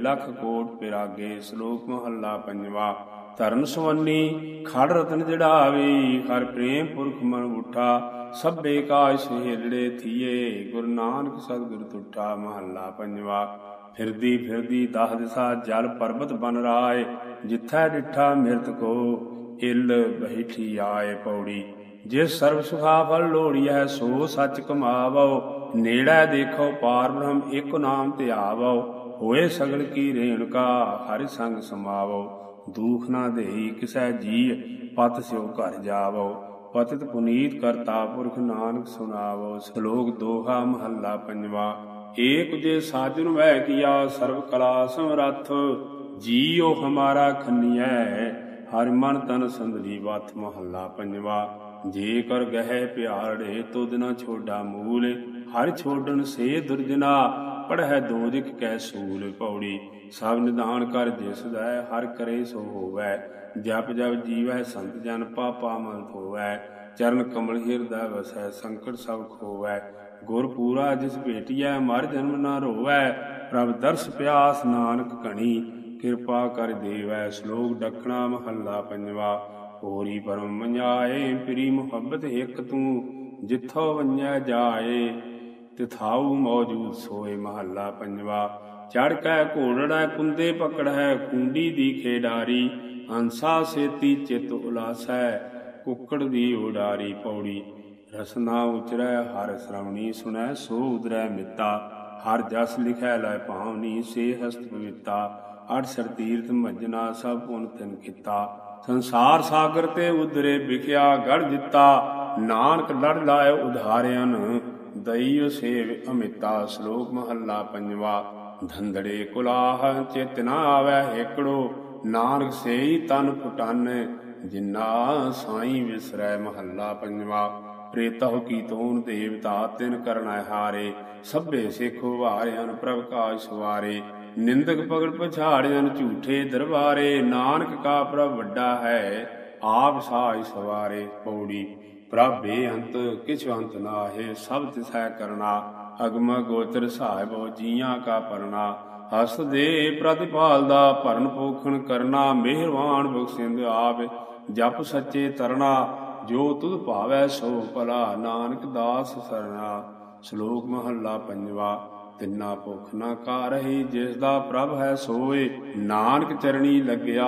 ਲਖ ਕੋਟ ਪਿਰਾਗੇ। ਸ਼ਲੋਕ ਮਹੱਲਾ ਪੰਜਵਾ। ਧਰਮ ਸੁਵੰਨੀ ਖੜ ਰਤਨ ਜੜਾਵੇ, ਹਰ ਪ੍ਰੇਮ ਪੁਰਖ ਮਨ ਉਠਾ, ਸਭੇ ਕਾਜ ਸਹੇਲੜੇ ਥੀਏ, ਗੁਰੂ ਨਾਨਕ ਸਤਿਗੁਰ ਤੁਠਾ ਮਹੱਲਾ ਪੰਜਵਾ। ਫਿਰਦੀ ਫਿਰਦੀ ਦਹ ਦਿਸਾ ਜਲ ਪਰਬਤ ਬਨ ਰਾਏ, ਜਿੱਥੈ ਡਿਠਾ ਮਿਰਤ ਕੋ ਇਲ ਬਹਿਠੀ ਆਏ ਪੌੜੀ। ਜੇ ਸਰਬ ਸੁਖਾ ਫਲ ਲੋੜੀਐ, ਸੋ ਸੱਚ ਕਮਾਵੋ। ਨੇੜਾ ਦੇਖੋ ਪਾਰ ਬ੍ਰਹਮ, ਇਕ ਨਾਮ ਧਿਆਵੋ। ਹੋਏ ਸਗਲ ਕੀ ਰੇਣਕਾ, ਹਰਿ ਸੰਗ ਸਮਾਵੋ। ਦੂਖ ਨਾ ਦੇਈ ਕਿਸੈ ਜੀ ਪਤ ਸਿਓ ਘਰ ਜਾਵੋ। ਪਤਿਤ ਪੁਨੀਤ ਕਰਤਾ ਪੁਰਖ ਨਾਨਕ ਸੁਨਾਵੋ ਸ਼ਲੋਕ ਦੋਹਾ ਮਹੱਲਾ ਪੰਜਵਾ, ਏਕ ਜੇ ਸਾਜਨ ਵਹਿ ਕੀਆ ਸਰਬ ਕਲਾ ਸਮਰੱਥ, ਜੀਉ ਹਮਾਰਾ ਖੰਨੀਐ, ਹਰ ਮਨ ਤਨ ਸੰਦਲੀ ਵਤ ਮਹੱਲਾ ਪੰਜਵਾ। ਜੇ ਕਰ ਗਹਿ ਪਿਆੜੇ ਤੁਧ ਨ ਛੋਡਾ ਮੂਲ, ਹਰ ਛੋਡਣ ਸੇ ਦੁਰਜਨਾ ਪੜਹਿ ਦੋਜਿਕ ਕੈ ਸੂਲ ਪੌੜੀ। ਸਭ ਨਿਦਾਨ ਕਰ ਜਿਸ ਦਾ ਹਰ ਕਰੇ ਸੋ ਹੋਵੈ। ਜਪ ਜਪ ਜੀਵੈ, ਸੰਤ ਜਨ ਪਾਪਾ ਮਨ ਹੋਵੈ ਚਰਨ ਕਮਲ ਹਿਰਦਾ ਵਸੈ, ਸੰਕਟ ਸਭ ਖੋਵੈ। ਗੁਰ ਪੂਰਾ ਜਿਸ ਭੇਟਿਐ, ਮਰ ਜਨਮ ਨਾ ਰੋਵੈ। ਪ੍ਰਭ ਦਰਸ ਪਿਆਸ ਨਾਨਕ ਘਣੀ ਕਿਰਪਾ ਕਰ ਦੇਵੈ। ਸ਼ਲੋਕ ਡਖਣਾ ਮਹੱਲਾ ਪੰਜਵਾ, ਹੋਰੀ ਪਰਮ ਮඤਾਏ ਪ੍ਰੀ ਮੁਹੱਬਤ ਇੱਕ ਤੂੰ, ਜਿੱਥੋਂ ਵੰਜੈ ਜਾਏ ਤਿਥਾਉ ਮੌਜੂਦ ਸੋਏ ਮਹੱਲਾ ਪੰਜਵਾ। ਚੜ ਕੈ ਘੋੜੜਾ ਕੁੰਦੇ ਪਕੜੈ ਕੁੰਡੀ ਦੀ ਖੇਡਾਰੀ, ਹੰਸਾ ਸੇਤੀ ਚਿਤ ਉਲਾਸੈ, ਕੁੱਕੜ ਦੀ ਉਡਾਰੀ ਪੌੜੀ। ਰਸਨਾ ਉਚਰੈ, ਹਰ ਸ਼ਰਵਣੀ ਸੁਣੈ, ਸੋ ਉਦਰੈ ਮਿੱਤਾ। ਹਰ ਜਸ ਲਿਖੈ, ਲੈ ਭਾਵਨੀ, ਸੇ ਹਸਤ ਪਵਿੱਤਾ। ਅਠਸਰ ਤੀਰਥ ਮਜਨਾ ਸਭ ਪੁਨ ਤਿਨ ਕੀਤਾ। ਸੰਸਾਰ ਸਾਗਰ ਤੇ ਉਦਰੇ ਵਿਖਿਆ ਗੜ ਦਿੱਤਾ। ਨਾਨਕ ਲੜ ਲਾਇ ਉਧਾਰਿਆਨ ਦਈਓ ਸੇਵ ਅਮਿਤਾ। ਸ਼ਲੋਕ ਮਹੱਲਾ ਪੰਜਵਾ। ਧੰਦੜੇ ਕੁਲਾਹ ਚਿਤ ਨਾ ਆਵੈ ਏਕੜੋ ਨਾਨਕ ਸੇਈ ਤਨ ਫੁਟਨ ਜਿਨਾ ਸਾਈ ਵਿਸਰੈ ਮਹੱਲਾ ਪੰਜਵਾ। ਪ੍ਰੇਤਹੁ ਕੀ ਤੋਨ ਦੇਵਤਾ, ਤਿਨ ਕਰਨਾ ਹਾਰੇ, ਸਭੇ ਸਿੱਖੋ ਵਾਰਿਆਨ ਪ੍ਰਭ ਕਾਜ ਸਵਾਰੇ। ਨਿੰਦਕ ਪਗੜ ਪਛਾੜਿਆਨ ਝੂਠੇ ਦਰਬਾਰੇ, ਨਾਨਕ ਕਾ ਪ੍ਰਭ ਵੱਡਾ ਹੈ, ਆਪ ਸਾਜ ਸਵਾਰੇ ਪੌੜੀ। ਪ੍ਰਭ ਬੇਅੰਤ, ਕਿਛ ਅੰਤ ਨਾਹੇ, ਸਭ ਤਿਸੈ ਕਰਨਾ। ਅਗਮ ਗੋਚਰ ਸਾਹਿਬ ਜੀਆਂ ਕਾ ਪਰਣਾ ਹਸ ਦੇ ਪ੍ਰਤਿਪਾਲ ਦਾ ਭਰਨ ਪੋਖਣ ਕਰਨਾ, ਮਿਹਰਬਾਨ ਬਖਸ਼ਿੰਦ ਆਪ, ਜਪ ਸੱਚੇ ਤਰਣਾ, ਜੋ ਤੁਧ ਭਾਵੈ ਸੋ ਭਲਾ, ਨਾਨਕ ਦਾਸ ਸਰਣਾ। ਸ਼ਲੋਕ ਮਹੱਲਾ ਪੰਜਵਾ, ਤਿੰਨਾ ਭੁਖ ਨਾ ਕਾਰਹੀ ਜਿਸ ਦਾ ਪ੍ਰਭ ਹੈ ਸੋਏ, ਨਾਨਕ ਚਰਣੀ ਲੱਗਿਆ,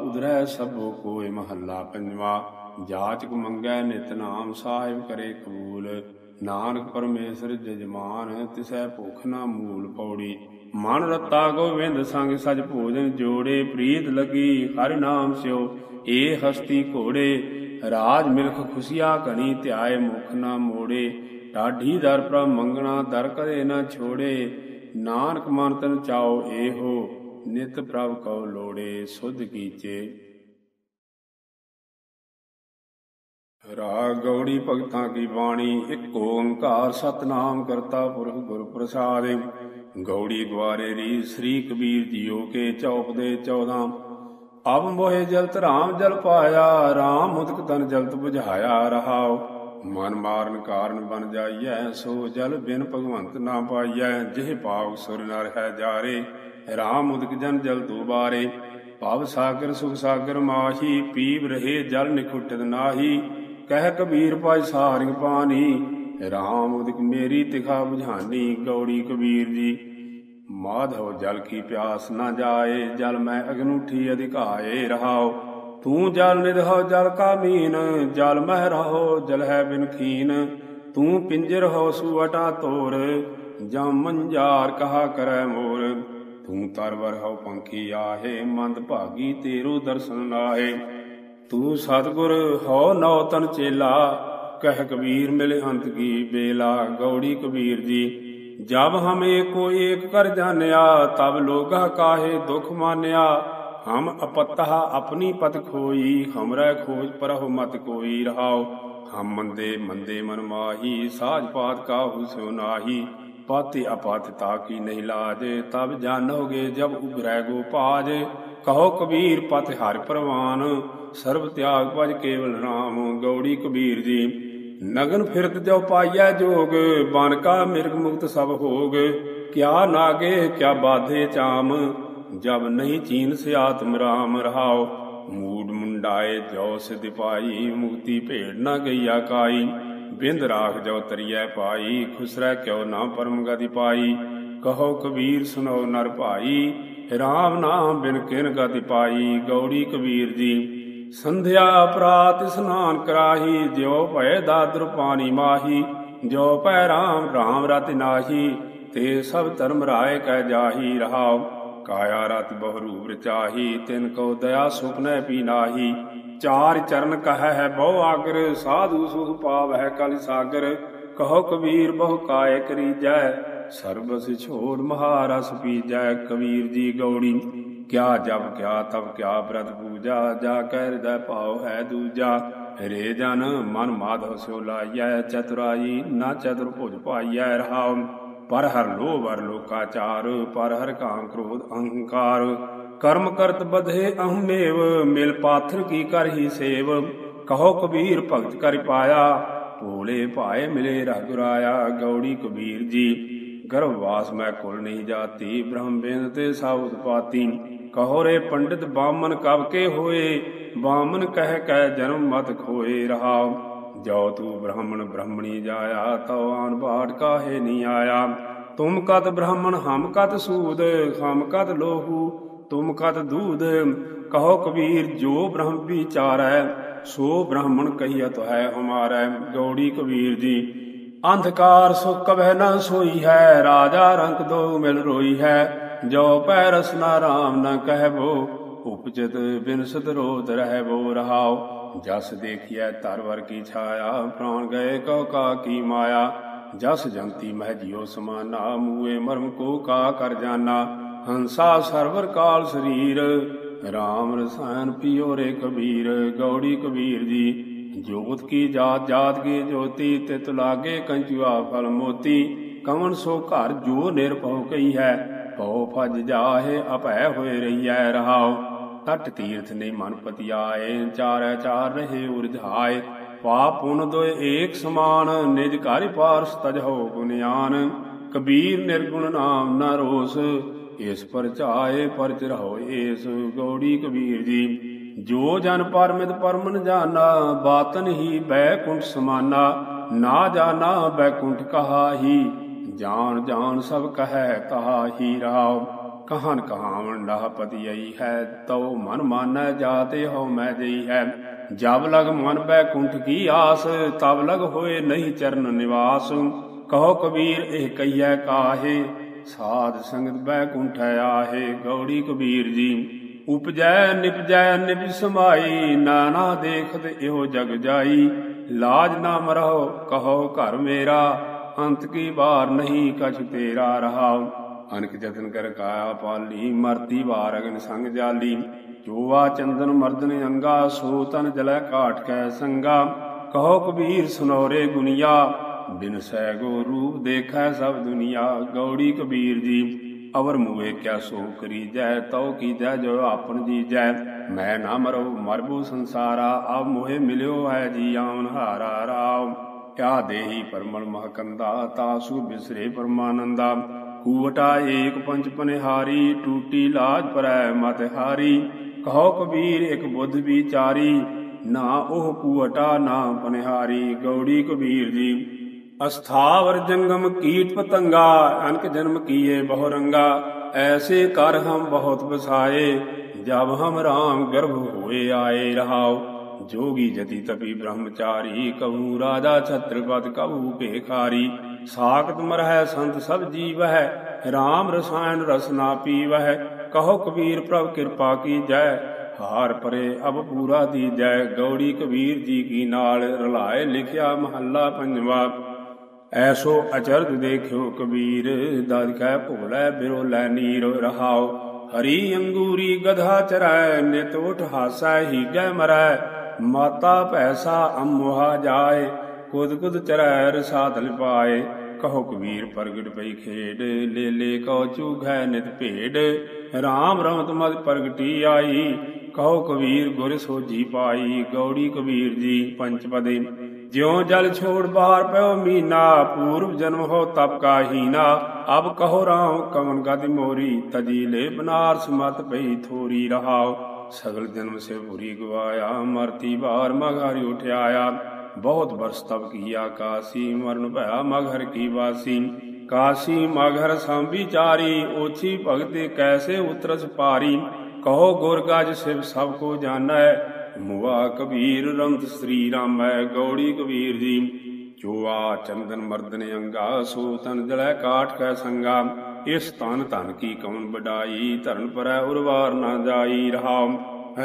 ਉਧਰੈ ਸਭੋ ਕੋਏ ਮਹੱਲਾ ਪੰਜਵਾ, ਜਾਚਕ ਮੰਗੈ ਨਿਤ ਨਾਮ ਸਾਹਿਬ ਕਰੇ ਕਬੂਲ। ਨਾਨਕ ਪਰਮੇਸ਼ਰ ਜਜਮਾਨ, ਤਿਸੈ ਭੁਖ ਨਾ ਮੂਲ ਪੌੜੀ। ਮਨ ਰਤਾ ਗੋਵਿੰਦ ਸੰਗ ਸਜ ਭੋਜਨ ਜੋੜੇ, ਪ੍ਰੀਤ ਲਗੀ ਹਰਿ ਨਾਮ ਸਿਓ, ਏ ਹਸਤੀ ਘੋੜੇ। ਰਾਜ ਮਿਲਖ ਖੁਸ਼ੀਆ ਘਣੀ, ਧਿਆਏ ਮੁਖ ਨਾ ਮੋੜੇ। ਢਾਢੀ ਦਰ ਪ੍ਰਭ ਮੰਗਣਾ, ਦਰ ਕਦੇ ਨਾ ਛੋੜੇ। ਨਾਨਕ ਮਨ ਤਨ ਚਾਓ ਏਹੋ ਨਿਤ ਪ੍ਰਭ ਕਉ ਲੋੜੇ। ਸੁਧ ਕੀਚੇ ਰਾਗ ਗੌੜੀ ਭਗਤਾਂ ਕੀ ਬਾਣੀ, ਇੱਕ ਓੰਕਾਰ ਸਤਨਾਮ ਕਰਤਾ ਪੁਰਖ ਗੁਰ ਪ੍ਰਸਾਦ ਗੌੜੀ ਦੁਆਰੇ ਰੀ ਸ੍ਰੀ ਕਬੀਰ ਜੀਓ ਕੇ ਚੌਪ ਦੇ 14 ਅਬ ਮੋਹਿ ਜਲਤ ਰਾਮ ਜਲ ਪਾਇਆ, ਰਾਮ ਮੁਦਕ ਤਨ ਜਲਤ 부ਝਾਇਆ ਰਹਾਉ। ਮਨ ਮਾਰਨ ਕਾਰਨ ਬਨ ਜਾਈਐ, ਸੋ ਜਲ ਬਿਨ ਭਗਵੰਤ ਨਾ ਪਾਈਐ। ਜਿਹ ਪਾਵ ਸੁਰ ਨਰ ਹੈ ਜਾਰੇ, ਰਾਮ ਮੁਦਕ ਜਨ ਜਲ ਦੁਬਾਰੇ ਭਵ ਸਾਗਰ ਸੁਖ ਸਾਗਰ ਮਾਹੀ, ਪੀਵ ਰਹੇ ਜਲ ਨਿਖੁਟਤ ਨਾਹੀ। ਕਹਿ ਕਬੀਰ ਪਾਈ ਸਾਰਿੰਗ ਪਾਣੀ। RAM ਉਦਕ ਮੇਰੀ ਤਿਖਾ ਬੁਝਾਨੀ ਗੌੜੀ ਕਬੀਰ ਜੀ। ਮਾਧਵ ਜਲ ਕੀ ਪਿਆਸ ਨਾ ਜਾਏ, ਜਲ ਮੈਂ ਅਗਨੂਠੀ ਅਧਿਕਾਏ ਰਹਾਉ। ਤੂੰ ਜਲ ਨਿਧੋ ਜਲ ਕਾ ਮੀਨ, ਜਲ ਮਹਿ ਰਹੋ ਜਲ ਹੈ ਬਿਨ ਖੀਨ। ਤੂੰ ਪਿੰਜਰ ਹੋ ਸੁਵਟਾ ਤੋਰ, ਜਮ ਮੰਜਾਰ ਕਹਾ ਕਰੈ ਮੋਰ। ਤੂੰ ਤਰਵਰ ਹੋ ਪੰਖੀ ਆਹੇ, ਮੰਦ ਭਾਗੀ ਤੇਰੂ ਦਰਸ਼ਨ ਨਾਹੇ ਤੂੰ ਸਤਗੁਰ ਹੋ ਨੌ ਤਨ ਚੇਲਾ, ਕਹਿ ਕਬੀਰ ਮਿਲੇ ਅੰਤ ਕੀ ਬੇਲਾ, ਗੌੜੀ ਕਬੀਰ ਜੀ। ਜਬ ਹਮ ਏਕੋ ਏਕ ਕਰ ਜਾਣਿਆ, ਤਬ ਲੋਗਾ ਕਾਹੇ ਦੁਖ ਮਾਨਿਆ। ਹਮ ਅਪਤਹ ਆਪਣੀ ਪਤ ਖੋਈ, ਹਮਰਾ ਖੋਜ ਪਰਹੁ ਮਤ ਕੋਈ ਰਹਾਓ ਹਮ ਮੰਦੇ ਮੰਦੇ ਮਨ ਮਾਹੀ, ਸਾਜ ਪਾਤ ਕਾਹੂ ਸੋ ਨਾਹੀ। ਪਾਤੀ ਅਪਾਤ ਤਾ ਕੀ ਨਹੀਂ ਲਾਜ, ਤਬ ਜਾਣੋਗੇ ਜਬ ਉਗਰੈ ਗੋ ਪਾਜ ਕਹੋ ਕਬੀਰ ਪਤ ਹਰਿ ਪ੍ਰਵਾਨ, ਸਰਬ ਤਿਆਗ ਭਜ ਕੇਵਲ RAM ਗੌੜੀ ਕਬੀਰ ਜੀ, ਨਗਨ ਫਿਰਤ ਜੋ ਪਾਈਐ ਜੋਗ ਬਨ ਕਾ ਮਿਰਗ ਮੁਕਤ ਸਭ ਹੋਗ। ਕਿਆ ਨਾਗੇ, ਕਿਆ ਬਾਧੇ ਚਾਮ, ਜਬ ਨਹੀਂ ਚੀਨ ਸੇ ਆਤਮ ਰਾਮ ਰਹਾਓ ਮੂਡ ਮੁੰਡਾਏ ਜੋ ਸਿਧ ਪਾਈ, ਮੁਕਤੀ ਭੇੜ ਨਾ ਗਈਆ ਕਾਈ। ਬਿੰਦ ਰਾਖ ਜੋ ਤਰੀਐ ਪਾਈ, ਖੁਸਰੈ ਕਿਉ ਨਾ ਪਰਮ ਗതി ਪਾਈ। ਕਹੋ ਕਬੀਰ ਸੁਨੋ ਨਰ ਭਾਈ, ਰਾਮ ਨਾਮ ਬਿਨ ਕਿਨ ਗਤੀ ਪਾਈ। ਗੌੜੀ ਕਬੀਰ ਜੀ, ਸੰਧਿਆ ਪ੍ਰਾਤ ਇਸਨਾਨ ਕਰਾਹੀ ਜਿਉ ਭਏ ਦਾਦਰ ਪਾਣੀ ਮਾਹੀ। ਜੋ ਪੈ ਰਾਮ ਰਾਮ ਰਤਿ ਨਾਹੀ, ਤੇ ਸਭ ਧਰਮ ਰਾਏ ਕਹਿ ਜਾਹੀ। ਰਹਾਉ ਕਾਇਆ ਰਤ ਬਹੁ ਰਚਾਹੀ, ਤਿਨ ਕੋ ਦਇਆ ਸੁਪਨੈ ਪੀ ਨਾਹੀ। ਚਾਰ ਚਰਨ ਕਹੈ ਹੈ ਬਹੁ ਆਗਰ, ਸਾਧੂ ਸੁਖ ਪਾਵਹਿ ਕਲ ਸਾਗਰ। ਕਹੋ ਕਬੀਰ, ਬਹੁ ਕਾਇ ਕਰੀਜੈ ਸਰਬਸ ਛੋੜ ਮਹਾਰਸ ਪੀਜੈ। ਕਬੀਰ ਜੀ ਗੌੜੀ, ਕਿਆ ਜਬ ਕਿਆ ਤਬ ਕਿਆ ਬ੍ਰਤ ਪੂਜਾ, ਜਾ ਕਹਿ ਹਿਰਦੈ ਭਾਉ ਹੈ ਦੂਜਾ। ਹਰੇ ਜਨ ਮਨ ਮਾਧਵ ਸਿਓ ਲਾਈਐ, ਚਤੁਰਾਈ ਨਾ ਚਤੁਰ ਭੁਜ ਪਾਈਐ ਰਹਾਉ। ਪਰ ਹਰ ਲੋਭ ਹਰ ਲੋਕਾਚਾਰ ਪਰ ਹਰ ਕਾਮ ਕ੍ਰੋਧ ਅਹੰਕਾਰ। ਕਰਮ ਕਰਤ ਬਧੇ ਅਹਮੇਵ ਮਿਲ ਪਾਥਰ ਕੀ ਕਰ ਹੀ ਸੇਵ। ਕਹੋ ਕਬੀਰ ਭਗਤ ਕਰ ਪਾਇਆ, ਭੋਲੇ ਭਾਏ ਮਿਲੇ ਰਘੁਰਾਇਆ ਗੌੜੀ ਕਬੀਰ ਜੀ ਗਰਭਵਾਸ ਮੈਂ ਕੁਲ ਨਹੀਂ ਜਾਤੀ, ਬ੍ਰਹਮ ਬਿੰਦ ਤੇ ਸਭ ਉਤਪਾਤੀ। ਕਹੋ ਰੇ ਪੰਡਿਤ ਬਾਮਨ ਕਬ ਕੇ ਹੋਏ ਬਾਮਨ ਕਹਿ ਕੈ ਜਨਮ ਮਤ ਖੋਏ ਰਹਾਉ ਜੋ ਤੂ ਬ੍ਰਾਹਮਣ ਬ੍ਰਾਹਮਣੀ ਜਾਇਆ, ਤਉ ਆਨ ਬਾਟ ਕਾਹੇ ਨਹੀਂ ਆਇਆ। ਤੁਮ ਕਤ ਬ੍ਰਾਹਮਣ, ਹਮ ਕਤ ਸੂਦ, ਹਮ ਕਤ ਲੋਹੂ। ਤੁਮ ਕਤ ਦੂਧ? ਕਹੋ ਕਬੀਰ, ਜੋ ਬ੍ਰਹਮ ਵਿਚਾਰੈ, ਸੋ ਬ੍ਰਾਹਮਣ ਕਹੀਤ ਹੈ ਹਮਾਰੈ। ਗੌੜੀ ਕਬੀਰ ਜੀ, ਅੰਧਕਾਰ ਸੁ ਕਬਹਿ ਨਾ ਸੋਈ ਹੈ, ਰਾਜਾ ਰੰਕ ਦੋ ਮਿਲ ਰੋਈ ਹੈ। ਜੋ ਪੈ ਰਸਨਾ ਰਾਮ ਨ ਕਹਿਬੋ, ਉਪਜਿਤ ਬਿਨਸਤ ਰੋਧ ਰਹਿਬੋ ਰਹਾਓ ਜਸ ਦੇਖਿਐ ਤਰਵਰ ਕੀ ਛਾਇਆ, ਪ੍ਰਾਣ ਗਏ ਕਉ ਕਾ ਕੀ ਮਾਇਆ। ਜਸ ਜੰਤੀ ਮਹਿ ਜਿਉ ਸਮਾਨਾ, ਮੂਏ ਮਰਮ ਕੋ ਕਾ ਕਰ ਜਾਨਾ। ਹੰਸਾ ਸਰਵਰ ਕਾਲ ਸਰੀਰ। ਰਾਮ ਰਸਾਇਣ ਪਿਓ ਰੇ ਕਬੀਰ, ਗੌੜੀ ਕਬੀਰ ਜੀ। ਜੋਤ ਕੀ ਜਾਤ ਜਾਤ ਕੀ ਜੋਤੀ, ਤਿਤ ਲਾਗੇ ਕੰਚੁਆ ਫਲ ਮੋਤੀ। ਕਵਨ ਸੋ ਘਰ ਜੋ ਨਿਰਭਉ ਕਈ ਹੈ, ਭਉ ਫਜ ਜਾਹੇ ਅਭੈ ਹੋਏ ਰਹੀਐ ਰਹਾਉ। ਤਟ ਤੀਰਥ ਨੇ ਮਨ ਪਤੀ ਆਏ ਚਾਰੈ ਚਾਰ ਰਹੇ ਉਰਝਾਏ। ਪਾਪ ਪੁਨ ਦੋਏ ਏਕ ਸਮਾਨ, ਨਿਜ ਘਰ ਪਾਰਸ ਹੋ ਗੁਨਿਆਨ ਕਬੀਰ ਨਿਰਗੁਣ ਨਾਮ ਨਾ ਰੋਸ ਇਸ ਪਰਚਾਏ ਪਰਚ ਰਹੋ ਏਸ ਗੌੜੀ ਕਬੀਰ ਜੀ। ਜੋ ਜਨ ਪਰਮਿਤ ਪਰਮਨ ਜਾਣਾ ਬਾਤਨ ਹੀ ਬੈਕੁੰਠ ਸਮਾਨਾ। ਨਾ ਜਾਣਾ ਬੈਕੁੰਠ ਕਹਾ ਹੀ ਜਾਣ ਜਾਣ ਸਭ ਕਹੈ ਕਹਾ ਹੀ ਰਾਵ ਕਹਨ ਕਹਾਵਣ ਲਾਹ ਪਤੀ ਹੈ, ਤਉ ਮਨ ਮਾਨੈ ਜਾਤੇ ਹੋ ਮੈਂ ਜਈ ਹੈ। ਜਬ ਲਗ ਮਨ ਬੈਕੁੰਠ ਕੀ ਆਸ, ਤਬ ਲਗ ਹੋਏ ਨਹੀਂ ਚਰਨ ਨਿਵਾਸ। ਕਹੋ ਕਬੀਰ, ਇਹ ਕਈਐ ਕਾਹੇ? ਸਾਧ ਸੰਗਤ ਬੈਕੁੰਠ ਆਹੇ ਗੌੜੀ ਕਬੀਰ ਜੀ। ਉਪਜੈ, ਨਿਪਜੈ ਨਿਪ ਸਮਾਈ, ਨਾਨਾ ਦੇਖਤ ਇਹੋ ਜਗ ਜਾਈ। ਲਾਜ ਨਾ ਮਰਹੁ ਕਹੋ ਘਰ ਮੇਰਾ, ਅੰਤ ਕੀ ਬਾਰ ਨਹੀਂ ਕਛ ਤੇਰਾ ਰਹਾਉ। ਅਨਕ ਜਤਨ ਕਰ ਕਾਇਆ ਪਾਲੀ, ਮਰਤੀ ਵਾਰ ਅਗਨ ਸੰਗ ਜਾਲੀ। ਜੋਵਾ ਚੰਦਨ ਮਰਦਨ ਅੰਗਾ, ਸੋ ਤਨ ਜਲੈ ਕਾਟ ਕੈ ਸੰਗਾ। ਕਹੋ ਕਬੀਰ ਸੁਨੋਰੇ ਗੁਨੀਆ ਬਿਨ ਸੈ ਗੋ ਰੂਪ ਦੇਖੈ ਸਭ ਦੁਨੀਆ, ਗੌੜੀ ਕਬੀਰ ਜੀ। ਅਵਰ ਮੂਏ ਕਿਆ ਸੋ ਕਰੀ ਜੈ ਤਉ ਕੀਜੈ ਜੋ ਆਪਨ ਜੀ ਜੈ ਮੈਂ ਨਾ ਮਰਉ ਮਰਬੂ ਸੰਸਾਰਾ ਆਪ ਮੋਹਿ ਮਿਲਿਓ ਹੈ ਜੀ ਆਵਨ ਹਾਰਾ ਰਾਵ। ਕਿਆ ਦੇਹੀ ਪਰਮਲ ਮਹਕੰਦਾ ਤਾਸੂ ਬਿਸਰੇ ਪਰਮਾਨੰਦਾ। ਕੂਵਟਾ ਏਕ ਪੰਚ ਪਨਿਹਾਰੀ, ਟੂਟੀ ਲਾਜ ਪਰੈ ਮਤ ਹਾਰੀ। ਕਹੋ ਕਬੀਰ ਇਕ ਬੁੱਧ ਵਿਚਾਰੀ, ਨਾ ਉਹ ਕੂਵਟਾ ਨਾ ਪਨਿਹਾਰੀ। ਗੌੜੀ ਕਬੀਰ ਜੀ ਅਸਥਾਵਰ ਜੰਗਮ ਕੀਟ ਪਤੰਗਾ, ਅਨਕ ਜਨਮ ਕੀਏ ਬਹੁ ਰੰਗਾ ਐਸੇ ਕਰ ਹਮ ਬਹੁਤ ਬਸਾਏ ਜਬ ਹਮ ਰਾਮ ਗਰਭ ਹੋਏ ਆਏ ਰਹਾਉ। ਜੋਗੀ ਜਤੀ ਤਪੀ ਬ੍ਰਹਮਚਾਰੀ, ਕਹੂ ਰਾਜਾ ਛਤਰਪਤ ਕਬੂ ਭੇਖਾਰੀ। ਸਾਖਤ ਮਰਹਿ ਸੰਤ ਸਭ ਜੀਵਹਿ RAM ਰਸਾਇਣ ਰਸਨਾ ਪੀਵਹਿ। ਕਹੋ ਕਬੀਰ ਪ੍ਰਭ ਕਿਰਪਾ ਕੀ ਜੈ, ਹਾਰ ਪਰੇ ਅਬ ਪੂਰਾ ਦੀ ਜੈ ਗੌੜੀ ਕਬੀਰ ਜੀ ਕੀ ਨਾਲ ਰਲਾਏ ਲਿਖਿਆ ਮਹੱਲਾ ਪੰਜਵਾ। ਐਸੋ ਅਚਰਜ ਦੇਖਿਓ ਕਬੀਰ ਦਦ ਕੈ ਭੋਲੇ ਬਿਰੋਲੇ ਨੀਰ ਰਹਾਓ। ਹਰੀ ਅੰਗੂਰੀ ਗਧਾ ਚਰੈ, ਨਿਤ ਉਠ ਹਾਸੈ ਹੀ ਮਰੈ। ਮਾਤਾ ਪੈਸਾ ਅਮੋਹਾ ਜਾਏ, ਕੁਦ ਕੁਦ ਚਰੈ ਰਸਾਦਲ ਪਾਏ ਕਹੋ ਕਬੀਰ, ਪ੍ਰਗਟ ਪਈ ਖੇਡ ਲੈ ਲੈ ਕਉ ਚੂਘੈ ਨਿਤ ਭੇਡ। RAM ਰਮਤ ਮਦ ਪ੍ਰਗਟੀ ਆਈ, ਕਹੋ ਕਬੀਰ, ਗੁਰ ਸੋਜੀ ਪਾਈ। ਗੌੜੀ ਕਬੀਰ ਜੀ ਪੰਚਪਦੇ ਜਿਉ ਜਲ ਛੋੜ ਬਾਹਰ ਪਿਓ ਮੀਨਾ, ਪੂਰਵ ਜਨਮ ਹੋ ਤਪ ਕਾ ਹੀਨਾ। ਅਬ ਕਹੋ ਰਾਮ ਕਮਨ ਗਦ ਮੋਰੀ ਤਜੀ ਲੈ ਬਨਾਰਸ ਮਤ ਪਈ ਥੋਰੀ ਰਹਾਉ। ਸਗਲ ਜਨਮ ਸੇ ਭੁਰੀ ਗਵਾਇਆ, ਮਰਤੀ ਬਾਰ ਮਗਾਰੀ ਉਠਿਆਇਆ। ਬਹੁਤ ਬਰਸ ਤਪ ਕੀਆ, ਕਾਸੀ ਮਰਨ ਭਇਆ ਮਗਹਰ ਕੀ ਵਾਸੀ। ਕਾਸੀ ਮਗਹਰ ਸੰਭਿਚਾਰੀ ਓਛੀ ਭਗਤੇ ਕੈਸੇ ਉਤਰਸ ਪਾਰੀ। ਕਹੋ ਗੁਰ ਗਜ ਸਿਵ ਸਭ ਕੋ ਜਾਣੈ ਮੁਆ ਕਬੀਰ ਰੰਤ ਸ੍ਰੀ ਰਾਮੈ, ਗੌੜੀ ਕਬੀਰ ਜੀ। ਚੋਆ ਚੰਦਨ ਮਰਦਨ ਅੰਗਾ, ਸੋ ਤਨ ਜਲੈ ਕਾਠ ਕੈ ਸੰਗਾ। ਇਸ ਤਨ ਧਨ ਕੀ ਕੌਣ ਬਡਾਈ ਧਰਨ ਪਰੈ ਉਰਵਾਰ ਨਾ ਜਾਈ ਰਹਾਉ।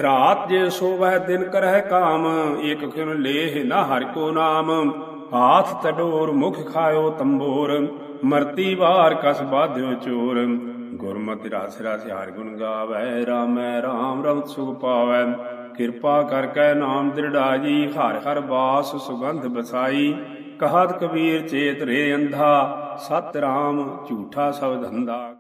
ਰਾਤ ਜੇ ਸੋਵੈ ਦਿਨ ਕਰਹਿ ਕਾਮ, ਏਕ ਖਿਨ ਲੇਹ ਨਾ ਹਰਿ ਕੋ ਨਾਮ। ਹਾਥ ਤਡੋਰ ਮੁਖ ਖਾਇਓ ਤੰਬੋਰ, ਮਰਤੀ ਵਾਰ ਕਸ ਬਾਧਿਓ ਚੋਰ। ਗੁਰਮਤਿ ਰਾਸ ਰਾਸ ਹਰਿ ਗੁਣ ਗਾਵੈ, ਰਾਮੈ ਰਾਮ ਰਮਤ ਸੁਖ ਪਾਵੈ। ਕਿਰਪਾ ਕਰ ਕੈ ਨਾਮ ਦ੍ਰਿੜਾਈ ਹਰ ਹਰ ਬਾਸ ਸੁਗੰਧ ਬਸਾਈ। ਕਹਤ ਕਬੀਰ ਚੇਤ ਰੇ ਅੰਧਾ ਸਤ ਰਾਮ ਝੂਠਾ ਸਭ ਧੰਦਾ